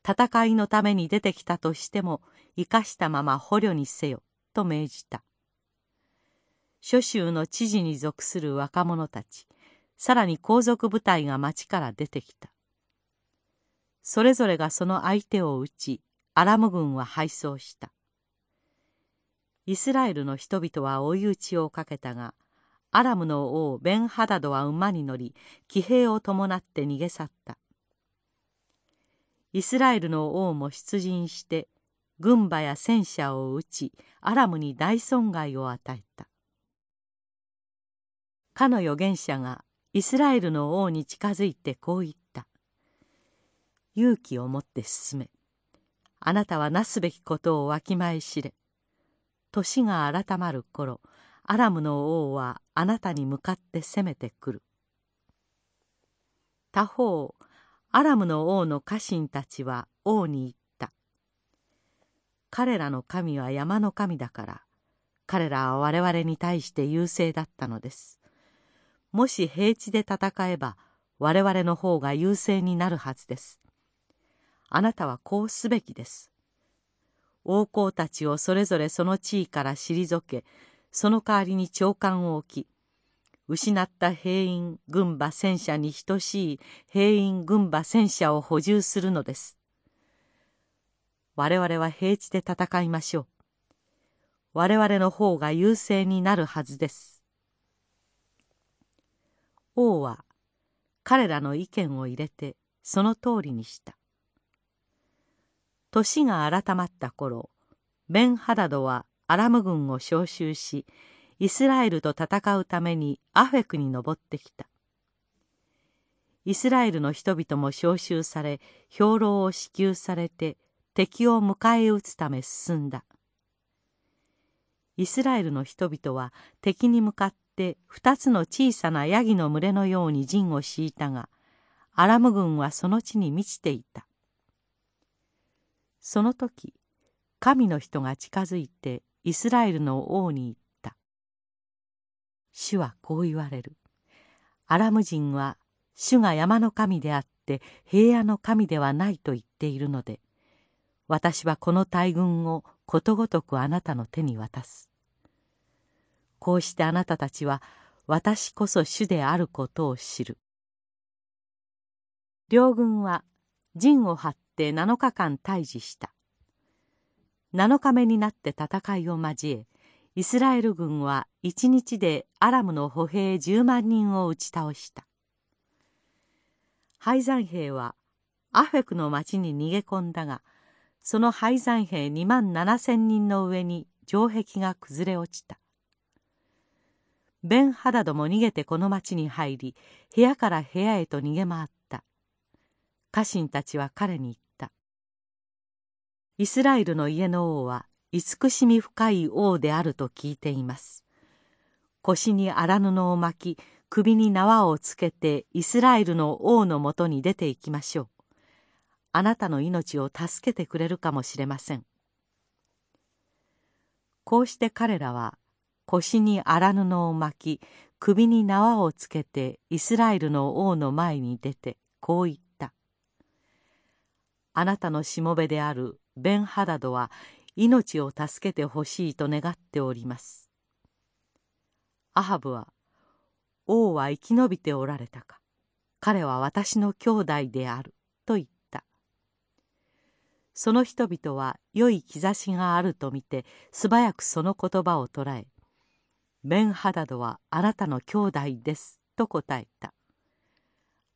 戦いのために出てきたとしても生かしたまま捕虜にせよと命じた。諸州の知事に属する若者たちさらに皇族部隊が町から出てきた。それぞれがその相手を撃ちアラム軍は敗走した。イスラエルの人々は追い打ちをかけたがアラムの王ベンハダドは馬に乗り騎兵を伴って逃げ去った。イスラエルの王も出陣して軍馬や戦車を撃ちアラムに大損害を与えた。かの預言者がイスラエルの王に近づいてこう言った「勇気を持って進め。あなたはなすべきことをわきまえしれ。年が改まる頃アラムの王はあなたに向かって攻めてくる」他方アラムの王の家臣たちは王に言った。彼らの神は山の神だから彼らは我々に対して優勢だったのです。もし平地で戦えば我々の方が優勢になるはずです。あなたはこうすべきです。王公たちをそれぞれその地位から退けその代わりに長官を置き失った兵員軍馬戦車に等しい兵員軍馬戦車を補充するのです。我々は平地で戦いましょう。我々の方が優勢になるはずです。王は彼らの意見を入れてその通りにした。年が改まった頃ベンハダドはアラム軍を召集しイスラエルと戦うためにアフェクに登ってきた。イスラエルの人々も召集され兵糧を支給されて敵を迎え撃つため進んだ。イスラエルの人々は敵に向かって二つの小さなヤギの群れのように陣を敷いたがアラム軍はその地に満ちていた。その時神の人が近づいてイスラエルの王に言った主はこう言われる。アラム人は主が山の神であって平野の神ではないと言っているので私はこの大軍をことごとくあなたの手に渡す。こうしてあなたたちは私こそ主であることを知る。両軍は陣を張って7日間対峙した。7日目になって戦いを交えイスラエル軍は一日でアラムの歩兵10万人を打ち倒した。廃山兵はアフェクの町に逃げ込んだがその廃山兵2万7千人の上に城壁が崩れ落ちた。ベン・ハダドも逃げてこの町に入り部屋から部屋へと逃げ回った。家臣たちは彼に言った。イスラエルの家の王は慈しみ深い王であると聞いています。腰に荒布を巻き首に縄をつけてイスラエルの王のもとに出て行きましょう。あなたの命を助けてくれるかもしれません。こうして彼らは腰に荒布を巻き首に縄をつけてイスラエルの王の前に出てこう言った「あなたのしもべであるベンハダドは命を助けてほしいと願っております」アハブは「王は生き延びておられたか。彼は私の兄弟である」と言った。その人々は良い兆しがあると見て素早くその言葉を捉え「ベンハダドはあなたの兄弟です」と答えた。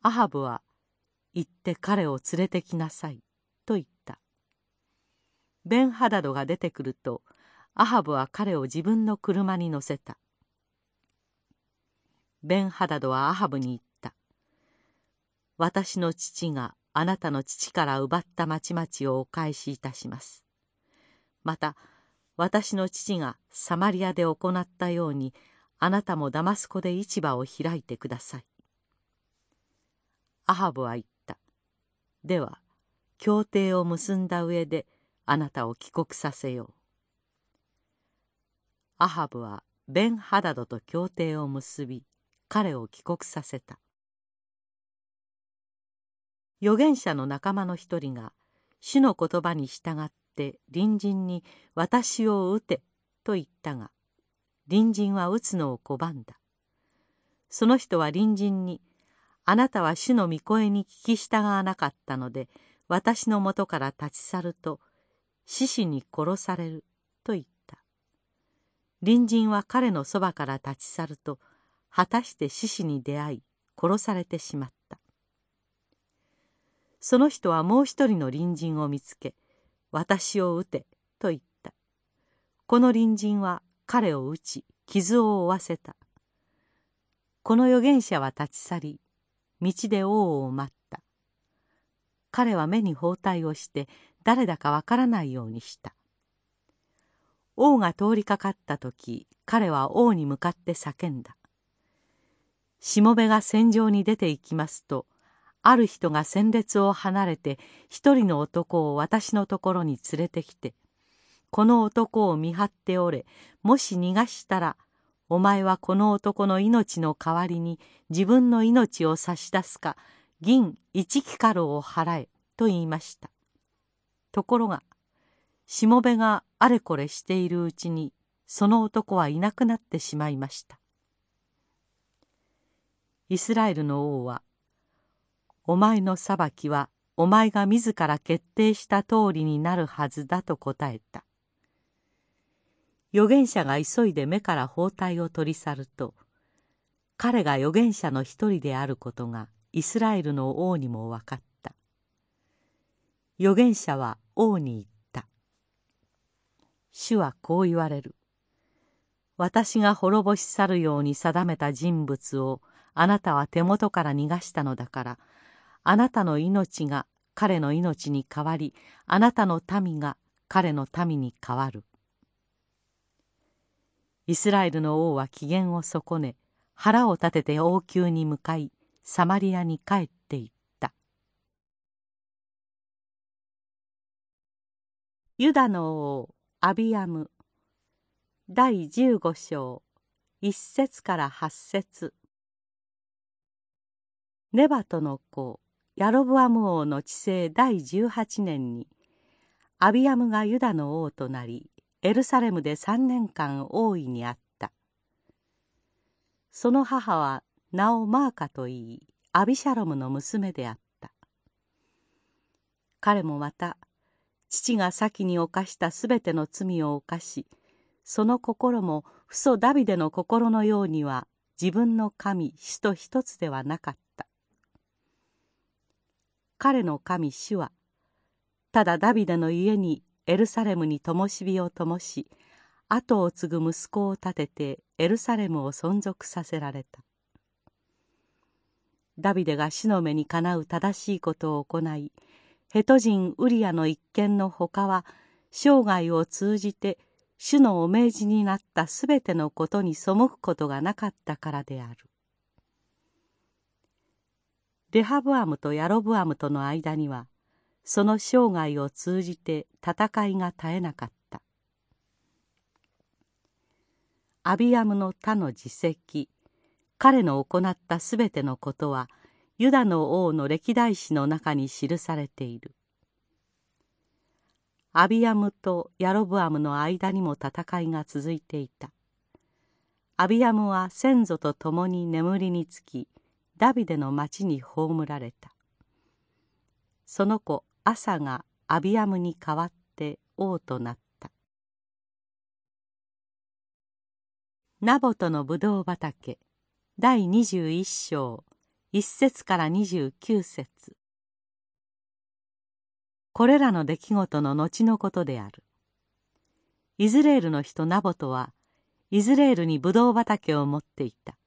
アハブは「行って彼を連れてきなさい」と言った。ベンハダドが出てくるとアハブは彼を自分の車に乗せたベンハダドはアハブに言った「私の父があなたの父から奪った町々をお返しいたします。また、私の父がサマリアで行ったように、あなたもダマスコで市場を開いてください。アハブは言った。では、協定を結んだ上で、あなたを帰国させよう。アハブはベン・ハダドと協定を結び、彼を帰国させた。預言者の仲間の一人が主の言葉に従って隣人に「私を撃て」と言ったが隣人は撃つのを拒んだその人は隣人に「あなたは主の御声に聞き従わなかったので私のもとから立ち去ると獅子に殺される」と言った。隣人は彼のそばから立ち去ると果たして獅子に出会い殺されてしまった。その人はもう一人の隣人を見つけ「私を撃て」と言った。この隣人は彼を撃ち傷を負わせた。この預言者は立ち去り道で王を待った。彼は目に包帯をして誰だかわからないようにした。王が通りかかった時彼は王に向かって叫んだ。しもべが戦場に出て行きますとある人が戦列を離れて一人の男を私のところに連れてきてこの男を見張っておれもし逃がしたらお前はこの男の命の代わりに自分の命を差し出すか銀一キカルを払えと言いました。ところがしもべがあれこれしているうちにその男はいなくなってしまいました。イスラエルの王は「お前の裁きはお前が自ら決定した通りになるはずだ」と答えた。預言者が急いで目から包帯を取り去ると彼が預言者の一人であることがイスラエルの王にも分かった。預言者は王に言った。主はこう言われる。私が滅ぼし去るように定めた人物をあなたは手元から逃がしたのだからあなたの命が彼の命に代わりあなたの民が彼の民に代わる。イスラエルの王は機嫌を損ね腹を立てて王宮に向かいサマリアに帰った。ユダの王アビアム。第15章。1節から8節。ネバトの子ヤロブアム王の治世第18年にアビアムがユダの王となりエルサレムで3年間王位にあった。その母は名をマーカといいアビシャロムの娘であった。彼もまた父が先に犯したすべての罪を犯しその心も父祖ダビデの心のようには自分の神主と一つではなかった。彼の神主はただダビデの家にエルサレムに灯火を灯し後を継ぐ息子を立ててエルサレムを存続させられた。ダビデが死の目にかなう正しいことを行いヘト人ウリアの一件のほかは生涯を通じて主のお命じになったすべてのことに背くことがなかったからである。レハブアムとヤロブアムとの間にはその生涯を通じて戦いが絶えなかったアビアムの他の自責彼の行ったすべてのことはユダの王の歴代史の中に記されている。アビアムとヤロブアムの間にも戦いが続いていた。アビアムは先祖と共に眠りにつきダビデの町に葬られた。その子朝がアビアムに代わって王となった。ナボトのブドウ畑第21章。1節から29節これらの出来事の後のことであるイズレールの人ナボトはイズレールにブドウ畑を持っていた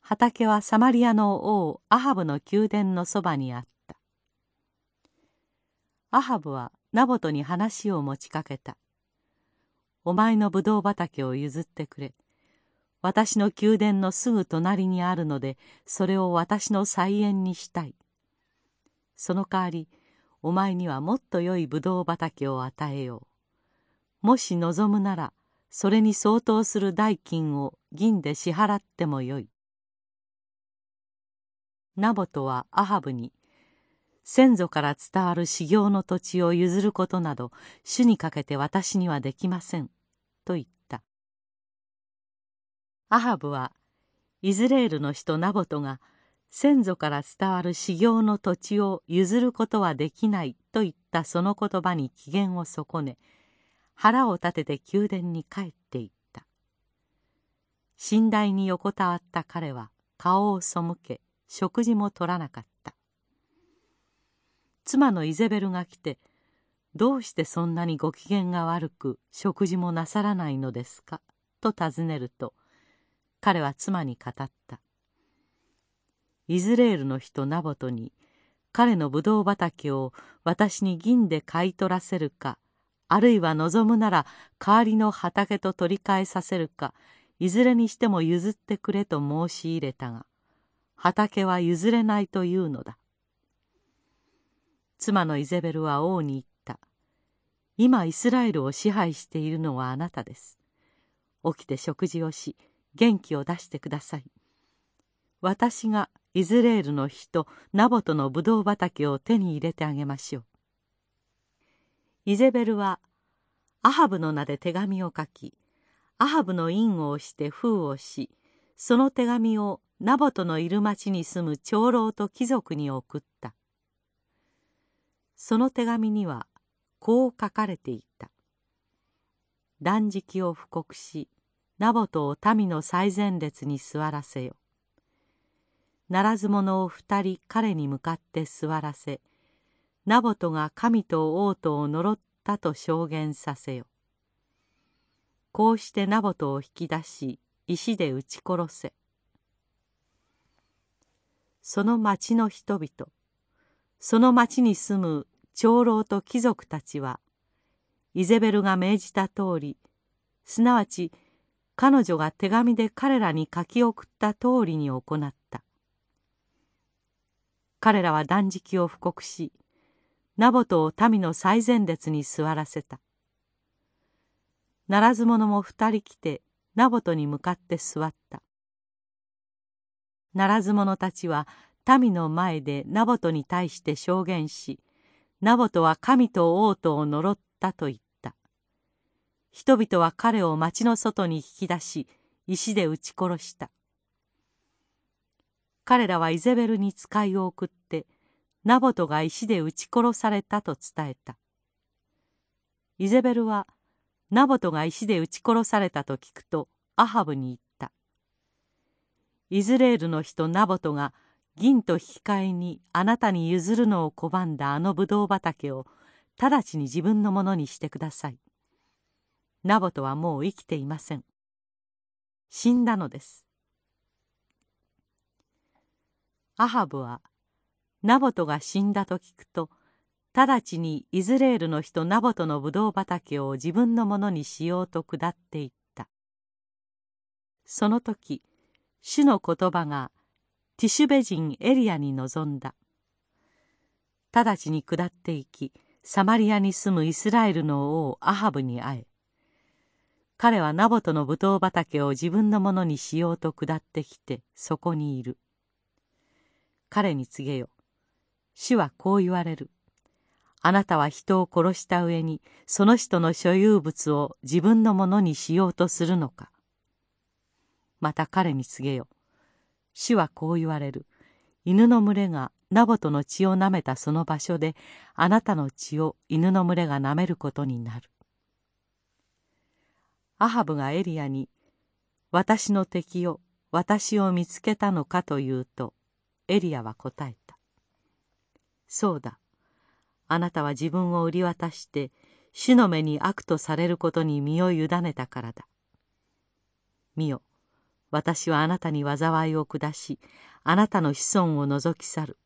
畑はサマリアの王アハブの宮殿のそばにあったアハブはナボトに話を持ちかけた。お前のブドウ畑を譲ってくれ。私の宮殿のすぐ隣にあるので、それを私の菜園にしたい。その代わり、お前にはもっと良いブドウ畑を与えよう。もし望むなら、それに相当する代金を銀で支払ってもよい。ナボトはアハブに、先祖から伝わる修行の土地を譲ることなど主にかけて私にはできません」と言ったアハブはイズレールの人ナボトが先祖から伝わる修行の土地を譲ることはできないと言ったその言葉に機嫌を損ね腹を立てて宮殿に帰っていった寝台に横たわった彼は顔を背け食事も取らなかった妻のイゼベルが来てどうしてそんなにご機嫌が悪く食事もなさらないのですか?」と尋ねると彼は妻に語った。イズレールの人ナボトに彼のブドウ畑を私に銀で買い取らせるかあるいは望むなら代わりの畑と取り替えさせるかいずれにしても譲ってくれと申し入れたが畑は譲れないというのだ。妻のイゼベルは王に言った。今イスラエルを支配しているのはあなたです。起きて食事をし元気を出してください。私がイズレールの人ナボトのブドウ畑を手に入れてあげましょう。イゼベルはアハブの名で手紙を書きアハブの印をして封をしその手紙をナボトのいる町に住む長老と貴族に送った。その手紙にはこう書かれていた。断食を布告しナボトを民の最前列に座らせよ。ならず者を二人彼に向かって座らせナボトが神と王とを呪ったと証言させよ。こうしてナボトを引き出し石で撃ち殺せ。その町の人々その町に住む長老と貴族たちはイゼベルが命じた通りすなわち彼女が手紙で彼らに書き送った通りに行った。彼らは断食を布告しナボトを民の最前列に座らせた。ならず者も二人来てナボトに向かって座った。ならず者たちは民の前でナボトに対して証言しナボトは神と王とを呪ったと言った。人々は彼を町の外に引き出し石で撃ち殺した。彼らはイゼベルに使いを送ってナボトが石で撃ち殺されたと伝えた。イゼベルはナボトが石で撃ち殺されたと聞くとアハブに言った。イズレールの人ナボトが銀と引き換えにあなたに譲るのを拒んだあのブドウ畑を直ちに自分のものにしてください。ナボトはもう生きていません。死んだのです。アハブはナボトが死んだと聞くと直ちにイズレールの人ナボトのブドウ畑を自分のものにしようと下っていった。その時主の言葉がティシュベ人エリアに臨んだ直ちに下っていきサマリアに住むイスラエルの王アハブに会え彼はナボトのブドウ畑を自分のものにしようと下ってきてそこにいる。彼に告げよ主はこう言われる。あなたは人を殺した上にその人の所有物を自分のものにしようとするのか。また彼に告げよ主はこう言われる。犬の群れがナボトの血を舐めたその場所であなたの血を犬の群れが舐めることになる。アハブがエリアに「私の敵よ私を見つけたのか」と言うとエリアは答えた「そうだ。あなたは自分を売り渡して主の目に悪とされることに身を委ねたからだ」見よ。私はあなたに災いを下しあなたの子孫を除き去る。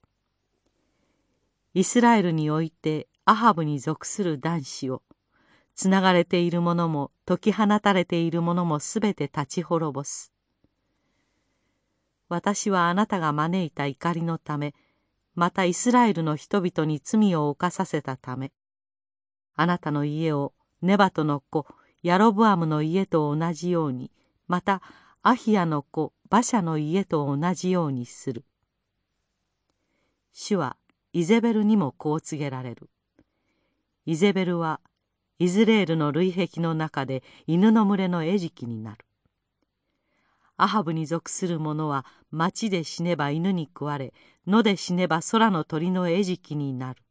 イスラエルにおいてアハブに属する男子をつながれている者も解き放たれている者もすべて立ち滅ぼす私はあなたが招いた怒りのためまたイスラエルの人々に罪を犯させたためあなたの家をネバトの子ヤロブアムの家と同じようにまたアヒアの子馬車の家と同じようにする。主はイゼベルにもこう告げられる。イゼベルはイズレールの類壁の中で犬の群れの餌食になる。アハブに属する者は町で死ねば犬に食われ野で死ねば空の鳥の餌食になる。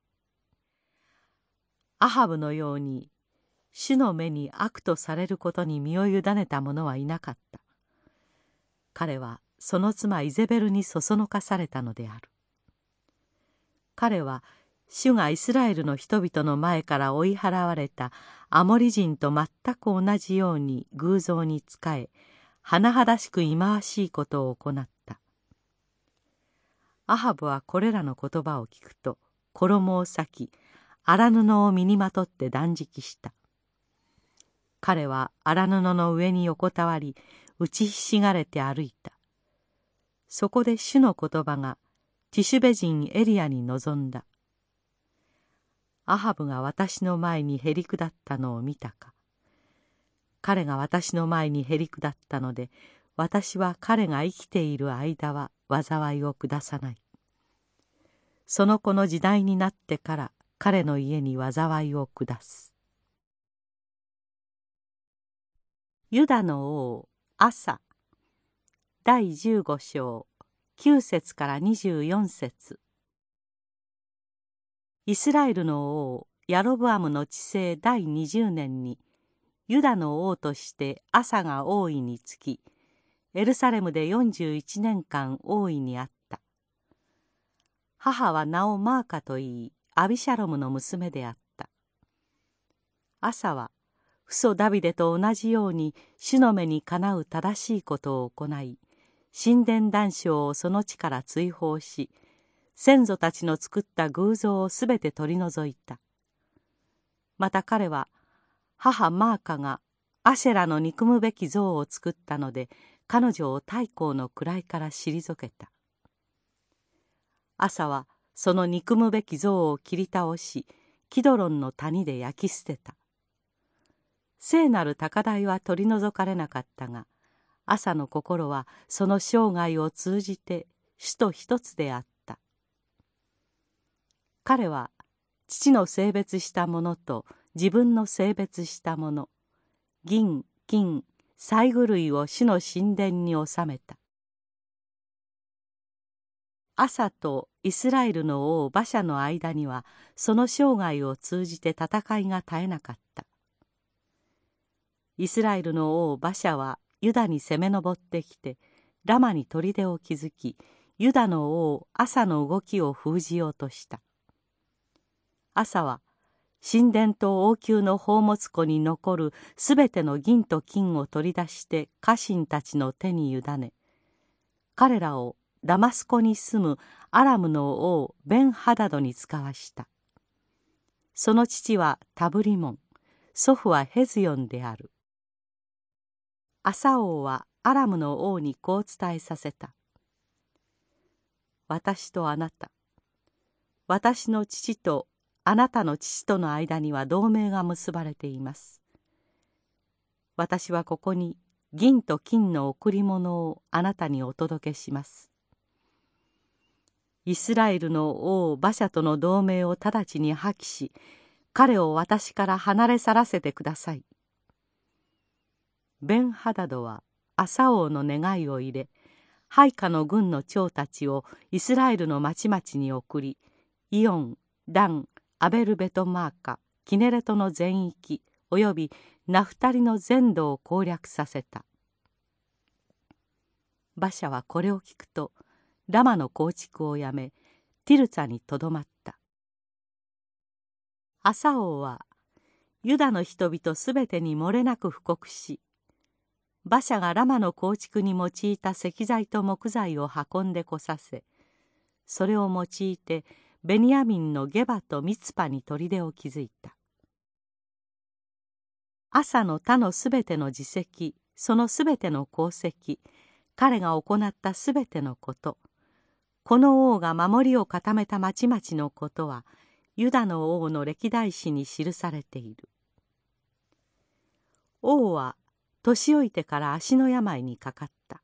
アハブのように主の目に悪とされることに身を委ねた者はいなかった。彼はその妻イゼベルにそそのかされたのである彼は主がイスラエルの人々の前から追い払われたアモリ人と全く同じように偶像に仕え甚だしく忌まわしいことを行った。アハブはこれらの言葉を聞くと衣を裂き荒布を身にまとって断食した。彼は荒布の上に横たわり打ちひしがれて歩いた。そこで主の言葉がティシュベ人エリアに臨んだ。アハブが私の前にへり下ったのを見たか。彼が私の前にへり下ったので私は彼が生きている間は災いを下さない。その子の時代になってから彼の家に災いを下す。ユダの王朝第15章9節から24節。イスラエルの王ヤロブアムの治世第20年にユダの王として朝が王位につきエルサレムで41年間王位にあった。母は名をマーカといいアビシャロムの娘であった。朝は父祖ダビデと同じように主の目にかなう正しいことを行い神殿男子をその地から追放し先祖たちの作った偶像をすべて取り除いた。また彼は母マーカがアシェラの憎むべき像を作ったので彼女を太閤の位から退けた。朝はその憎むべき像を切り倒しキドロンの谷で焼き捨てた。聖なる高台は取り除かれなかったが朝の心はその生涯を通じて主と一つであった。彼は父の性別したものと自分の性別したもの銀金細具類を主の神殿に収めた。朝とイスラエルの王馬車の間にはその生涯を通じて戦いが絶えなかった。イスラエルの王馬車はユダに攻め上ってきてラマに砦を築きユダの王朝の動きを封じようとした。朝は神殿と王宮の宝物庫に残るすべての銀と金を取り出して家臣たちの手に委ね彼らをダマスコに住むアラムの王ベンハダドに使わした。その父はタブリモン祖父はヘズヨンである。朝王はアラムの王にこう伝えさせた。私とあなた私の父とあなたの父との間には同盟が結ばれています。私はここに銀と金の贈り物をあなたにお届けします。イスラエルの王馬車との同盟を直ちに破棄し彼を私から離れ去らせてください。ベンハダドは朝王の願いを入れ配下の軍の長たちをイスラエルの町々に送りイオンダンアベルベトマーカキネレトの全域およびナフタリの全土を攻略させた。馬車はこれを聞くとラマの構築をやめティルツァにとどまった。朝王はユダの人々すべてに漏れなく布告し馬車がラマの構築に用いた石材と木材を運んでこさせそれを用いてベニヤミンのゲバとミツパに砦を築いた。朝の他のすべての自責そのすべての功績彼が行ったすべてのことこの王が守りを固めた町々のことはユダの王の歴代史に記されている。王は年老いてから足の病にかかった。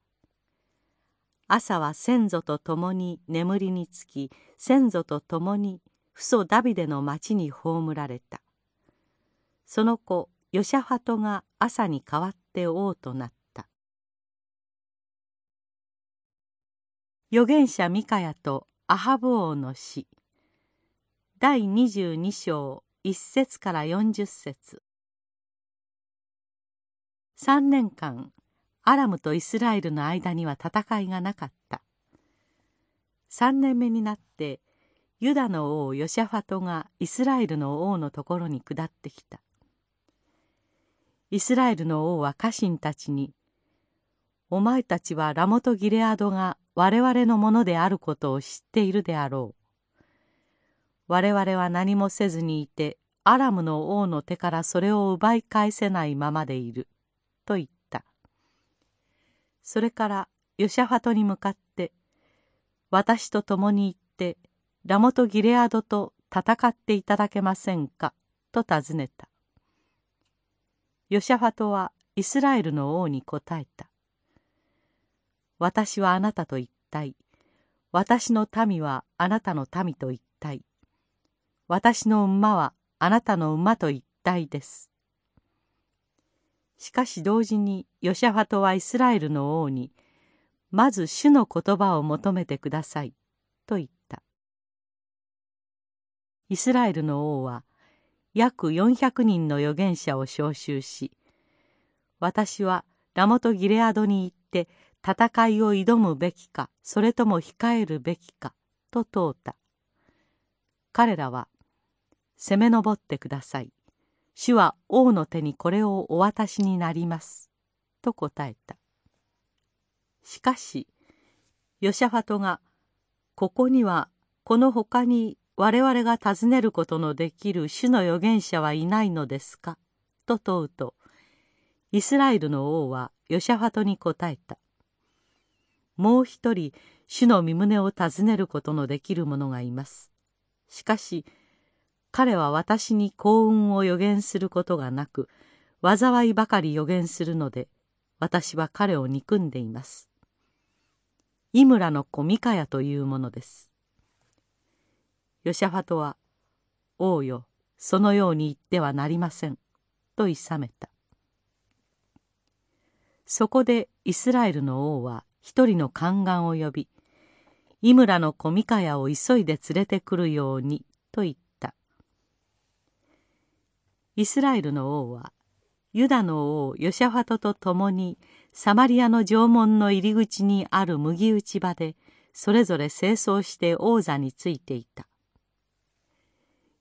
朝は先祖と共に眠りにつき先祖と共に父祖ダビデの町に葬られた。その子ヨシャファトが朝に代わって王となった。預言者ミカヤとアハブ王の死。第22章1節から40節。3年間アラムとイスラエルの間には戦いがなかった。3年目になってユダの王ヨシャファトがイスラエルの王のところに下ってきた。イスラエルの王は家臣たちに「お前たちはラモト・ギレアドが我々のものであることを知っているであろう」我々は何もせずにいてアラムの王の手からそれを奪い返せないままでいる」と言った。それからヨシャファトに向かって「私と共に行ってラモト・ギレアドと戦っていただけませんか?」と尋ねたヨシャファトはイスラエルの王に答えた「私はあなたと一体私の民はあなたの民と一体私の馬はあなたの馬と一体です」しかし同時にヨシャファトはイスラエルの王に「まず主の言葉を求めてください」と言った。イスラエルの王は約400人の預言者を招集し私はラモト・ギレアドに行って戦いを挑むべきかそれとも控えるべきかと問うた彼らは攻め上ってください主は王の手にこれをお渡しになりますと答えた。しかしヨシャファトがここにはこの他に我々が尋ねることのできる主の預言者はいないのですか?」と問うとイスラエルの王はヨシャファトに答えた「もう一人主の身旨を尋ねることのできる者がいます」しかし彼は私に幸運を予言することがなく災いばかり予言するので私は彼を憎んでいます。井村の子ミカヤというものです。ヨシャファトは「王よそのように言ってはなりません」といさめたそこでイスラエルの王は一人の宦官を呼び井村の小ミカヤを急いで連れてくるようにと言ったイスラエルの王はユダの王ヨシャファトと共にサマリアの城門の入り口にある麦打ち場でそれぞれ清掃して王座についていた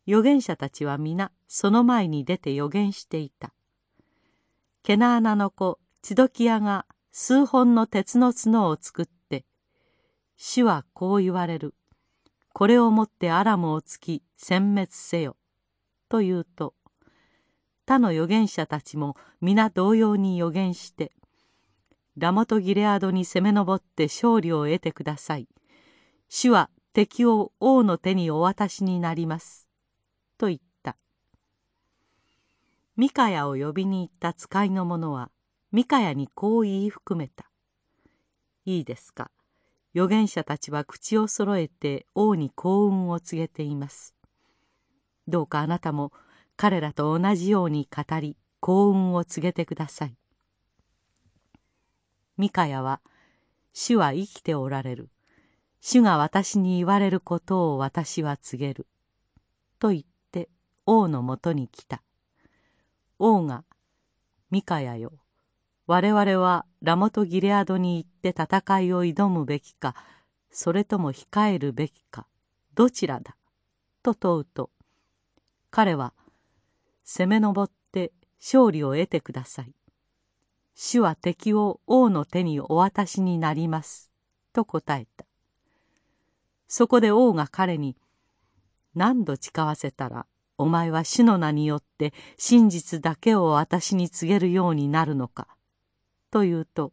預言者たちは皆その前に出て預言していた。ケナーナの子チドキヤが数本の鉄の角を作って「主はこう言われる。これをもってアラムを突き殲滅せよ」と言うと他の預言者たちも皆同様に預言して「ラモト・ギレアドに攻め上って勝利を得てください。主は敵を王の手にお渡しになります。と言ったミカヤを呼びに行った使いの者はミカヤにこう言い含めた「いいですか預言者たちは口を揃えて王に幸運を告げていますどうかあなたも彼らと同じように語り幸運を告げてください」ミカヤは「主は生きておられる」「主が私に言われることを私は告げる」と言って王のもとに来た。王が「ミカヤよ我々はラモト・ギレアドに行って戦いを挑むべきかそれとも控えるべきかどちらだ?」と問うと彼は「攻め上って勝利を得てください」「主は敵を王の手にお渡しになります」と答えた。そこで王が彼に「何度誓わせたらお前は主の名によって真実だけを私に告げるようになるのか」と言うと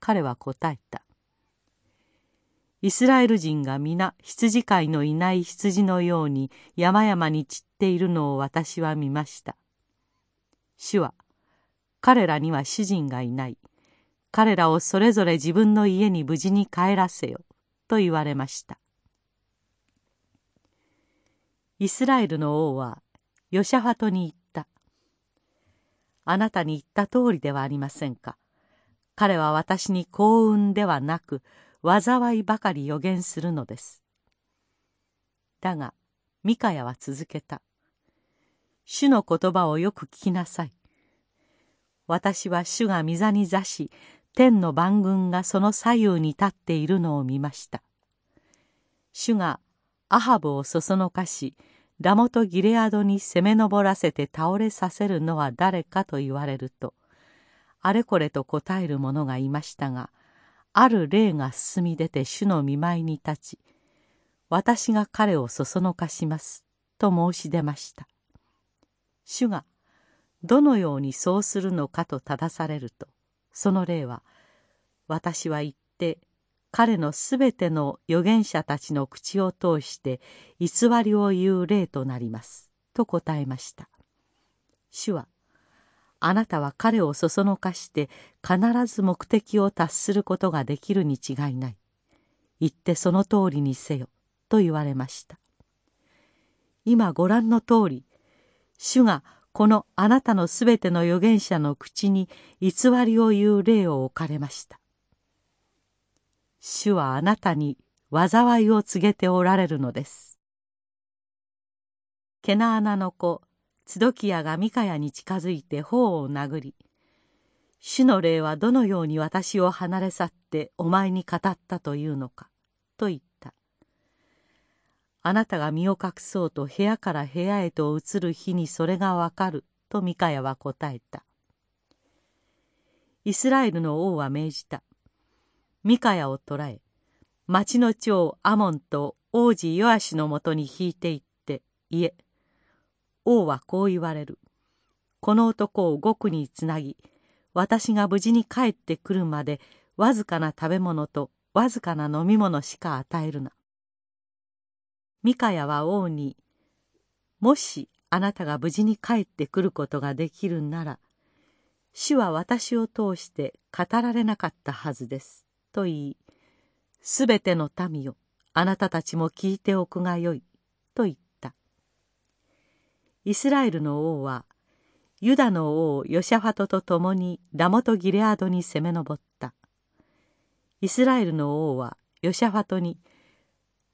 彼は答えた「イスラエル人が皆羊飼いのいない羊のように山々に散っているのを私は見ました」主は「彼らには主人がいない」「彼らをそれぞれ自分の家に無事に帰らせよ」と言われました。イスラエルの王はヨシャファトに言った「あなたに言った通りではありませんか。彼は私に幸運ではなく災いばかり予言するのです」だがミカヤは続けた「主の言葉をよく聞きなさい」私は主が御座に座し天の万軍がその左右に立っているのを見ました。主がアハブをそそのかしラモト・ギレアドに攻め上らせて倒れさせるのは誰かと言われるとあれこれと答える者がいましたがある霊が進み出て主の見舞いに立ち私が彼をそそのかしますと申し出ました主がどのようにそうするのかと正されるとその霊は私は言って彼のすべての預言者たちの口を通して偽りを言う霊となりますと答えました。主はあなたは彼をそそのかして必ず目的を達することができるに違いない。言ってその通りにせよと言われました。今ご覧の通り主がこのあなたのすべての預言者の口に偽りを言う例を置かれました。主はあなたに災いを告げておられるのです。ケナアナの子ツドキヤがミカヤに近づいて頬を殴り「主の霊はどのように私を離れ去ってお前に語ったというのか」と言った。あなたが身を隠そうと部屋から部屋へと移る日にそれがわかる。とミカヤは答えた。イスラエルの王は命じた。ミカヤを捕らえ町の長アモンと王子ヨアシのもとに引いていっていえ王はこう言われる。この男を獄につなぎ私が無事に帰ってくるまでわずかな食べ物とわずかな飲み物しか与えるな。ミカヤは王に「もしあなたが無事に帰ってくることができるなら主は私を通して語られなかったはずです」と言い「すべての民よあなたたちも聞いておくがよい」と言った。イスラエルの王はユダの王ヨシャファトと共にラモト・ギレアドに攻め上った。イスラエルの王はヨシャファトに「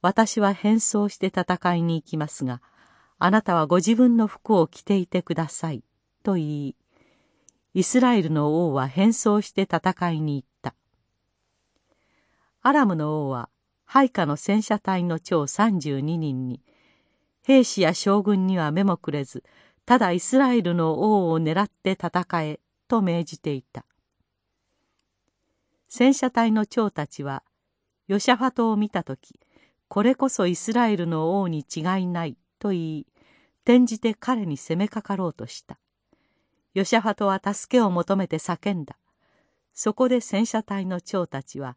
私は変装して戦いに行きますが、あなたはご自分の服を着ていてください。と言い、イスラエルの王は変装して戦いに行った。アラムの王は、配下の戦車隊の長32人に、兵士や将軍には目もくれず、ただイスラエルの王を狙って戦え、と命じていた。戦車隊の長たちは、ヨシャファトを見たとき、これこそイスラエルの王に違いないと言い転じて彼に攻めかかろうとした。ヨシャファトは助けを求めて叫んだ。そこで戦車隊の長たちは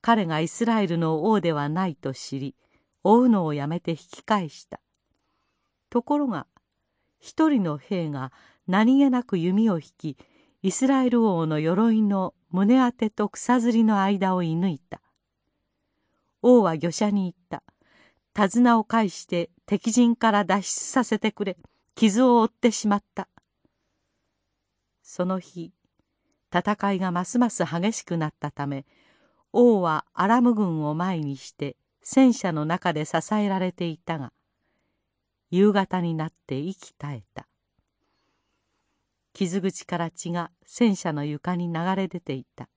彼がイスラエルの王ではないと知り追うのをやめて引き返した。ところが一人の兵が何気なく弓を引きイスラエル王の鎧の胸当てと草ずりの間を射抜いた。王は御者に言っ。手綱を返して敵陣から脱出させてくれ。傷を負ってしまった。その日、戦いがますます激しくなったため、王はアラム軍を前にして戦車の中で支えられていたが、夕方になって息絶えた。傷口から血が戦車の床に流れ出ていた。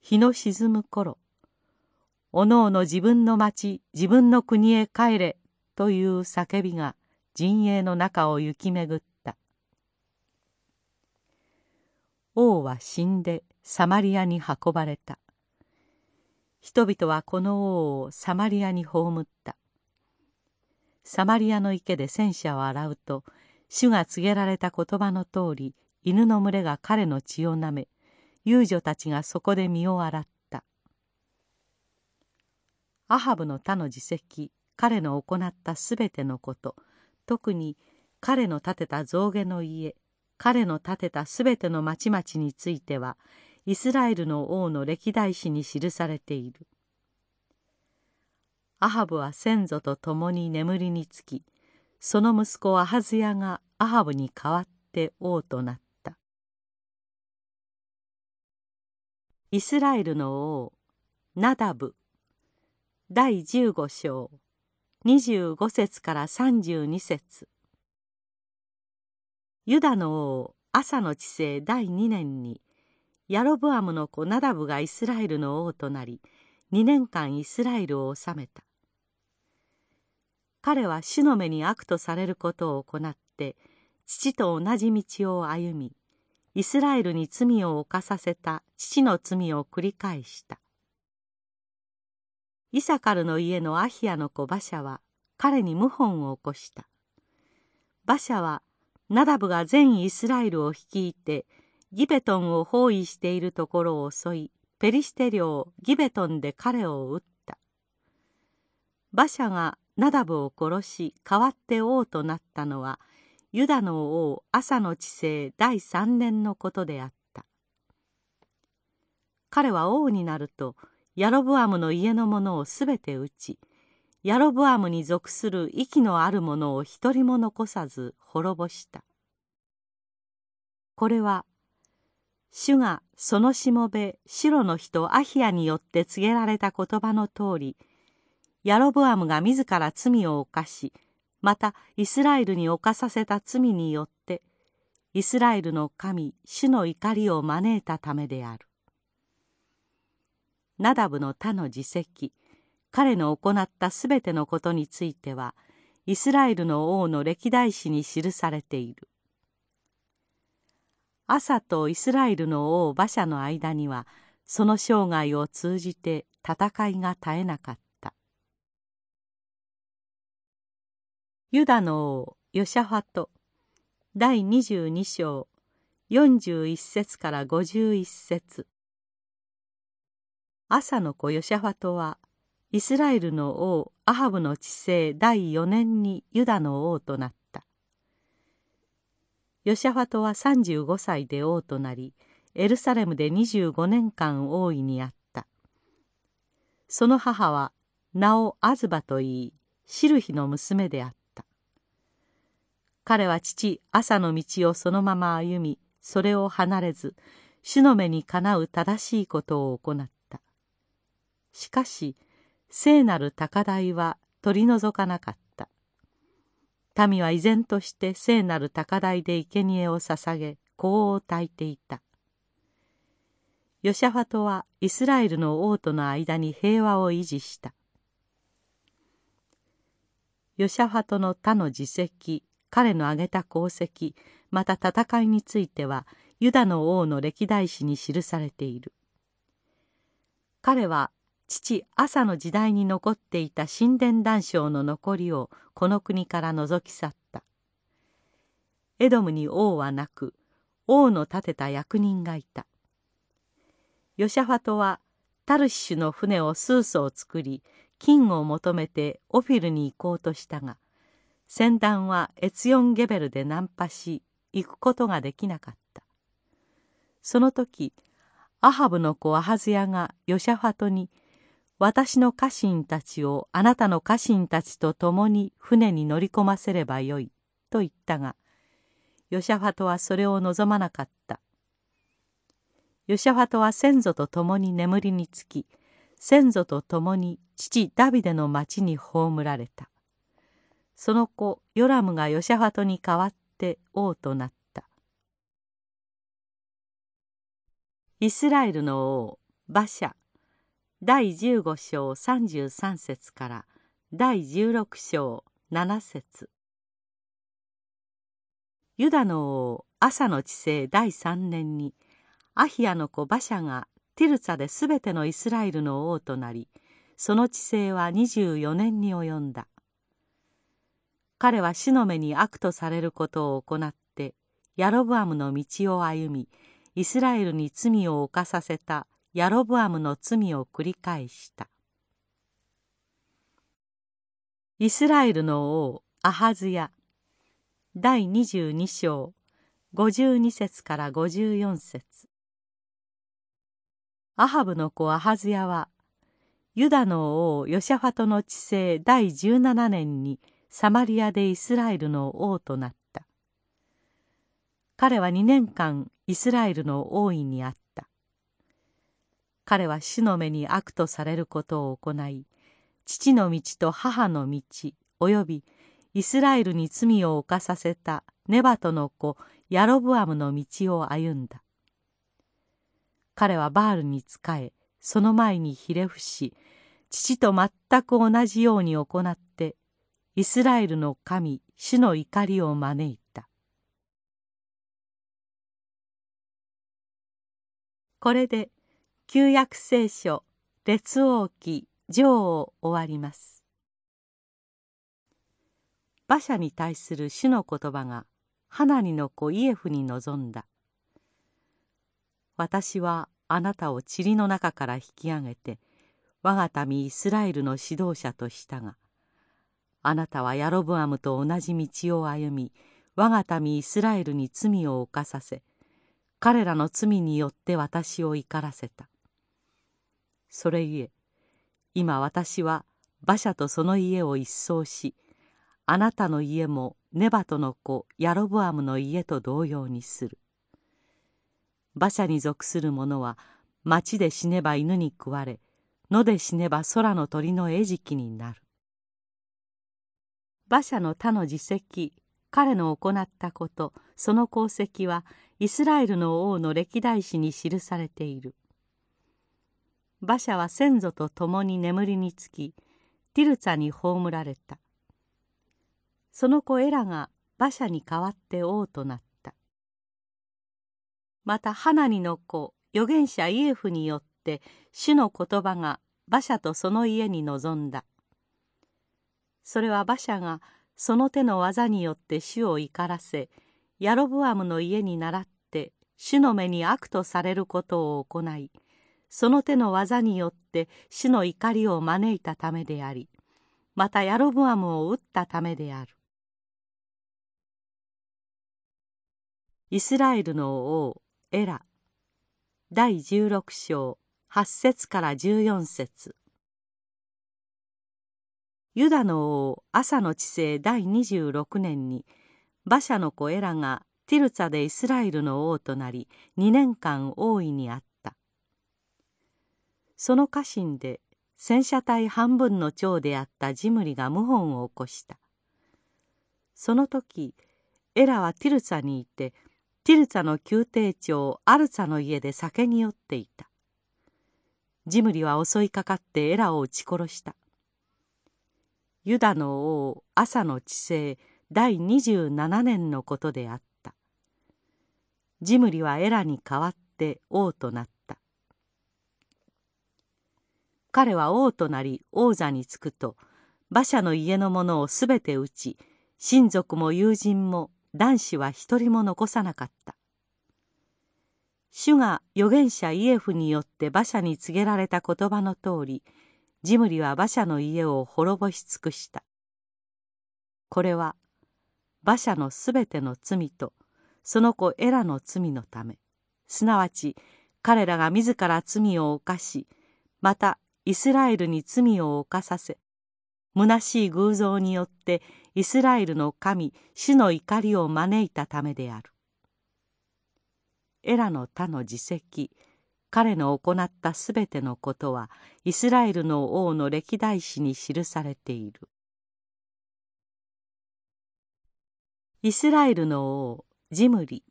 日の沈む頃、おのおの自分の町自分の国へ帰れという叫びが陣営の中を行き巡った。王は死んでサマリアに運ばれた。人々はこの王をサマリアに葬った。サマリアの池で戦車を洗うと主が告げられた言葉の通り犬の群れが彼の血をなめ遊女たちがそこで身を洗った。アハブの他の自責彼の行ったすべてのこと特に彼の建てた象牙の家彼の建てたすべての町々についてはイスラエルの王の歴代史に記されている。アハブは先祖と共に眠りにつきその息子アハズヤがアハブに代わって王となった。イスラエルの王ナダブ第15章。25節から32節。ユダの王朝の治世第2年にヤロブアムの子ナダブがイスラエルの王となり2年間イスラエルを治めた。彼は主の目に悪とされることを行って父と同じ道を歩みイスラエルに罪を犯させた父の罪を繰り返した。イサカルの家のアヒアの子バシャは彼に謀反を起こした。バシャはナダブが全イスラエルを率いてギベトンを包囲しているところを襲いペリシテ領ギベトンで彼を撃った。馬車がナダブを殺し代わって王となったのはユダの王朝の治世第三年のことであった。彼は王になるとヤロブアムの家の者をすべて撃ちヤロブアムに属する息のある者を一人も残さず滅ぼした。これは主がそのしもべ白の人アヒアによって告げられた言葉の通りヤロブアムが自ら罪を犯しまたイスラエルに犯させた罪によってイスラエルの神主の怒りを招いたためである。ナダブの他の自責彼の行ったすべてのことについてはイスラエルの王の歴代史に記されている。朝とイスラエルの王馬車の間にはその生涯を通じて戦いが絶えなかった。ユダの王ヨシャファト第22章41節から51節。朝の子ヨシャファトはイスラエルの王アハブの治世第4年にユダの王となった。ヨシャファトは35歳で王となりエルサレムで25年間王位にあった。その母は名をアズバといいシルヒの娘であった。彼は父朝の道をそのまま歩みそれを離れず主の目にかなう正しいことを行った。しかし聖なる高台は取り除かなかった。民は依然として聖なる高台で生贄を捧げ香を焚いていた。ヨシャファトはイスラエルの王との間に平和を維持した。ヨシャファトの他の自責彼の挙げた功績また戦いについてはユダの王の歴代史に記されている。彼は父朝の時代に残っていた神殿断章の残りをこの国から除き去った。エドムに王はなく王の立てた役人がいた。ヨシャファトはタルシシュの船を数艘作り金を求めてオフィルに行こうとしたが船団はエツヨンゲベルでナンパし行くことができなかった。その時アハブの子アハズヤがヨシャファトに「私の家臣たちをあなたの家臣たちと共に船に乗り込ませればよい」と言ったがヨシャファトはそれを望まなかった。ヨシャファトは先祖と共に眠りにつき先祖と共に父ダビデの町に葬られた。その子ヨラムがヨシャファトに代わって王となった。イスラエルの王バシャ。第15章33節から第16章7節。ユダの王朝の治世第3年にアヒアの子バシャがティルツァで全てのイスラエルの王となりその治世は24年に及んだ。彼は死の目に悪とされることを行ってヤロブアムの道を歩みイスラエルに罪を犯させたヤロブアムの罪を繰り返した。イスラエルの王アハズヤ。第22章52節から54節。アハブの子アハズヤはユダの王ヨシャファトの治世第17年にサマリアでイスラエルの王となった。彼は2年間イスラエルの王位にあった。彼は主の目に悪とされることを行い父の道と母の道およびイスラエルに罪を犯させたネバトの子ヤロブアムの道を歩んだ。彼はバールに仕えその前にひれ伏し父と全く同じように行ってイスラエルの神主の怒りを招いた。これで旧約聖書列王記上を終わります。馬車に対する主の言葉がハナニの子イエフに臨んだ。私はあなたを塵の中から引き上げて我が民イスラエルの指導者としたがあなたはヤロブアムと同じ道を歩み我が民イスラエルに罪を犯させ彼らの罪によって私を怒らせた。それゆえ今私は馬車とその家を一掃しあなたの家もネバトの子ヤロブアムの家と同様にする。馬車に属する者は町で死ねば犬に食われ野で死ねば空の鳥の餌食になる。馬車の他の自責彼の行ったことその功績はイスラエルの王の歴代史に記されている。馬車は先祖と共に眠りにつきティルツァに葬られた。その子エラが馬車に代わって王となった。またハナニの子預言者イエフによって主の言葉が馬車とその家に臨んだ。それは馬車がその手の技によって主を怒らせヤロブアムの家に倣って主の目に悪とされることを行いその手の技によって主の怒りを招いたためでありまたヤロブアムを撃ったためである。イスラエルの王エラ。第16章8節から14節。ユダの王アサの治世第26年に馬車の子エラがティルツァでイスラエルの王となり2年間王位にあった。その家臣で戦車隊半分の長であったジムリが謀反を起こした。その時エラはティルツァにいてティルツァの宮廷長アルツァの家で酒に酔っていた。ジムリは襲いかかってエラを撃ち殺した。ユダの王朝の治世第27年のことであった。ジムリはエラに代わって王となった。彼は王となり王座につくと馬車の家の者をすべて討ち親族も友人も男子は一人も残さなかった。主が預言者イエフによって馬車に告げられた言葉の通りジムリは馬車の家を滅ぼし尽くした。これは馬車のすべての罪とその子エラの罪のため。すなわち彼らが自ら罪を犯しまたイスラエルに罪を犯させ虚しい偶像によってイスラエルの神主の怒りを招いたためである。エラの他の自責彼の行ったすべてのことはイスラエルの王の歴代史に記されている。イスラエルの王ジムリ。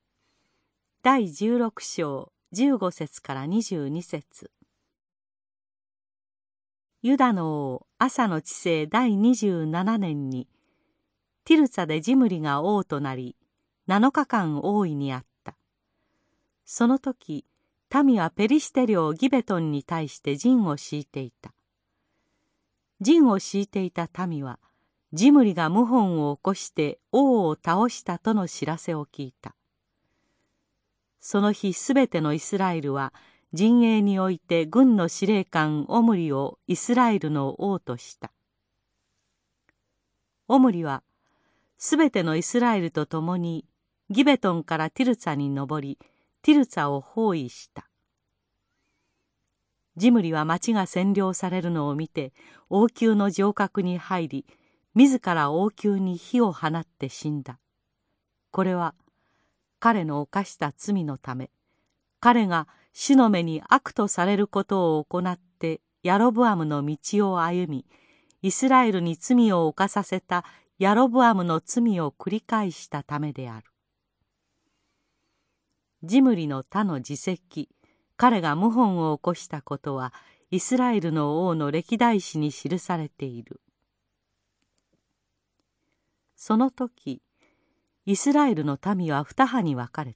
第16章15節から22節。ユダの王朝の治世第27年にティルツァでジムリが王となり7日間王位にあった。その時民はペリシテ領ギベトンに対して陣を敷いていた。陣を敷いていた民はジムリが謀反を起こして王を倒したとの知らせを聞いた。その日すべてのイスラエルは陣営において軍の司令官オムリをイスラエルの王とした。オムリはすべてのイスラエルと共にギベトンからティルツァに登りティルツァを包囲した。ジムリは町が占領されるのを見て王宮の城郭に入り自ら王宮に火を放って死んだ。これは彼の犯した罪のため彼が主の目に悪とされることを行ってヤロブアムの道を歩みイスラエルに罪を犯させたヤロブアムの罪を繰り返したためである。ジムリの他の自責彼が謀反を起こしたことはイスラエルの王の歴代史に記されている。その時イスラエルの民は二派に分かれ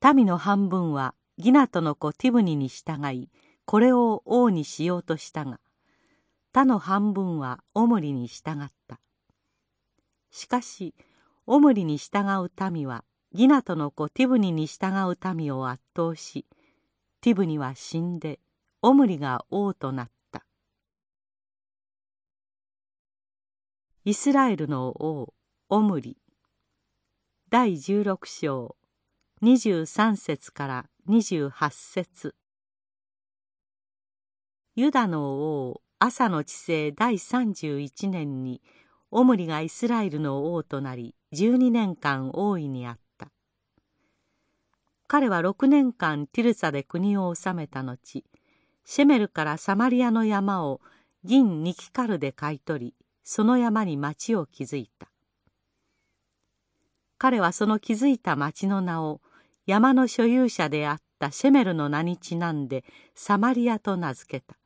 た。民の半分はギナトの子ティブニに従いこれを王にしようとしたが他の半分はオムリに従った。しかしオムリに従う民はギナトの子ティブニに従う民を圧倒しティブニは死んでオムリが王となった。イスラエルの王オムリ。第16章23節から28節。ユダの王朝の治世第31年にオムリがイスラエルの王となり12年間王位にあった。彼は6年間ティルサで国を治めた後シェメルからサマリアの山を銀ニキカルで買い取りその山に町を築いた。彼はその築いた町の名を山の所有者であったシェメルの名にちなんでサマリアと名付けた。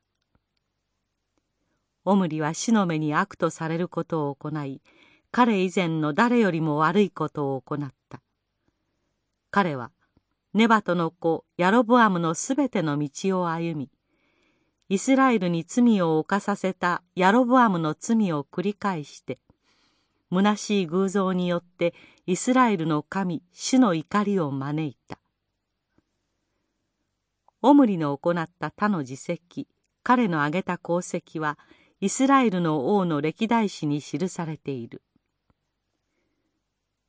オムリは死の目に悪とされることを行い彼以前の誰よりも悪いことを行った。彼はネバトの子ヤロブアムのすべての道を歩みイスラエルに罪を犯させたヤロブアムの罪を繰り返して虚しい偶像によってイスラエルの神主の怒りを招いた。オムリの行った他の自責彼の挙げた功績はイスラエルの王の歴代史に記されている。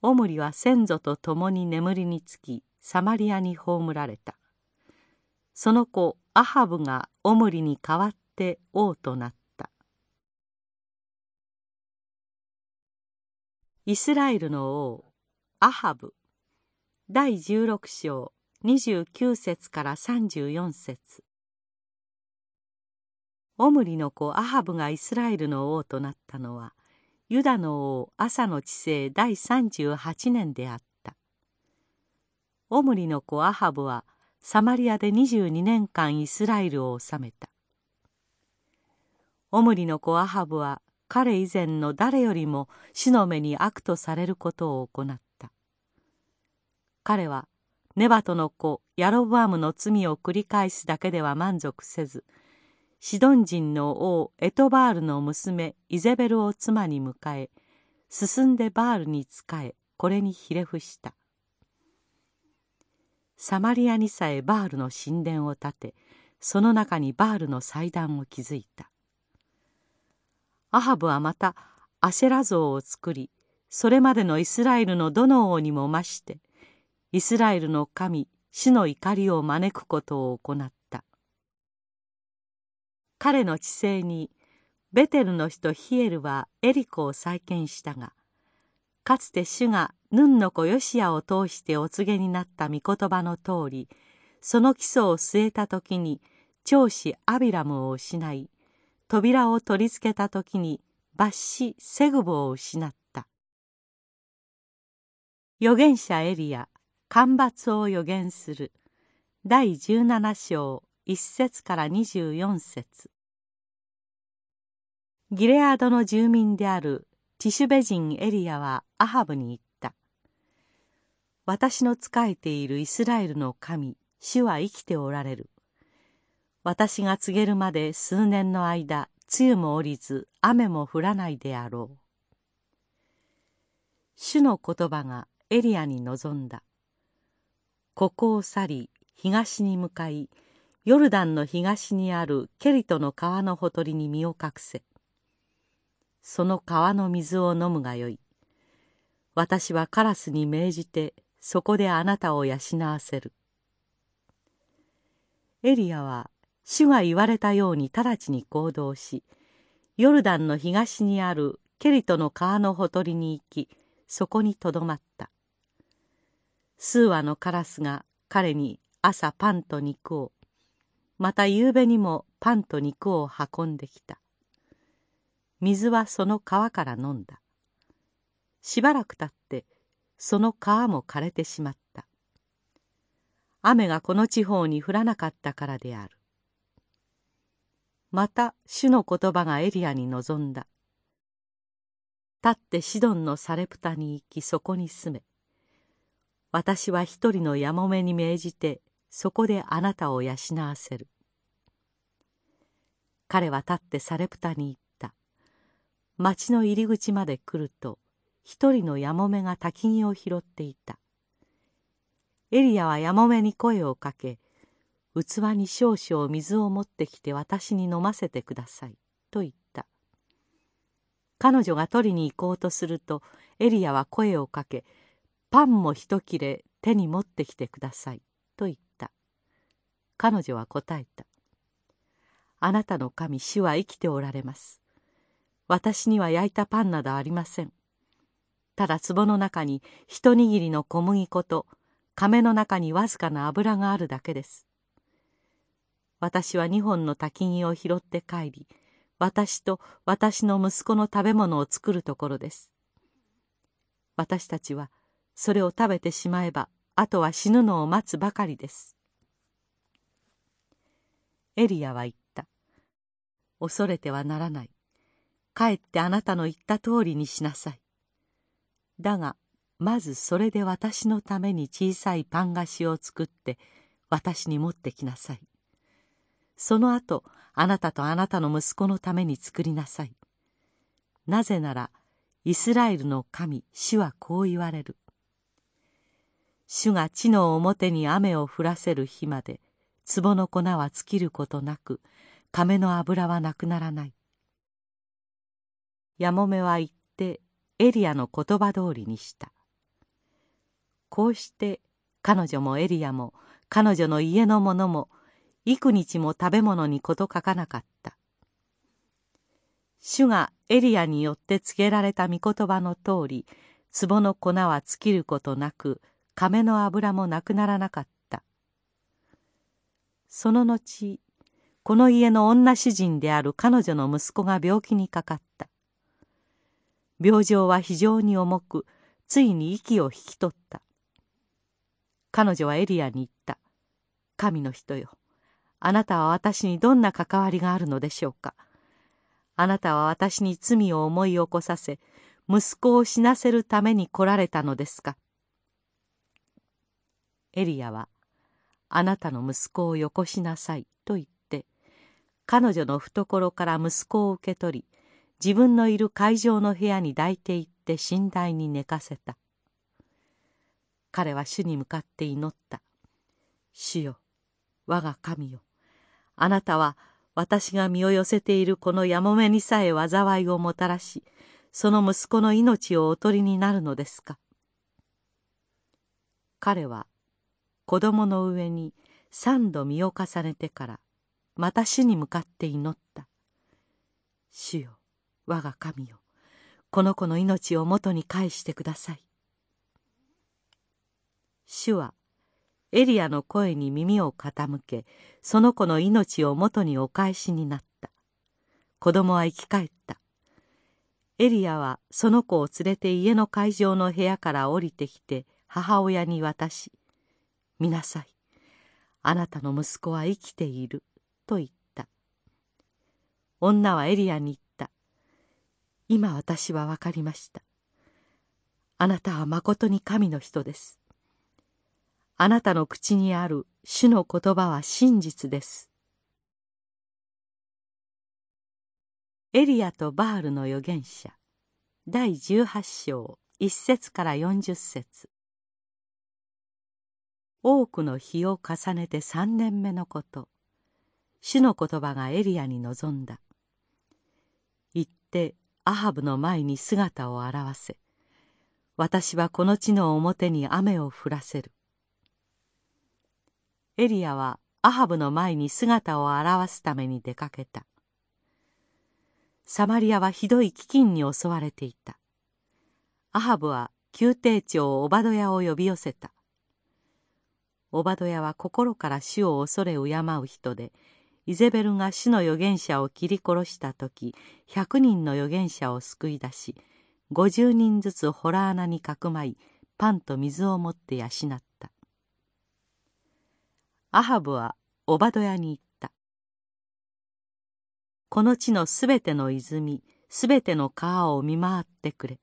オムリは先祖と共に眠りにつきサマリアに葬られた。その子アハブがオムリに代わって王となった。イスラエルの王アハブ。第16章。29節から34節。オムリの子アハブがイスラエルの王となったのはユダの王アサの治世第38年であった。オムリの子アハブはサマリアで22年間イスラエルを治めた。オムリの子アハブは彼以前の誰よりも死の目に悪とされることを行った。彼はネバトの子ヤロブアムの罪を繰り返すだけでは満足せずシドン人の王エトバールの娘イゼベルを妻に迎え進んでバールに仕えこれにひれ伏した。サマリアにさえバールの神殿を建てその中にバールの祭壇を築いた。アハブはまたアシェラ像を作りそれまでのイスラエルのどの王にも増してイスラエルの神死の怒りを招くことを行った。彼の治世にベテルの人ヒエルはエリコを再建したがかつて主がヌンの子ヨシアを通してお告げになった御言葉の通りその基礎を据えた時に長子アビラムを失い扉を取り付けた時に抜子セグボを失った。預言者エリア干ばつを予言する。第17章1節から24節。ギレアドの住民であるティシュベ人エリアはアハブに言った。私の仕えているイスラエルの神主は生きておられる。私が告げるまで数年の間梅雨も降りず雨も降らないであろう。主の言葉がエリアに臨んだ。ここを去り東に向かいヨルダンの東にあるケリトの川のほとりに身を隠せ。その川の水を飲むがよい。私はカラスに命じてそこであなたを養わせる。エリアは主が言われたように直ちに行動しヨルダンの東にあるケリトの川のほとりに行きそこにとどまった。数羽のカラスが彼に朝パンと肉をまた夕べにもパンと肉を運んできた。水はその川から飲んだ。しばらくたってその川も枯れてしまった。雨がこの地方に降らなかったからである。また主の言葉がエリアに臨んだ。立ってシドンのサレプタに行きそこに住め。私は一人のやもめに命じてそこであなたを養わせる。彼は立ってサレプタに行った。町の入り口まで来ると一人のやもめが焚き木を拾っていた。エリアはやもめに声をかけ器に少々水を持ってきて私に飲ませてくださいと言った。彼女が取りに行こうとするとエリアは声をかけパンも一切れ手に持ってきてください。と言った。彼女は答えた。あなたの神主は生きておられます。私には焼いたパンなどありません。ただ壺の中に一握りの小麦粉と亀の中にわずかな油があるだけです。私は二本の焚き木を拾って帰り私と私の息子の食べ物を作るところです。私たちはそれを食べてしまえばあとは死ぬのを待つばかりです。エリアは言った。恐れてはならない。かえってあなたの言った通りにしなさい。だがまずそれで私のために小さいパン菓子を作って私に持ってきなさい。その後あなたとあなたの息子のために作りなさい。なぜならイスラエルの神主はこう言われる。主が地の表に雨を降らせる日まで壺の粉は尽きることなく亀の油はなくならない。やもめは言ってエリアの言葉通りにした。こうして彼女もエリアも彼女の家の者も幾日も食べ物に事欠かなかった。主がエリアによって告げられた御言葉の通り壺の粉は尽きることなく亀の油もなくならなかった。その後この家の女主人である彼女の息子が病気にかかった。病状は非常に重くついに息を引き取った。彼女はエリアに言った「神の人よあなたは私にどんな関わりがあるのでしょうか。あなたは私に罪を思い起こさせ息子を死なせるために来られたのですか。エリアは「あなたの息子をよこしなさい」と言って彼女の懐から息子を受け取り自分のいる会場の部屋に抱いていって寝台に寝かせた。彼は主に向かって祈った「主よ我が神よあなたは私が身を寄せているこのやもめにさえ災いをもたらしその息子の命をおとりになるのですか」彼は子供の上に三度身を重ねてからまた主に向かって祈った「主よ我が神よこの子の命を元に返してください」主はエリアの声に耳を傾けその子の命を元にお返しになった。子供は生き返った。エリアはその子を連れて家の会場の部屋から降りてきて母親に渡し「見なさい。あなたの息子は生きている」と言った。女はエリアに言った。今私は分かりました。あなたはまことに神の人です。あなたの口にある主の言葉は真実です。エリアとバールの預言者。第18章1節から40節。多くの日を重ねて3年目のこと。主の言葉がエリアに臨んだ。行ってアハブの前に姿を現せ。私はこの地の表に雨を降らせる。エリアはアハブの前に姿を現すために出かけた。サマリアはひどい飢饉に襲われていた。アハブは宮廷長オバドヤを呼び寄せた。オバドヤは心から主を恐れ敬う人でイゼベルが主の預言者を切り殺した時100人の預言者を救い出し50人ずつ洞穴にかくまいパンと水を持って養ったアハブはオバドヤに言ったこの地のすべての泉すべての川を見回ってくれ。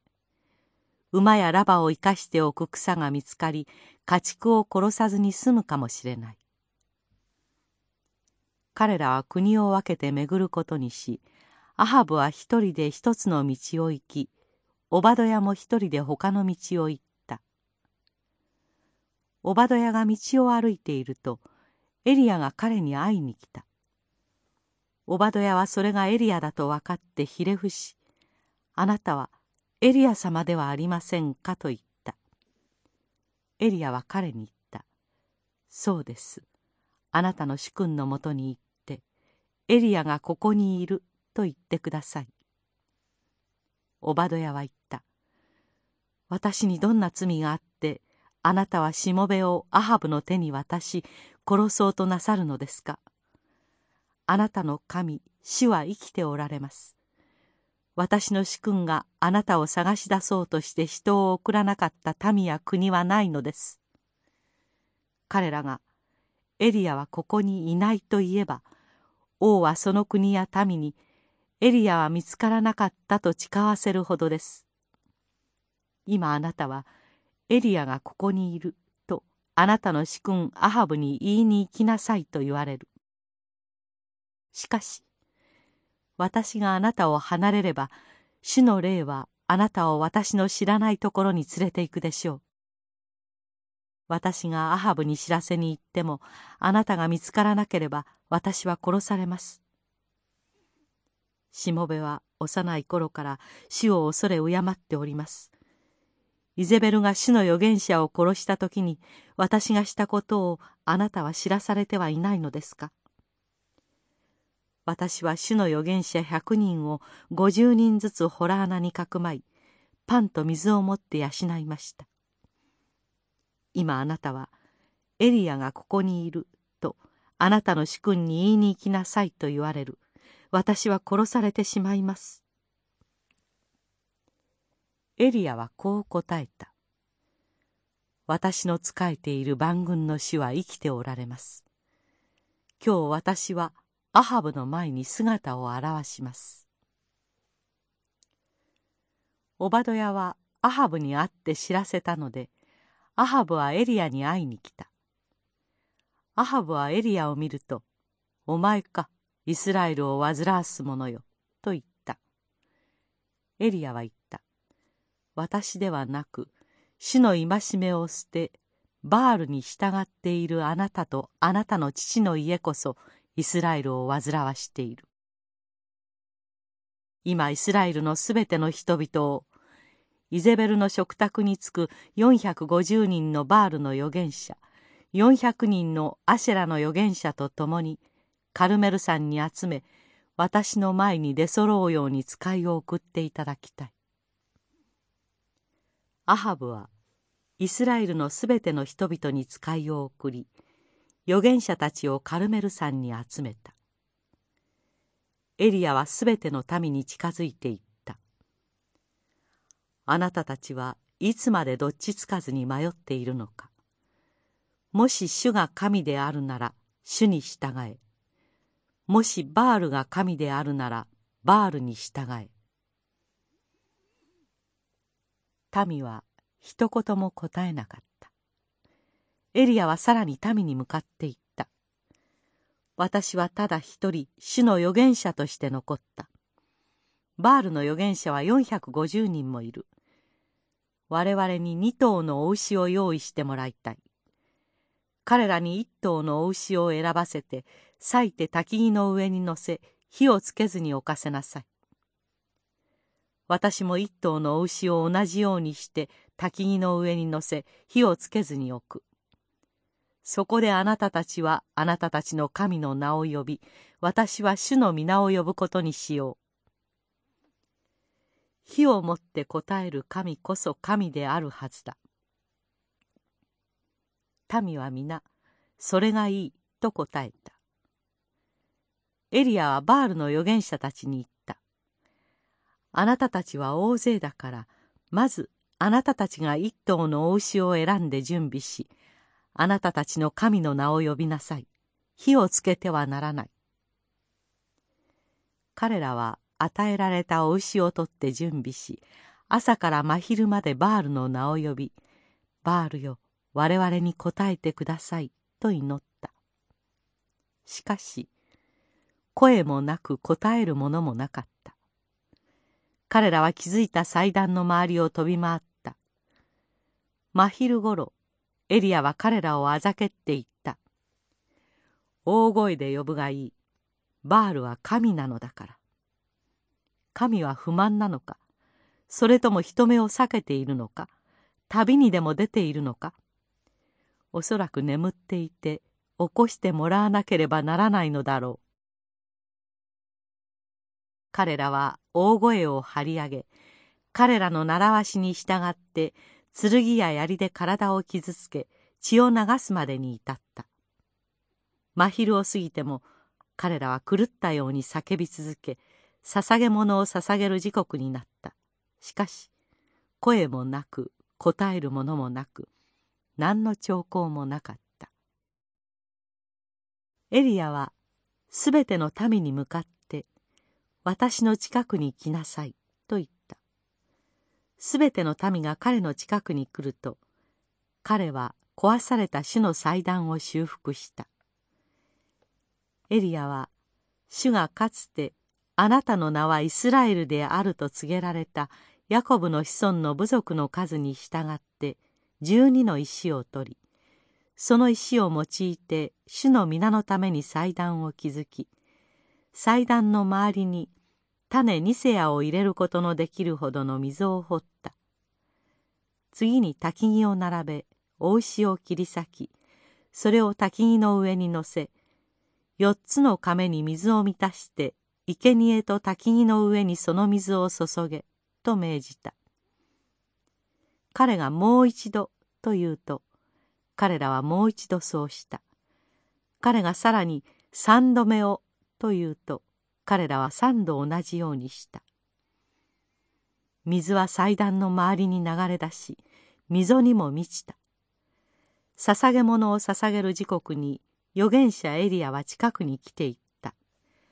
馬やラバを生かしておく草が見つかり、家畜を殺さずに済むかもしれない。彼らは国を分けて巡ることにし、アハブは一人で一つの道を行き、オバドヤも一人で他の道を行った。オバドヤが道を歩いていると、エリアが彼に会いに来た。オバドヤはそれがエリアだと分かってひれ伏し、あなたはエリア様ではありませんかと言った。エリアは彼に言った。そうです。あなたの主君のもとに行ってエリアがここにいると言ってください。オバドヤは言った。私にどんな罪があって、あなたはしもべをアハブの手に渡し、殺そうとなさるのですか？あなたの神、主は生きておられます。私の主君があなたを探し出そうとして人を送らなかった民や国はないのです。彼らが、エリアはここにいないと言えば、王はその国や民にエリアは見つからなかったと誓わせるほどです。今あなたはエリアがここにいるとあなたの主君アハブに言いに行きなさいと言われる。しかし私があなたを離れれば主の霊はあなたを私の知らないところに連れて行くでしょう。私がアハブに知らせに行ってもあなたが見つからなければ私は殺されます。しもべは幼い頃から死を恐れ敬っております。イゼベルが死の預言者を殺した時に私がしたことをあなたは知らされてはいないのですか？私は主の預言者100人を50人ずつ洞穴にかくまいパンと水を持って養いました。今あなたはエリアがここにいるとあなたの主君に言いに行きなさいと言われる。私は殺されてしまいます。エリアはこう答えた。私の仕えている万軍の主は生きておられます。今日私はアハブの前に姿を現しますオバドヤはアハブに会って知らせたのでアハブはエリアに会いに来た。アハブはエリアを見ると、お前か、イスラエルを煩わす者よ、と言った。エリアは言った。私ではなく、主の戒めを捨て、バールに従っているあなたとあなたの父の家こそイスラエルを煩わしている。今イスラエルのすべての人々をイゼベルの食卓につく450人のバールの預言者400人のアシェラの預言者と共にカルメル山に集め私の前に出揃うように使いを送っていただきたい。アハブはイスラエルのすべての人々に使いを送り預言者たちをカルメル山に集めた。エリアはすべての民に近づいていった。あなたたちはいつまでどっちつかずに迷っているのか。もし主が神であるなら主に従え。もしバールが神であるならバールに従え。民は一言も答えなかった。エリアはさらに民に向かって言った。私はただ一人主の預言者として残った。バールの預言者は450人もいる。我々に2頭のお牛を用意してもらいたい。彼らに1頭のお牛を選ばせて、裂いて焚き木の上に乗せ、火をつけずに置かせなさい。私も1頭のお牛を同じようにして焚き木の上に乗せ、火をつけずに置く。そこであなたたちはあなたたちの神の名を呼び、私は主の皆を呼ぶことにしよう。火をもって答える神こそ神であるはずだ。民は皆、それがいいと答えた。エリアはバールの預言者たちに言った。あなたたちは大勢だから、まずあなたたちが一頭のお牛を選んで準備し、あなたたちの神の名を呼びなさい。火をつけてはならない。彼らは与えられたお牛を取って準備し朝から真昼までバールの名を呼び「バールよ我々に答えてください」と祈ったしかし声もなく答えるものもなかった彼らは気づいた祭壇の周りを飛び回った真昼ごろエリアは彼らをあざけって言った。大声で呼ぶがいい。バールは神なのだから。神は不満なのか。それとも人目を避けているのか。旅にでも出ているのか。おそらく眠っていて起こしてもらわなければならないのだろう。彼らは大声を張り上げ彼らの習わしに従って剣や槍で体を傷つけ血を流すまでに至った。真昼を過ぎても彼らは狂ったように叫び続け捧げ物を捧げる時刻になった。しかし声もなく答えるものもなく何の兆候もなかった。エリアはすべての民に向かって「私の近くに来なさい」すべての民が彼の近くに来ると彼は壊された主の祭壇を修復した。エリアは主がかつてあなたの名はイスラエルであると告げられたヤコブの子孫の部族の数に従って十二の石を取りその石を用いて主の皆のために祭壇を築き祭壇の周りに種ニセアを入れることのできるほどの溝を掘った。次に焚き木を並べ大石を切り裂きそれを焚き木の上に乗せ四つの亀に水を満たして生贄と焚き木の上にその水を注げと命じた。彼がもう一度と言うと彼らはもう一度そうした。彼がさらに三度目をと言うと彼らは三度同じようにした。水は祭壇の周りに流れ出し溝にも満ちた。捧げ物を捧げる時刻に預言者エリアは近くに来ていった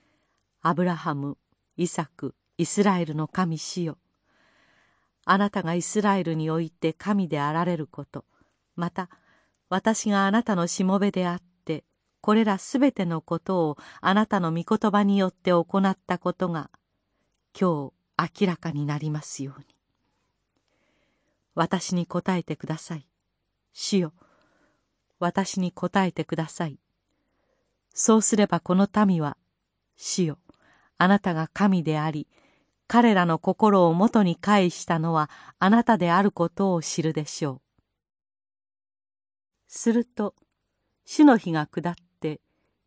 「アブラハムイサクイスラエルの神しよあなたがイスラエルにおいて神であられること。また私があなたのしもべであってこれらすべてのことをあなたの御言葉によって行ったことが今日明らかになりますように。私に答えてください。主よ私に答えてください。そうすればこの民は主よあなたが神であり彼らの心を元に返したのはあなたであることを知るでしょう。すると主の日が下って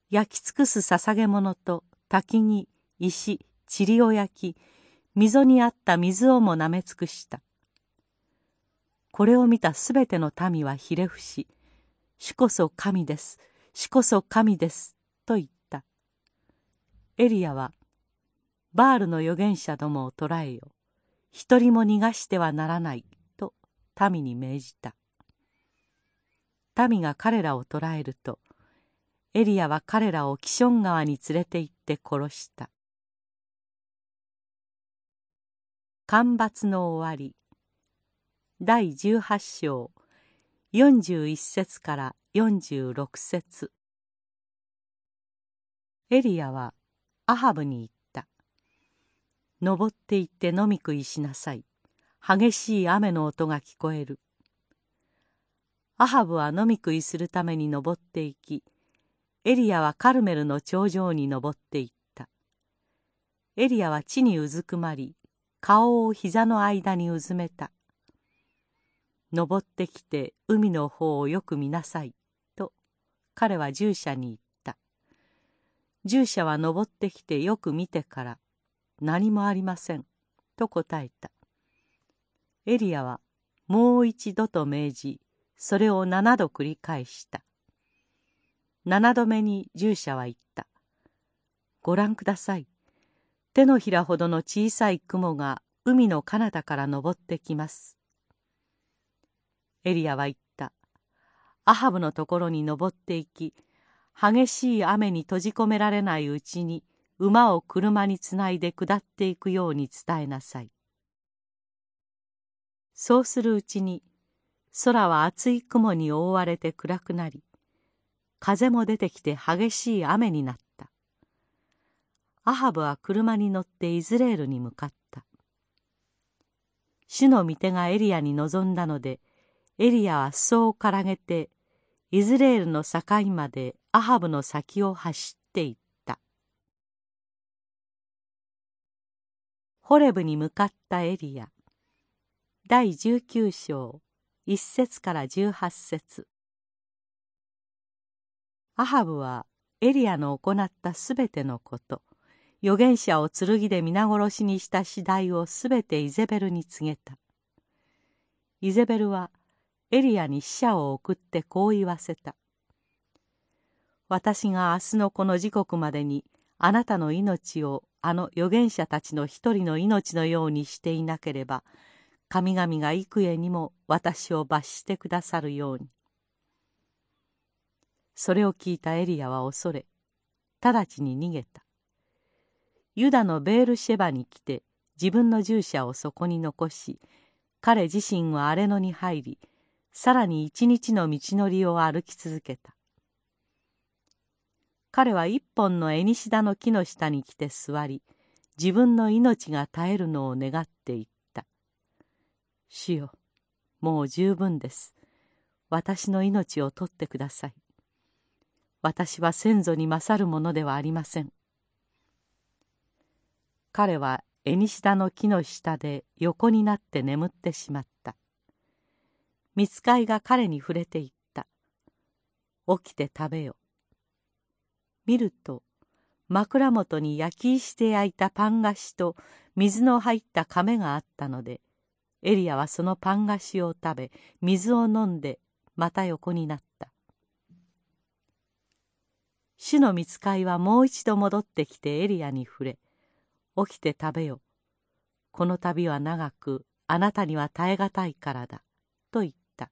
焼き尽くす捧げ物と滝に石塵を焼き溝にあった水をもなめ尽くした。これを見たすべての民はひれ伏し「主こそ神です。主こそ神です」と言った。エリアはバールの預言者どもを捕らえよ。一人も逃がしてはならないと民に命じた。民が彼らを捕らえるとエリアは彼らをキション川に連れて行って殺した。干ばつの終わり。第18章。41節から46節。エリアはアハブに言った。登って行って飲み食いしなさい。激しい雨の音が聞こえる。アハブは飲み食いするために登っていきエリアはカルメルの頂上に登っていったエリアは地にうずくまり顔を膝の間にうずめた登ってきて海の方をよく見なさいと彼は従者に言った従者は登ってきてよく見てから何もありません。と答えた。エリアはもう一度と命じ、それを七度繰り返した。七度目に従者は言った。ご覧ください。手のひらほどの小さい雲が海の彼方から登ってきます。エリアは言った。アハブのところに登っていき、激しい雨に閉じ込められないうちに馬を車につないで下っていくように伝えなさい。そうするうちに空は厚い雲に覆われて暗くなり風も出てきて激しい雨になった。アハブは車に乗ってイズレールに向かった。主の御手がエリアに臨んだのでエリアは裾をからげてイズレールの境までアハブの先を走っていった。ホレブに向かったエリア。第19章1節から18節。アハブはエリアの行ったすべてのこと。預言者を剣で皆殺しにした次第をすべてイゼベルに告げた。イゼベルはエリアに使者を送ってこう言わせた。私が明日のこの時刻までにあなたの命をあの預言者たちの一人の命のようにしていなければ神々が幾重にも私を罰してくださるように。それを聞いたエリアは恐れ、直ちに逃げた。ユダのベールシェバに来て自分の従者をそこに残し、彼自身は荒れ野に入り、さらに一日の道のりを歩き続けた。彼は一本のエニシダの木の下に来て座り、自分の命が絶えるのを願っていった。主よもう十分です私の命を取ってください私は先祖に勝るものではありません。彼はエニシダの木の下で横になって眠ってしまった。見つかいが彼に触れていった。起きて食べよ見ると枕元に焼き石で焼いたパン菓子と水の入った亀があったのでエリアはそのパン菓子を食べ水を飲んでまた横になった。主の見つかいはもう一度戻ってきてエリアに触れ起きて食べよこの旅は長くあなたには耐え難いからだと言った。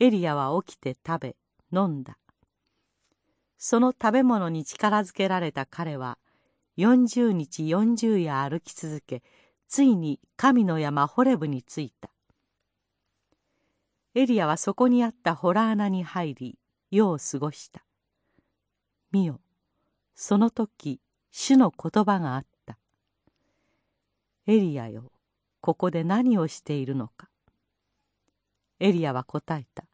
エリアは起きて食べ飲んだ。その食べ物に力づけられた彼は40日40夜歩き続けついに神の山ホレブに着いた。エリアはそこにあったホラー穴に入り夜を過ごした。見よ。その時主の言葉があった。エリアよここで何をしているのか。エリアは答えた。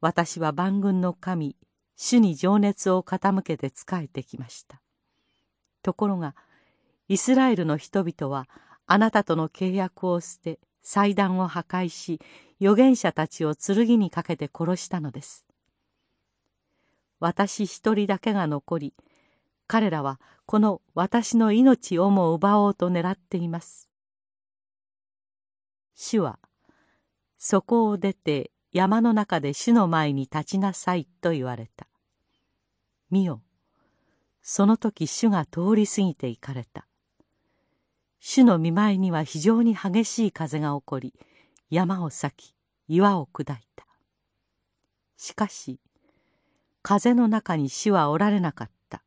私は万軍の神主に情熱を傾けて仕えてきました。ところがイスラエルの人々はあなたとの契約を捨て祭壇を破壊し預言者たちを剣にかけて殺したのです。私一人だけが残り彼らはこの私の命をも奪おうと狙っています。主はそこを出て山の中で主の前に立ちなさいと言われた。見よその時主が通り過ぎて行かれた。主の見舞いには非常に激しい風が起こり山を裂き岩を砕いた。しかし風の中に死はおられなかった。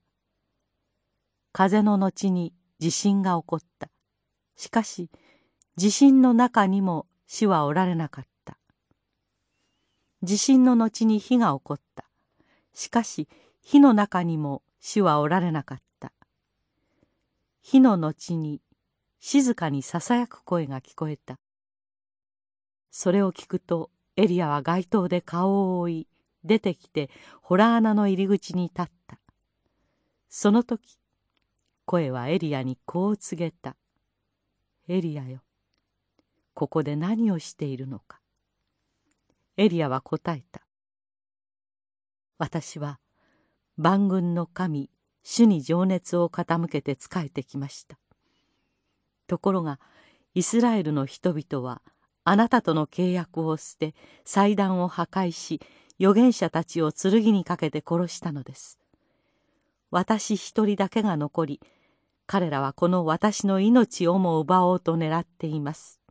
風の後に地震が起こった。しかし地震の中にも死はおられなかった。地震の後に火が起こった。しかし火の中にも死はおられなかった。火の後に静かにささやく声が聞こえた。それを聞くとエリアは街灯で顔を覆い出てきてホラー穴の入り口に立った。その時声はエリアにこう告げた「エリアよここで何をしているのか」エリアは答えた「私は万軍の神主に情熱を傾けて仕えてきました。ところがイスラエルの人々はあなたとの契約を捨て祭壇を破壊し預言者たちを剣にかけて殺したのです。私一人だけが残り彼らはこの私の命をも奪おうと狙っています。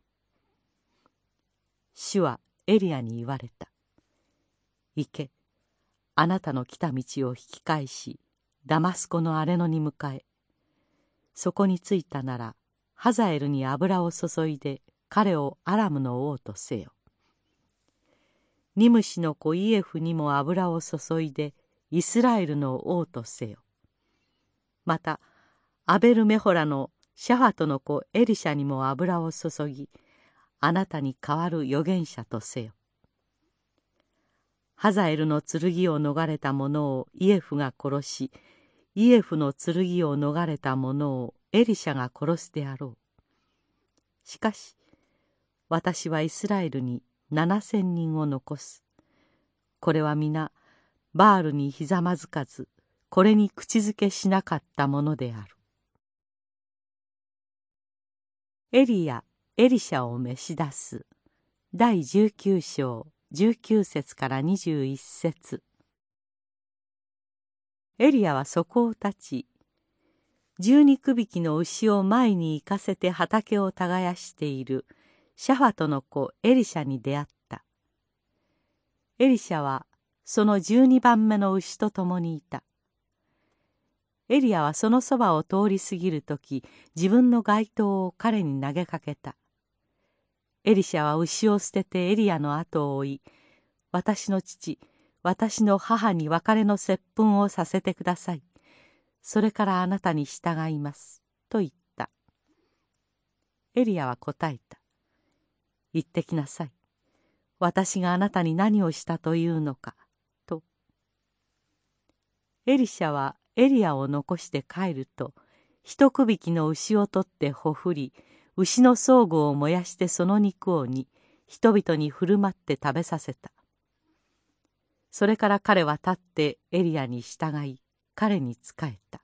主はエリアに言われた。行け。あなたの来た道を引き返しダマスコの荒野に向かえ。そこに着いたならハザエルに油を注いで彼をアラムの王とせよ。ニムシの子イエフにも油を注いでイスラエルの王とせよ。またアベルメホラのシャファトの子エリシャにも油を注ぎあなたに代わる預言者とせよ。ハザエルの剣を逃れた者をイエフが殺しイエフの剣を逃れた者をエリシャが殺すであろう。しかし私はイスラエルに七千人を残す。これは皆バールにひざまずかずこれに口づけしなかったものである。エリヤエリシャを召し出す。第19章19節から21節。エリアはそこを立ち十二区引きの牛を前に行かせて畑を耕している。シャファトの子エリシャに出会った。エリシャはその十二番目の牛と共にいた。エリアはそのそばを通り過ぎる時自分の街灯を彼に投げかけた。エリシャは牛を捨ててエリアの後を追い私の父私の母に別れの接吻をさせてください。それからあなたに従います。と言った。エリアは答えた。言ってきなさい。私があなたに何をしたというのか。と。エリシャはエリアを残して帰ると一区引きの牛を取ってほふり牛の装具を燃やしてその肉を煮人々に振る舞って食べさせた。それから彼は立ってエリアに従い彼に仕えた。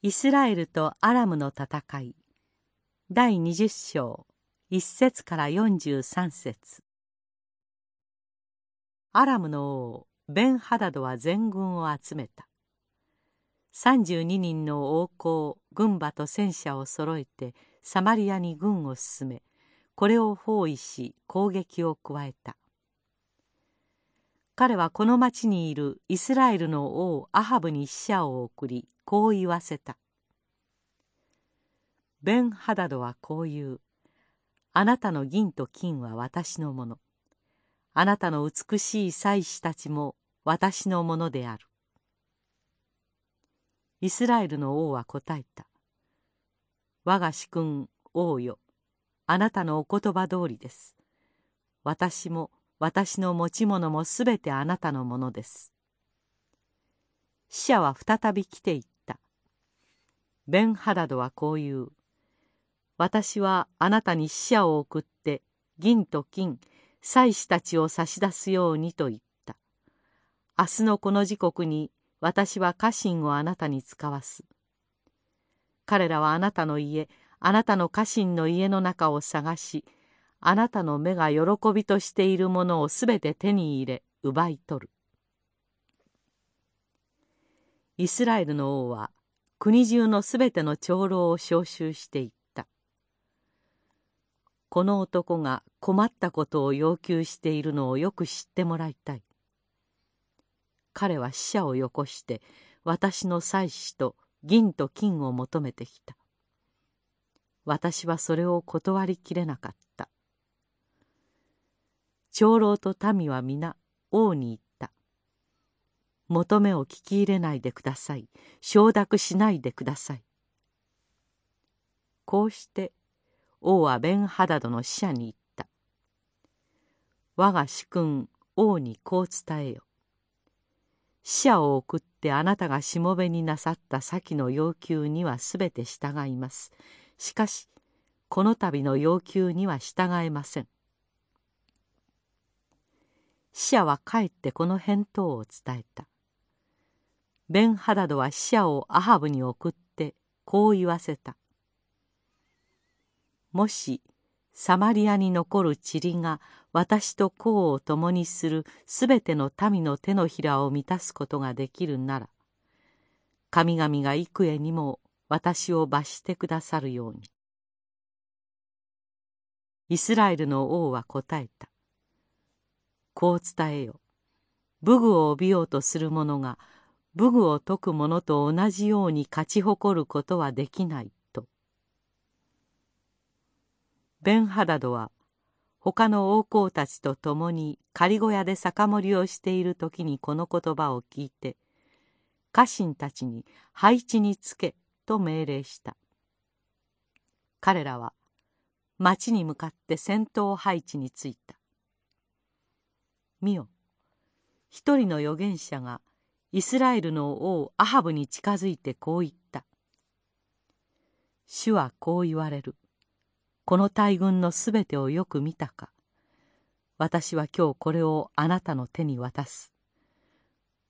イスラエルとアラムの戦い。第20章1節から43節。アラムの王ベンハダドは全軍を集めた。32人の王侯軍馬と戦車を揃えてサマリアに軍を進めこれを包囲し攻撃を加えた。彼はこの町にいるイスラエルの王アハブに使者を送りこう言わせた。ベンハダドはこう言うあなたの銀と金は私のものあなたの美しい祭司たちも私のものである。イスラエルの王は答えた。我が主君王よ、あなたのお言葉通りです。私も私の持ち物もすべてあなたのものです。死者は再び来ていった。ベンハダドはこう言う。私はあなたに死者を送って銀と金、祭司たちを差し出すようにと言った。明日のこの時刻に私は家臣をあなたに使わす。彼らはあなたの家、あなたの家臣の家の中を探し、あなたの目が喜びとしているものをすべて手に入れ、奪い取る。イスラエルの王は国中のすべての長老を召集していった。この男が困ったことを要求しているのをよく知ってもらいたい。彼は死者をよこして私の妻子と銀と金を求めてきた。私はそれを断りきれなかった。長老と民は皆王に言った。求めを聞き入れないでください。承諾しないでください。こうして王はベンハダドの使者に言った。我が主君王にこう伝えよ。使者を送ってあなたがしもべになさった先の要求にはすべて従います。しかしこの度の要求には従えません。使者は帰ってこの返答を伝えた。ベンハダドは使者をアハブに送ってこう言わせた。もしサマリアに残る塵が私と子を共にするすべての民の手のひらを満たすことができるなら神々が幾重にも私を罰してくださるように。イスラエルの王は答えた。こう伝えよ。武具を帯びようとする者が武具を解く者と同じように勝ち誇ることはできないとベンハダドは他の王公たちと共に仮小屋で酒盛りをしている時にこの言葉を聞いて家臣たちに配置につけと命令した彼らは町に向かって戦闘配置についた見よ一人の預言者がイスラエルの王アハブに近づいてこう言った。主はこう言われる。この大軍のすべてをよく見たか。私は今日これをあなたの手に渡す。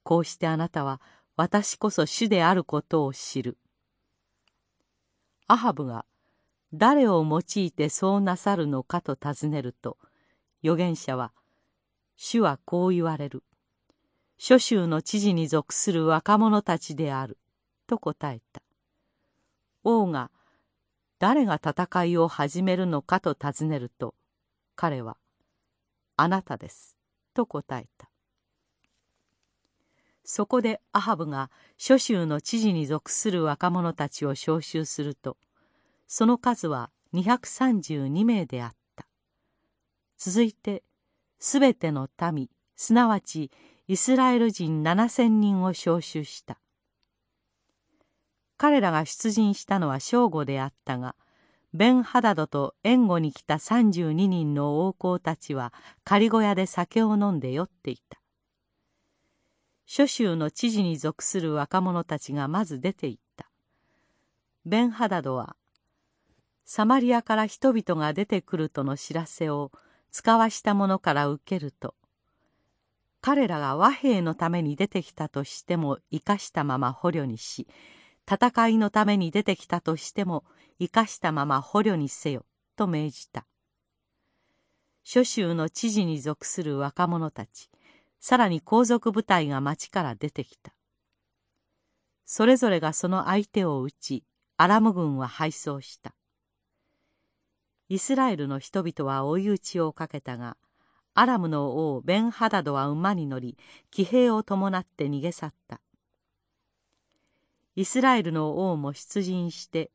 こうしてあなたは私こそ主であることを知る。アハブが誰を用いてそうなさるのかと尋ねると預言者は「主はこう言われる。諸州の知事に属する若者たちである」と答えた王が誰が戦いを始めるのかと尋ねると彼は「あなたです」と答えた。そこでアハブが諸州の知事に属する若者たちを召集するとその数は232名であった。続いてすべての民すなわちイスラエル人7,000人を召集した。彼らが出陣したのは正午であったがベンハダドと援護に来た32人の王公たちは仮小屋で酒を飲んで酔っていた。諸州の知事に属する若者たちがまず出て行った。ベンハダドはサマリアから人々が出てくるとの知らせを使わした者から受けると彼らが和平のために出てきたとしても生かしたまま捕虜にし戦いのために出てきたとしても生かしたまま捕虜にせよと命じた。諸州の知事に属する若者たちさらに皇族部隊が町から出てきた。それぞれがその相手を撃ちアラム軍は敗走した。イスラエルの人々は追い打ちをかけたがアラムの王ベンハダドは馬に乗り騎兵を伴って逃げ去った。イスラエルの王も出陣して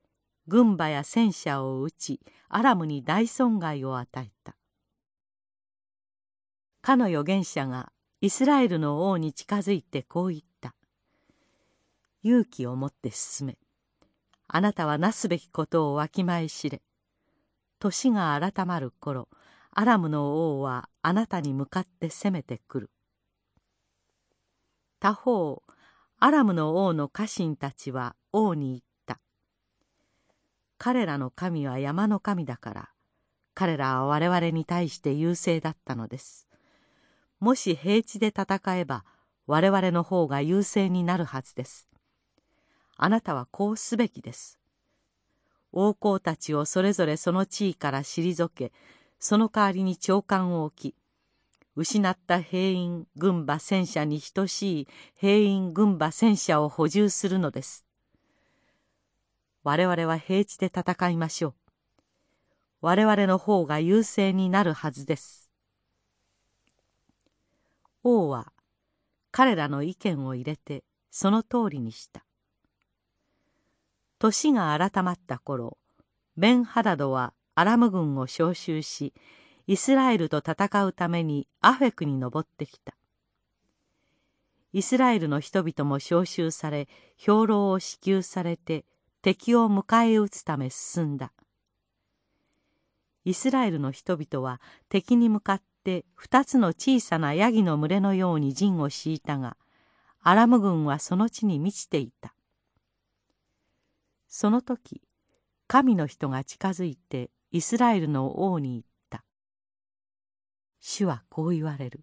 軍馬や戦車を撃ちアラムに大損害を与えた。かの預言者がイスラエルの王に近づいてこう言った。勇気を持って進め。あなたはなすべきことをわきまえ知れ。年が改まる頃アラムの王はあなたに向かって攻めてくる。他方アラムの王の家臣たちは王に言った。彼らの神は山の神だから彼らは我々に対して優勢だったのです。もし平地で戦えば我々の方が優勢になるはずです。あなたはこうすべきです。王公たちをそれぞれその地位から退けその代わりに長官を置き失った兵員軍馬戦車に等しい兵員軍馬戦車を補充するのです。我々は平地で戦いましょう。我々の方が優勢になるはずです。王は彼らの意見を入れてその通りにした。年が改まった頃ベンハダドはアラム軍を召集しイスラエルと戦うためにアフェクに登ってきた。イスラエルの人々も召集され兵糧を支給されて敵を迎え撃つため進んだ。イスラエルの人々は敵に向かって二つの小さなヤギの群れのように陣を敷いたがアラム軍はその地に満ちていた。その時神の人が近づいてイスラエルの王に言った「主はこう言われる。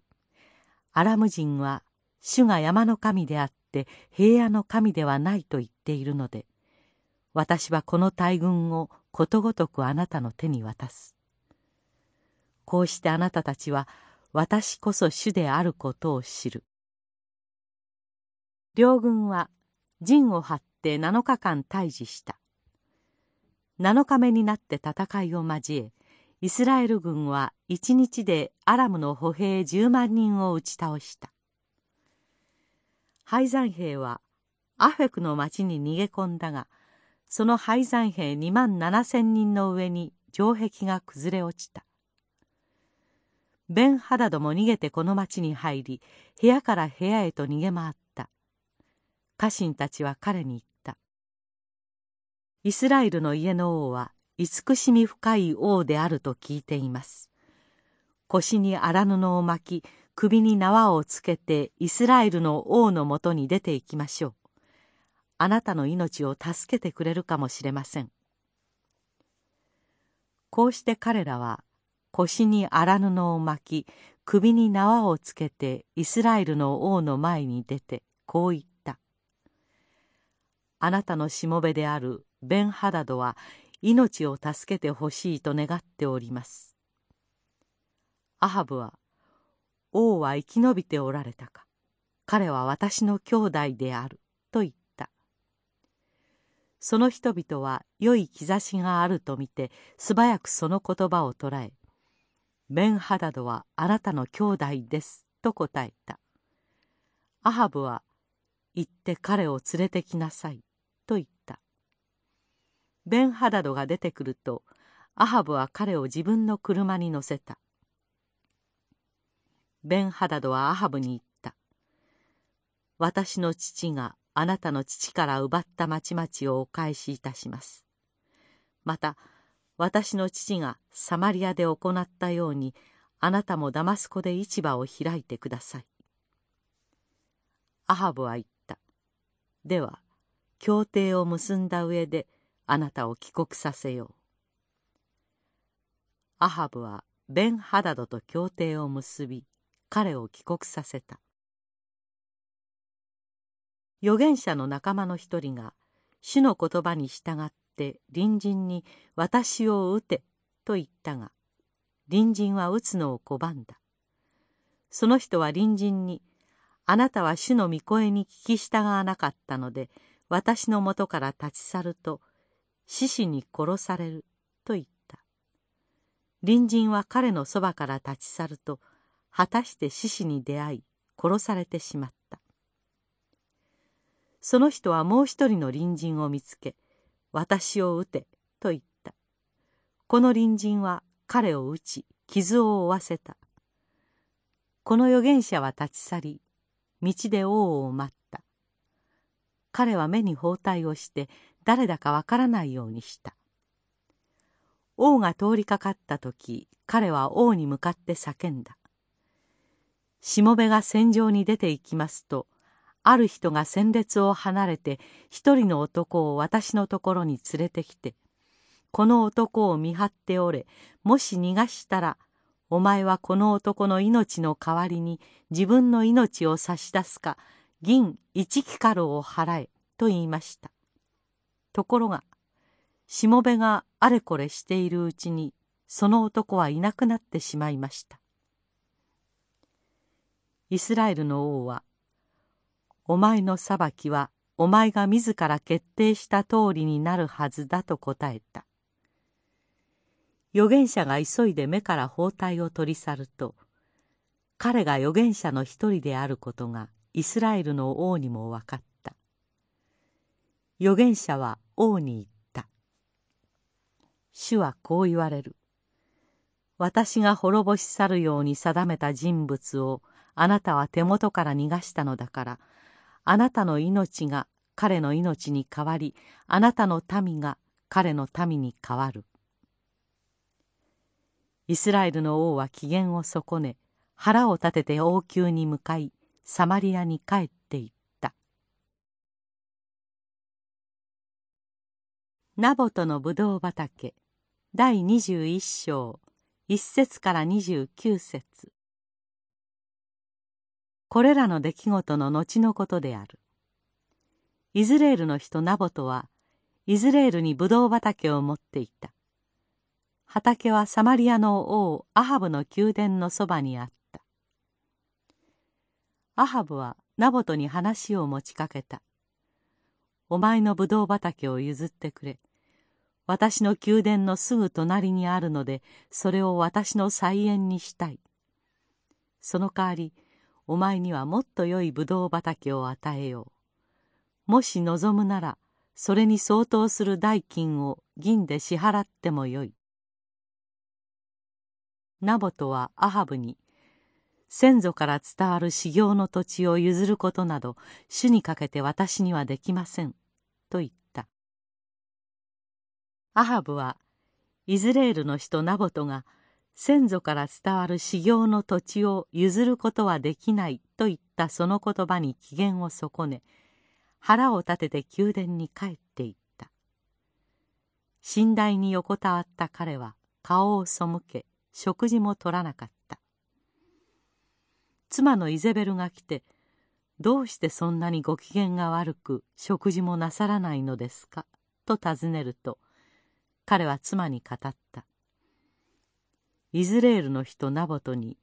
アラム人は主が山の神であって平野の神ではないと言っているので私はこの大軍をことごとくあなたの手に渡す」こうしてあなたたちは私こそ主であることを知る。両軍は陣を張って7日間退治した。7日目になって戦いを交えイスラエル軍は一日でアラムの歩兵10万人を打ち倒した。廃山兵はアフェクの町に逃げ込んだがその廃山兵2万7千人の上に城壁が崩れ落ちた。ベン・ハダドも逃げてこの町に入り部屋から部屋へと逃げ回った。家臣たちは彼に言った。イスラエルの家の王は慈しみ深い王であると聞いています。腰に荒布を巻き首に縄をつけてイスラエルの王のもとに出て行きましょう。あなたの命を助けてくれるかもしれません。こうして彼らは腰に荒布を巻き首に縄をつけてイスラエルの王の前に出てこう言った「あなたのしもべであるベンハダドは命を助けてほしいと願っております」アハブは「王は生き延びておられたか。彼は私の兄弟である」と言った。その人々は良い兆しがあると見て素早くその言葉を捉えベンハダドはあなたの兄弟です」と答えた。アハブは「行って彼を連れてきなさい」と言った。ベンハダドが出てくるとアハブは彼を自分の車に乗せたベンハダドはアハブに言った「私の父があなたの父から奪った町々をお返しいたします」また私の父がサマリアで行ったようにあなたもダマスコで市場を開いてください。アハブは言った。では協定を結んだ上であなたを帰国させよう。アハブはベン・ハダドと協定を結び彼を帰国させた。預言者の仲間の一人が主の言葉に従って隣人に「私を撃て」と言ったが隣人は撃つのを拒んだその人は隣人に「あなたは主の御声に聞き従わなかったので私のもとから立ち去ると獅子に殺される」と言った隣人は彼のそばから立ち去ると果たして獅子に出会い殺されてしまったその人はもう一人の隣人を見つけ私を撃て」と言ったこの隣人は彼を撃ち傷を負わせた。この預言者は立ち去り道で王を待った。彼は目に包帯をして誰だかわからないようにした。王が通りかかった時彼は王に向かって叫んだ。しもべが戦場に出て行きますとある人が戦列を離れて一人の男を私のところに連れてきてこの男を見張っておれもし逃がしたらお前はこの男の命の代わりに自分の命を差し出すか銀一キカルを払えと言いました。ところがしもべがあれこれしているうちにその男はいなくなってしまいました。イスラエルの王はお前の裁きはお前が自ら決定した通りになるはずだと答えた。預言者が急いで目から包帯を取り去ると彼が預言者の一人であることがイスラエルの王にも分かった。預言者は王に言った。主はこう言われる。私が滅ぼし去るように定めた人物をあなたは手元から逃がしたのだからあなたの命が彼の命に代わりあなたの民が彼の民に代わる。イスラエルの王は機嫌を損ね腹を立てて王宮に向かいサマリアに帰っナボトのブドウ畑。第21章1節から29節。これらの出来事の後のことである。イズレールの人ナボトはイズレールにブドウ畑を持っていた。畑はサマリアの王アハブの宮殿のそばにあった。アハブはナボトに話を持ちかけた。お前のブドウ畑を譲ってくれ。私の宮殿のすぐ隣にあるのでそれを私の菜園にしたい。その代わりお前にはもっと良いぶどう畑を与えよう。もし望むならそれに相当する代金を銀で支払ってもよい。ナボトはアハブに先祖から伝わる修行の土地を譲ることなど主にかけて私にはできません。と言った。アハブはイズレールの人ナボトが先祖から伝わる修行の土地を譲ることはできないと言ったその言葉に機嫌を損ね腹を立てて宮殿に帰っていった寝台に横たわった彼は顔を背け食事も取らなかった妻のイゼベルが来て「どうしてそんなにご機嫌が悪く食事もなさらないのですか?」と尋ねると彼は妻に語った。イズレールの人ナボトに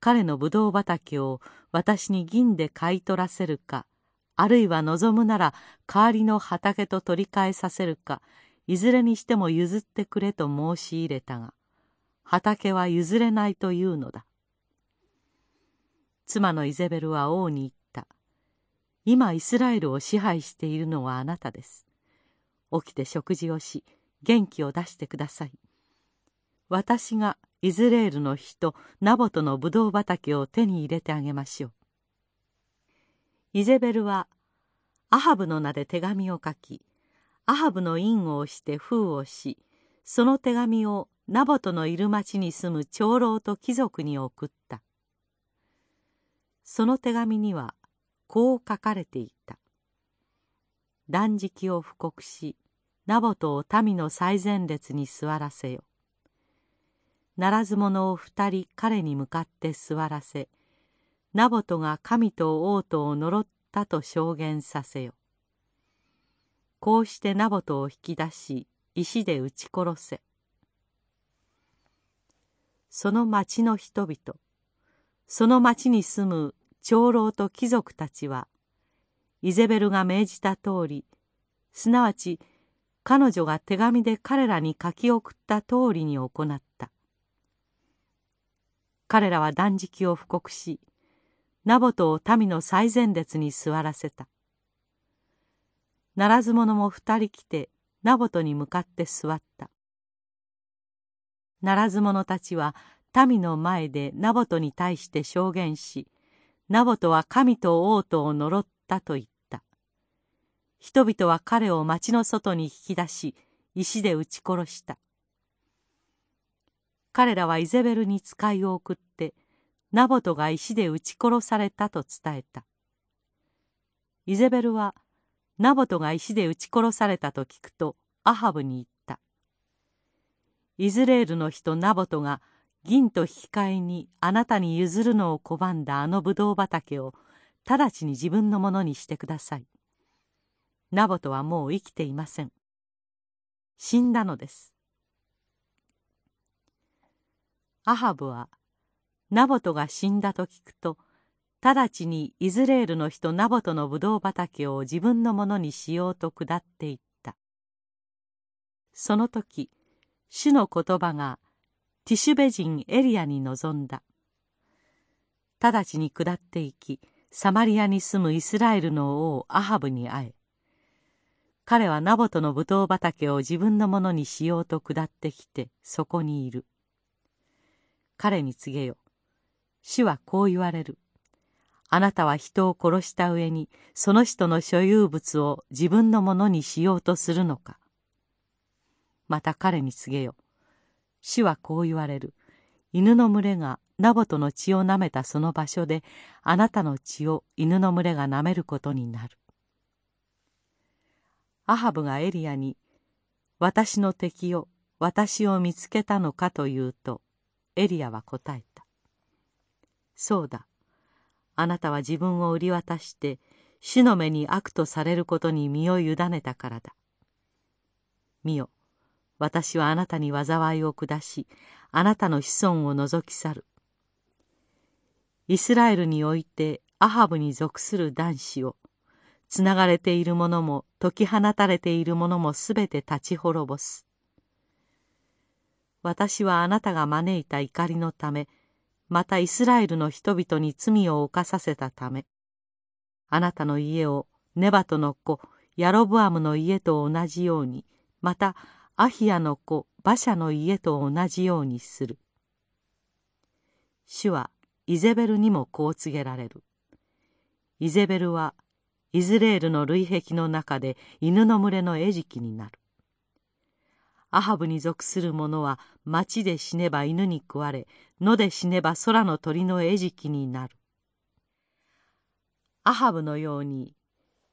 彼のブドウ畑を私に銀で買い取らせるかあるいは望むなら代わりの畑と取り替えさせるかいずれにしても譲ってくれと申し入れたが畑は譲れないというのだ。妻のイゼベルは王に言った。今イスラエルを支配しているのはあなたです。起きて食事をし元気を出してください。私がイズレールの人ナボトのブドウ畑を手に入れてあげましょう。イゼベルはアハブの名で手紙を書きアハブの印を押して封をしその手紙をナボトのいる町に住む長老と貴族に送った。その手紙にはこう書かれていた。断食を布告しナボトを民の最前列に座らせよ。ならず者を二人彼に向かって座らせナボトが神と王とを呪ったと証言させよ。こうしてナボトを引き出し石で撃ち殺せ。その町の人々その町に住む長老と貴族たちはイゼベルが命じた通りすなわち彼女が手紙で彼らに書き送った通りに行った。彼らは断食を布告しナボトを民の最前列に座らせた。ならず者も二人来てナボトに向かって座った。ならず者たちは民の前でナボトに対して証言しナボトは神と王とを呪ったと言った。人々は彼を町の外に引き出し石で撃ち殺した。彼らはイゼベルに使いを送ってナボトが石で撃ち殺されたと伝えた。イゼベルはナボトが石で撃ち殺されたと聞くとアハブに言った。イズレールの人ナボトが銀と引き換えにあなたに譲るのを拒んだあのブドウ畑を直ちに自分のものにしてください。ナボトはもう生きていません。死んだのです。アハブはナボトが死んだと聞くと直ちにイズレールの人ナボトのブドウ畑を自分のものにしようと下っていった。その時主の言葉がティシュベ人エリアに臨んだ直ちに下っていきサマリアに住むイスラエルの王アハブに会え彼はナボトのブドウ畑を自分のものにしようと下ってきてそこにいる。彼に告げよ主はこう言われる。あなたは人を殺した上にその人の所有物を自分のものにしようとするのか。また彼に告げよ主はこう言われる。犬の群れがナボトの血を舐めたその場所であなたの血を犬の群れが舐めることになる。アハブがエリアに「私の敵を私を見つけたのか」と言うとエリアは答えた「そうだ。あなたは自分を売り渡して主の目に悪とされることに身を委ねたからだ。見よ。私はあなたに災いを下しあなたの子孫を除き去る。イスラエルにおいてアハブに属する男子をつながれている者も解き放たれている者もすべて立ち滅ぼす。私はあなたが招いた怒りのためまたイスラエルの人々に罪を犯させたためあなたの家をネバトの子ヤロブアムの家と同じようにまたアヒアの子馬車の家と同じようにする。主はイゼベルにもこう告げられる。イゼベルはイズレールの類壁の中で犬の群れの餌食になる。アハブに属する者は町で死ねば犬に食われ野で死ねば空の鳥の餌食になる。アハブのように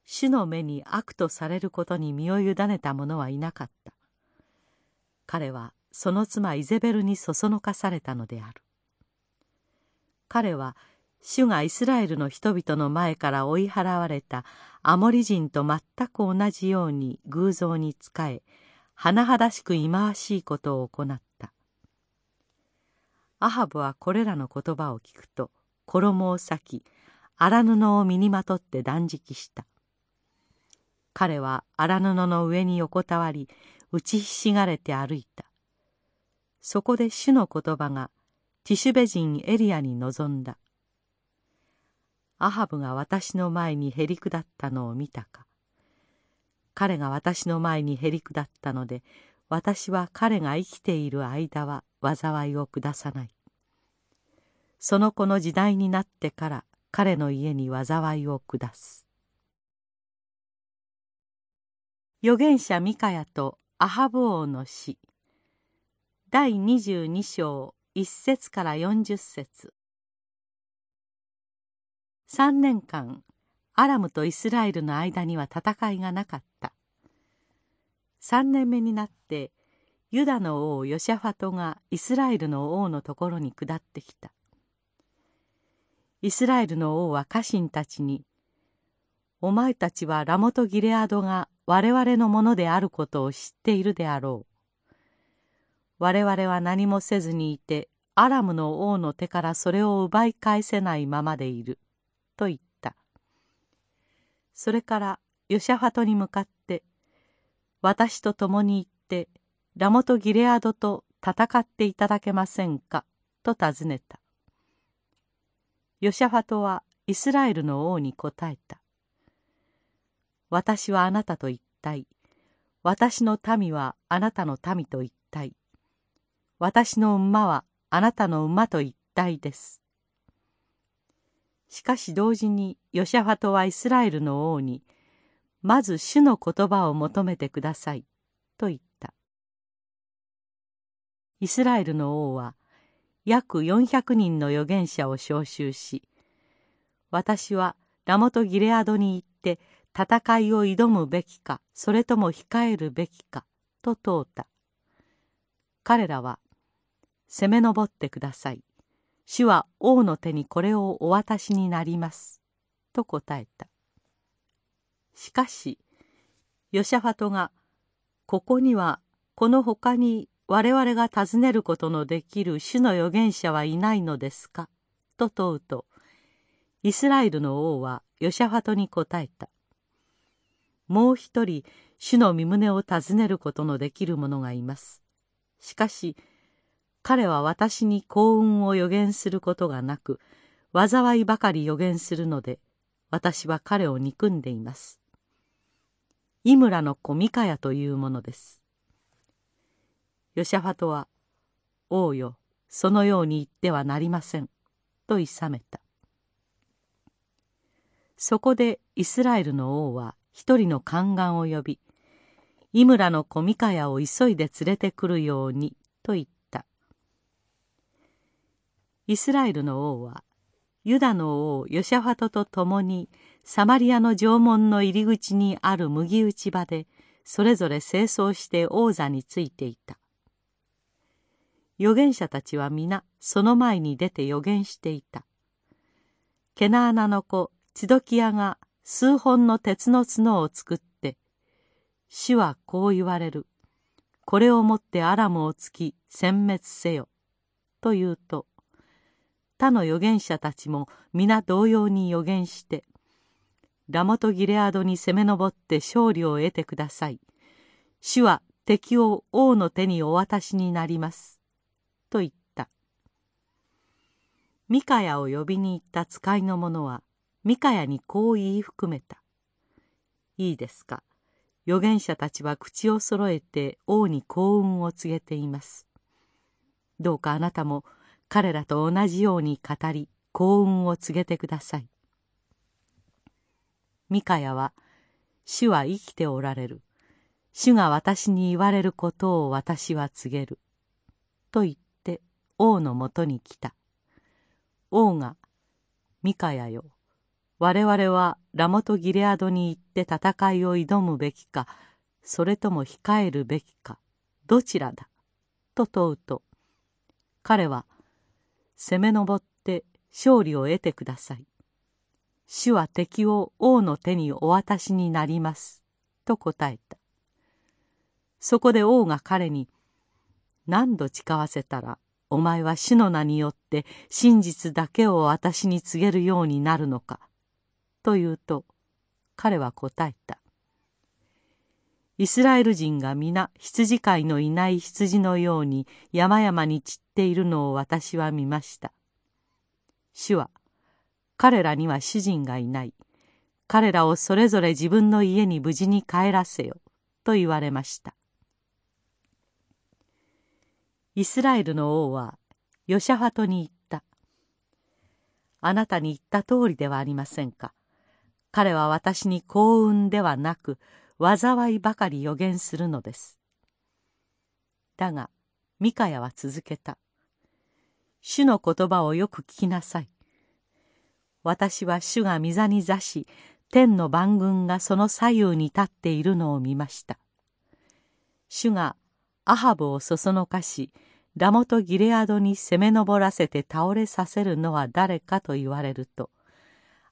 主の目に悪とされることに身を委ねた者はいなかった。彼はその妻イゼベルにそそのかされたのである。彼は主がイスラエルの人々の前から追い払われたアモリ人と全く同じように偶像に仕え甚だしく忌まわしいことを行った。アハブはこれらの言葉を聞くと衣を裂き荒布を身にまとって断食した。彼は荒布の上に横たわり打ちひしがれて歩いた。そこで主の言葉がティシュベ人エリアに臨んだ。アハブが私の前にへり下ったのを見たか。彼が私の前にへり下ったので私は彼が生きている間は災いを下さない。その子の時代になってから彼の家に災いを下す。預言者ミカヤとアハブ王の死。第22章1節から40節。3年間アラムとイスラエルの間には戦いがなかった。3年目になってユダの王ヨシャファトがイスラエルの王のところに下ってきた。イスラエルの王は家臣たちに「お前たちはラモト・ギレアドが我々のものであることを知っているであろう」「我々は何もせずにいてアラムの王の手からそれを奪い返せないままでいる」と言った。それからヨシャファトに向かって「私と共に行ってラモト・ギレアドと戦っていただけませんか?」と尋ねた。ヨシャファトはイスラエルの王に答えた「私はあなたと一体私の民はあなたの民と一体私の馬はあなたの馬と一体です」しかし同時にヨシャファトはイスラエルの王に「まず主の言葉を求めてください」と言った。イスラエルの王は約400人の預言者を招集し私はラモト・ギレアドに行って戦いを挑むべきかそれとも控えるべきかと問うた。彼らは攻め上ってください。主は王の手にこれをお渡しになります」と答えたしかしヨシャファトが「ここにはこのほかに我々が尋ねることのできる主の預言者はいないのですか?」と問うとイスラエルの王はヨシャファトに答えた「もう一人主の身旨を尋ねることのできる者がいます」しかし彼は私に幸運を予言することがなく災いばかり予言するので私は彼を憎んでいます。井村の子ミカヤというものです。ヨシャファトは「王よそのように言ってはなりません」と諌めた。そこでイスラエルの王は一人の宦官を呼び井村の子ミカヤを急いで連れてくるようにと言った。イスラエルの王はユダの王ヨシャファトと共にサマリアの城門の入り口にある麦打ち場でそれぞれ清掃して王座についていた。預言者たちは皆その前に出て預言していた。ケナーナの子チドキヤが数本の鉄の角を作って主はこう言われる。これをもってアラムを突き殲滅せよ。と言うと他の預言者たちも皆同様に預言してラモト・ギレアドに攻め上って勝利を得てください主は敵を王の手にお渡しになりますと言ったミカヤを呼びに行った使いの者はミカヤにこう言い含めた。いいですか。預言者たちは口を揃えて王に幸運を告げています。どうかあなたも彼らと同じように語り幸運を告げてください。ミカヤは「主は生きておられる。主が私に言われることを私は告げる。」と言って王のもとに来た。王が「ミカヤよ我々はラモト・ギレアドに行って戦いを挑むべきかそれとも控えるべきかどちらだ?」と問うと彼は攻め上って勝利を得てください。主は敵を王の手にお渡しになります。と答えた。そこで王が彼に、何度誓わせたら、お前は主の名によって真実だけを私に告げるようになるのか。と言うと、彼は答えた。イスラエル人が皆羊飼いのいない羊のように山々に散っているのを私は見ました。主は、彼らには主人がいない。彼らをそれぞれ自分の家に無事に帰らせよ。と言われました。イスラエルの王はヨシャファトに言った。あなたに言った通りではありませんか。彼は私に幸運ではなく災いばかり予言するのです。だがミカヤは続けた。主の言葉をよく聞きなさい。私は主が御座に座し、天の万軍がその左右に立っているのを見ました。主がアハブをそそのかし、ラモト・ギレアドに攻め上らせて倒れさせるのは誰かと言われると、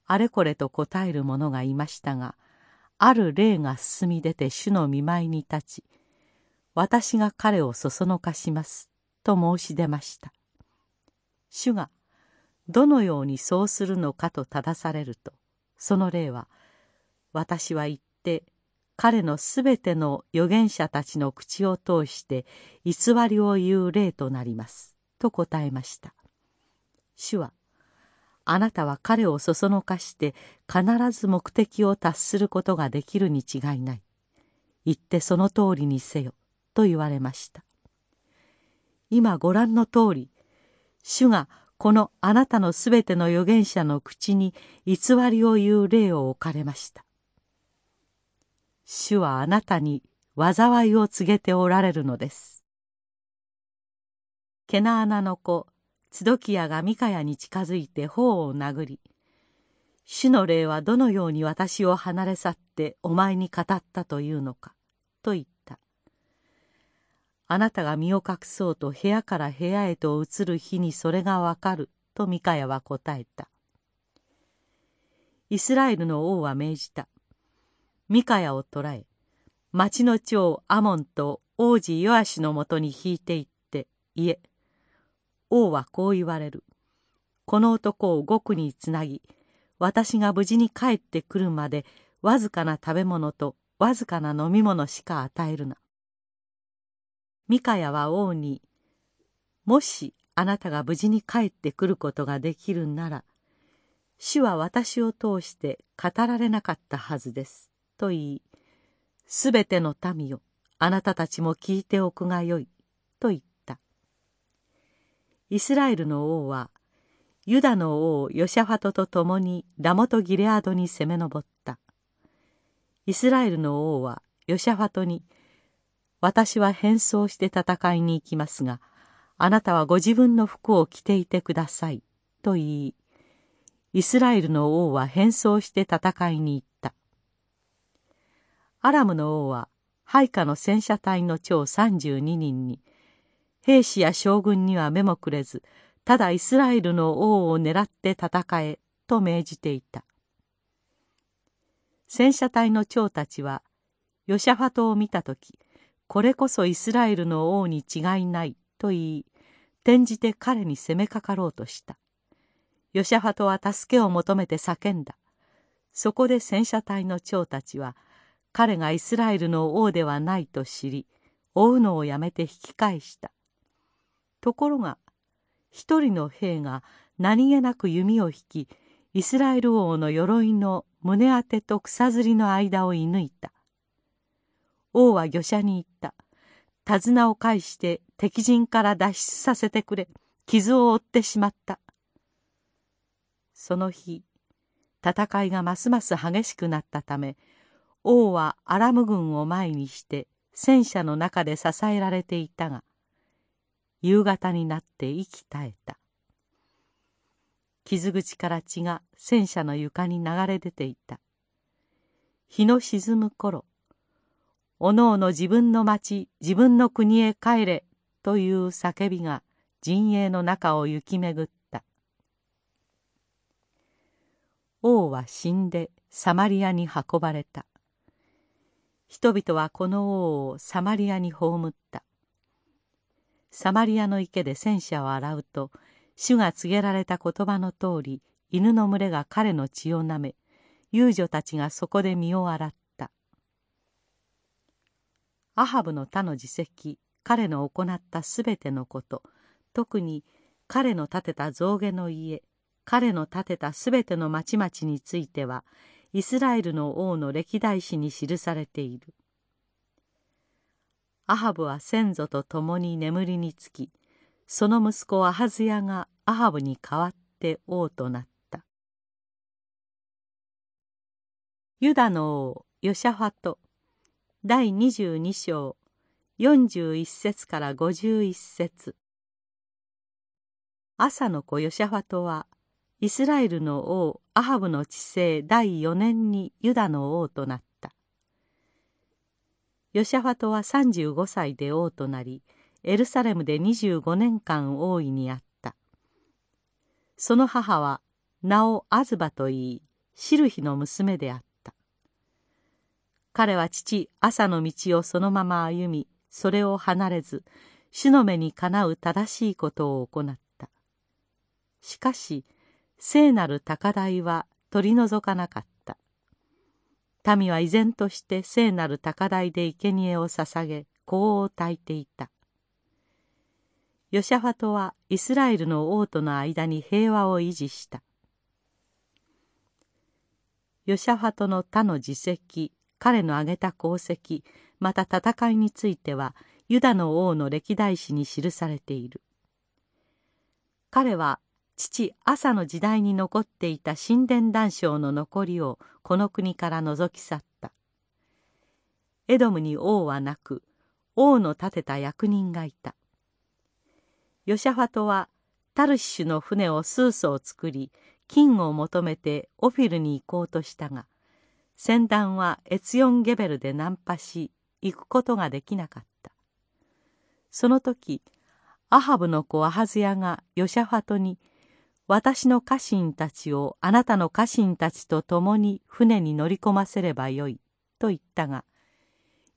あれこれと答える者がいましたが、ある霊が進み出て主の見舞いに立ち、私が彼をそそのかします、と申し出ました。主がどのようにそうするのかと正されるとその例は私は言って彼のすべての預言者たちの口を通して偽りを言う例となりますと答えました主はあなたは彼をそそのかして必ず目的を達することができるに違いない言ってその通りにせよと言われました今ご覧の通り主がこのあなたのすべての預言者の口に偽りを言う例を置かれました。主はあなたに災いを告げておられるのです。ケナアナの子ツドキヤがミカヤに近づいて頬を殴り「主の霊はどのように私を離れ去ってお前に語ったというのか」と言った。あなたが身を隠そうと部屋から部屋へと移る日にそれがわかる」とミカヤは答えたイスラエルの王は命じたミカヤを捕らえ町の長アモンと王子ヨアシのもとに引いていっていえ。王はこう言われる。この男を獄につなぎ私が無事に帰ってくるまでわずかな食べ物とわずかな飲み物しか与えるな。ミカヤは王に「もしあなたが無事に帰ってくることができるなら主は私を通して語られなかったはずです」と言い「すべての民よあなたたちも聞いておくがよい」と言った。イスラエルの王はユダの王ヨシャファトと共にラモト・ギレアドに攻め上ったイスラエルの王はヨシャファトに「私は変装して戦いに行きますが、あなたはご自分の服を着ていてください。と言い、イスラエルの王は変装して戦いに行った。アラムの王は、配下の戦車隊の長32人に、兵士や将軍には目もくれず、ただイスラエルの王を狙って戦え、と命じていた。戦車隊の長たちは、ヨシャファトを見たとき、これこそイスラエルの王に違いないと言い転じて彼に攻めかかろうとした。ヨシャファトは助けを求めて叫んだ。そこで戦車隊の長たちは彼がイスラエルの王ではないと知り追うのをやめて引き返した。ところが一人の兵が何気なく弓を引きイスラエル王の鎧の胸当てと草ずりの間を射抜いた。王は御者に言った。手綱を返して敵陣から脱出させてくれ。傷を負ってしまった。その日戦いがますます激しくなったため王はアラム軍を前にして戦車の中で支えられていたが夕方になって息絶えた。傷口から血が戦車の床に流れ出ていた。日の沈む頃おのおの自分の町自分の国へ帰れという叫びが陣営の中を行き巡った。王は死んでサマリアに運ばれた。人々はこの王をサマリアに葬った。サマリアの池で戦車を洗うと主が告げられた言葉の通り犬の群れが彼の血をなめ遊女たちがそこで身を洗った。アハブの他の自責彼の行ったすべてのこと特に彼の建てた象牙の家彼の建てたすべての町々についてはイスラエルの王の歴代史に記されている。アハブは先祖と共に眠りにつきその息子アハズヤがアハブに代わって王となった。ユダの王ヨシャファト第22章41節から51節。朝の子ヨシャファトはイスラエルの王アハブの治世第4年にユダの王となった。ヨシャファトは35歳で王となりエルサレムで25年間王位にあった。その母は名をアズバといいシルヒの娘であった。彼は父朝の道をそのまま歩みそれを離れず主の目にかなう正しいことを行った。しかし聖なる高台は取り除かなかった。民は依然として聖なる高台で生贄を捧げ香を焚いていた。ヨシャファトはイスラエルの王との間に平和を維持した。ヨシャファトの他の自責彼の挙げた功績また戦いについてはユダの王の歴代史に記されている。彼は父朝の時代に残っていた神殿断章の残りをこの国から除き去った。エドムに王はなく王の立てた役人がいた。ヨシャファトはタルシシュの船を数艘作り金を求めてオフィルに行こうとしたが船団はエツヨンゲベルでナンパし行くことができなかった。その時アハブの子アハズヤがヨシャファトに「私の家臣たちをあなたの家臣たちと共に船に乗り込ませればよい」と言ったが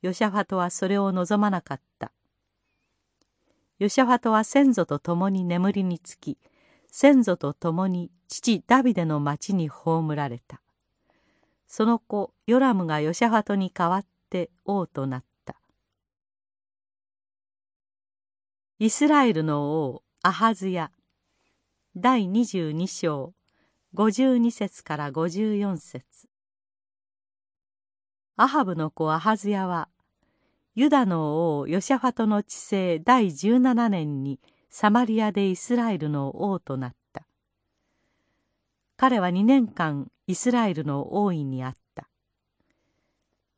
ヨシャファトはそれを望まなかった。ヨシャファトは先祖と共に眠りにつき先祖と共に父ダビデの町に葬られた。その子ヨラムがヨシャファトに代わって王となった。イスラエルの王アハズヤ第22章52節から54節。アハブの子アハズヤはユダの王ヨシャファトの治世第17年にサマリアでイスラエルの王となった。彼は2年間イスラエルの王位にあった。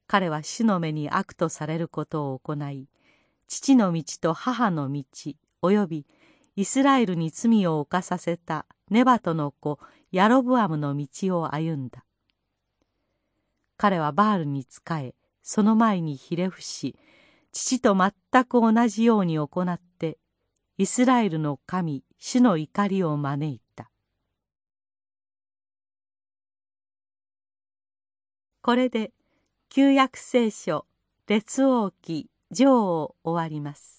彼は主の目に悪とされることを行い父の道と母の道およびイスラエルに罪を犯させたネバトの子ヤロブアムの道を歩んだ。彼はバールに仕えその前にひれ伏し父と全く同じように行ってイスラエルの神主の怒りを招いた。これで旧約聖書列王記上を終わります。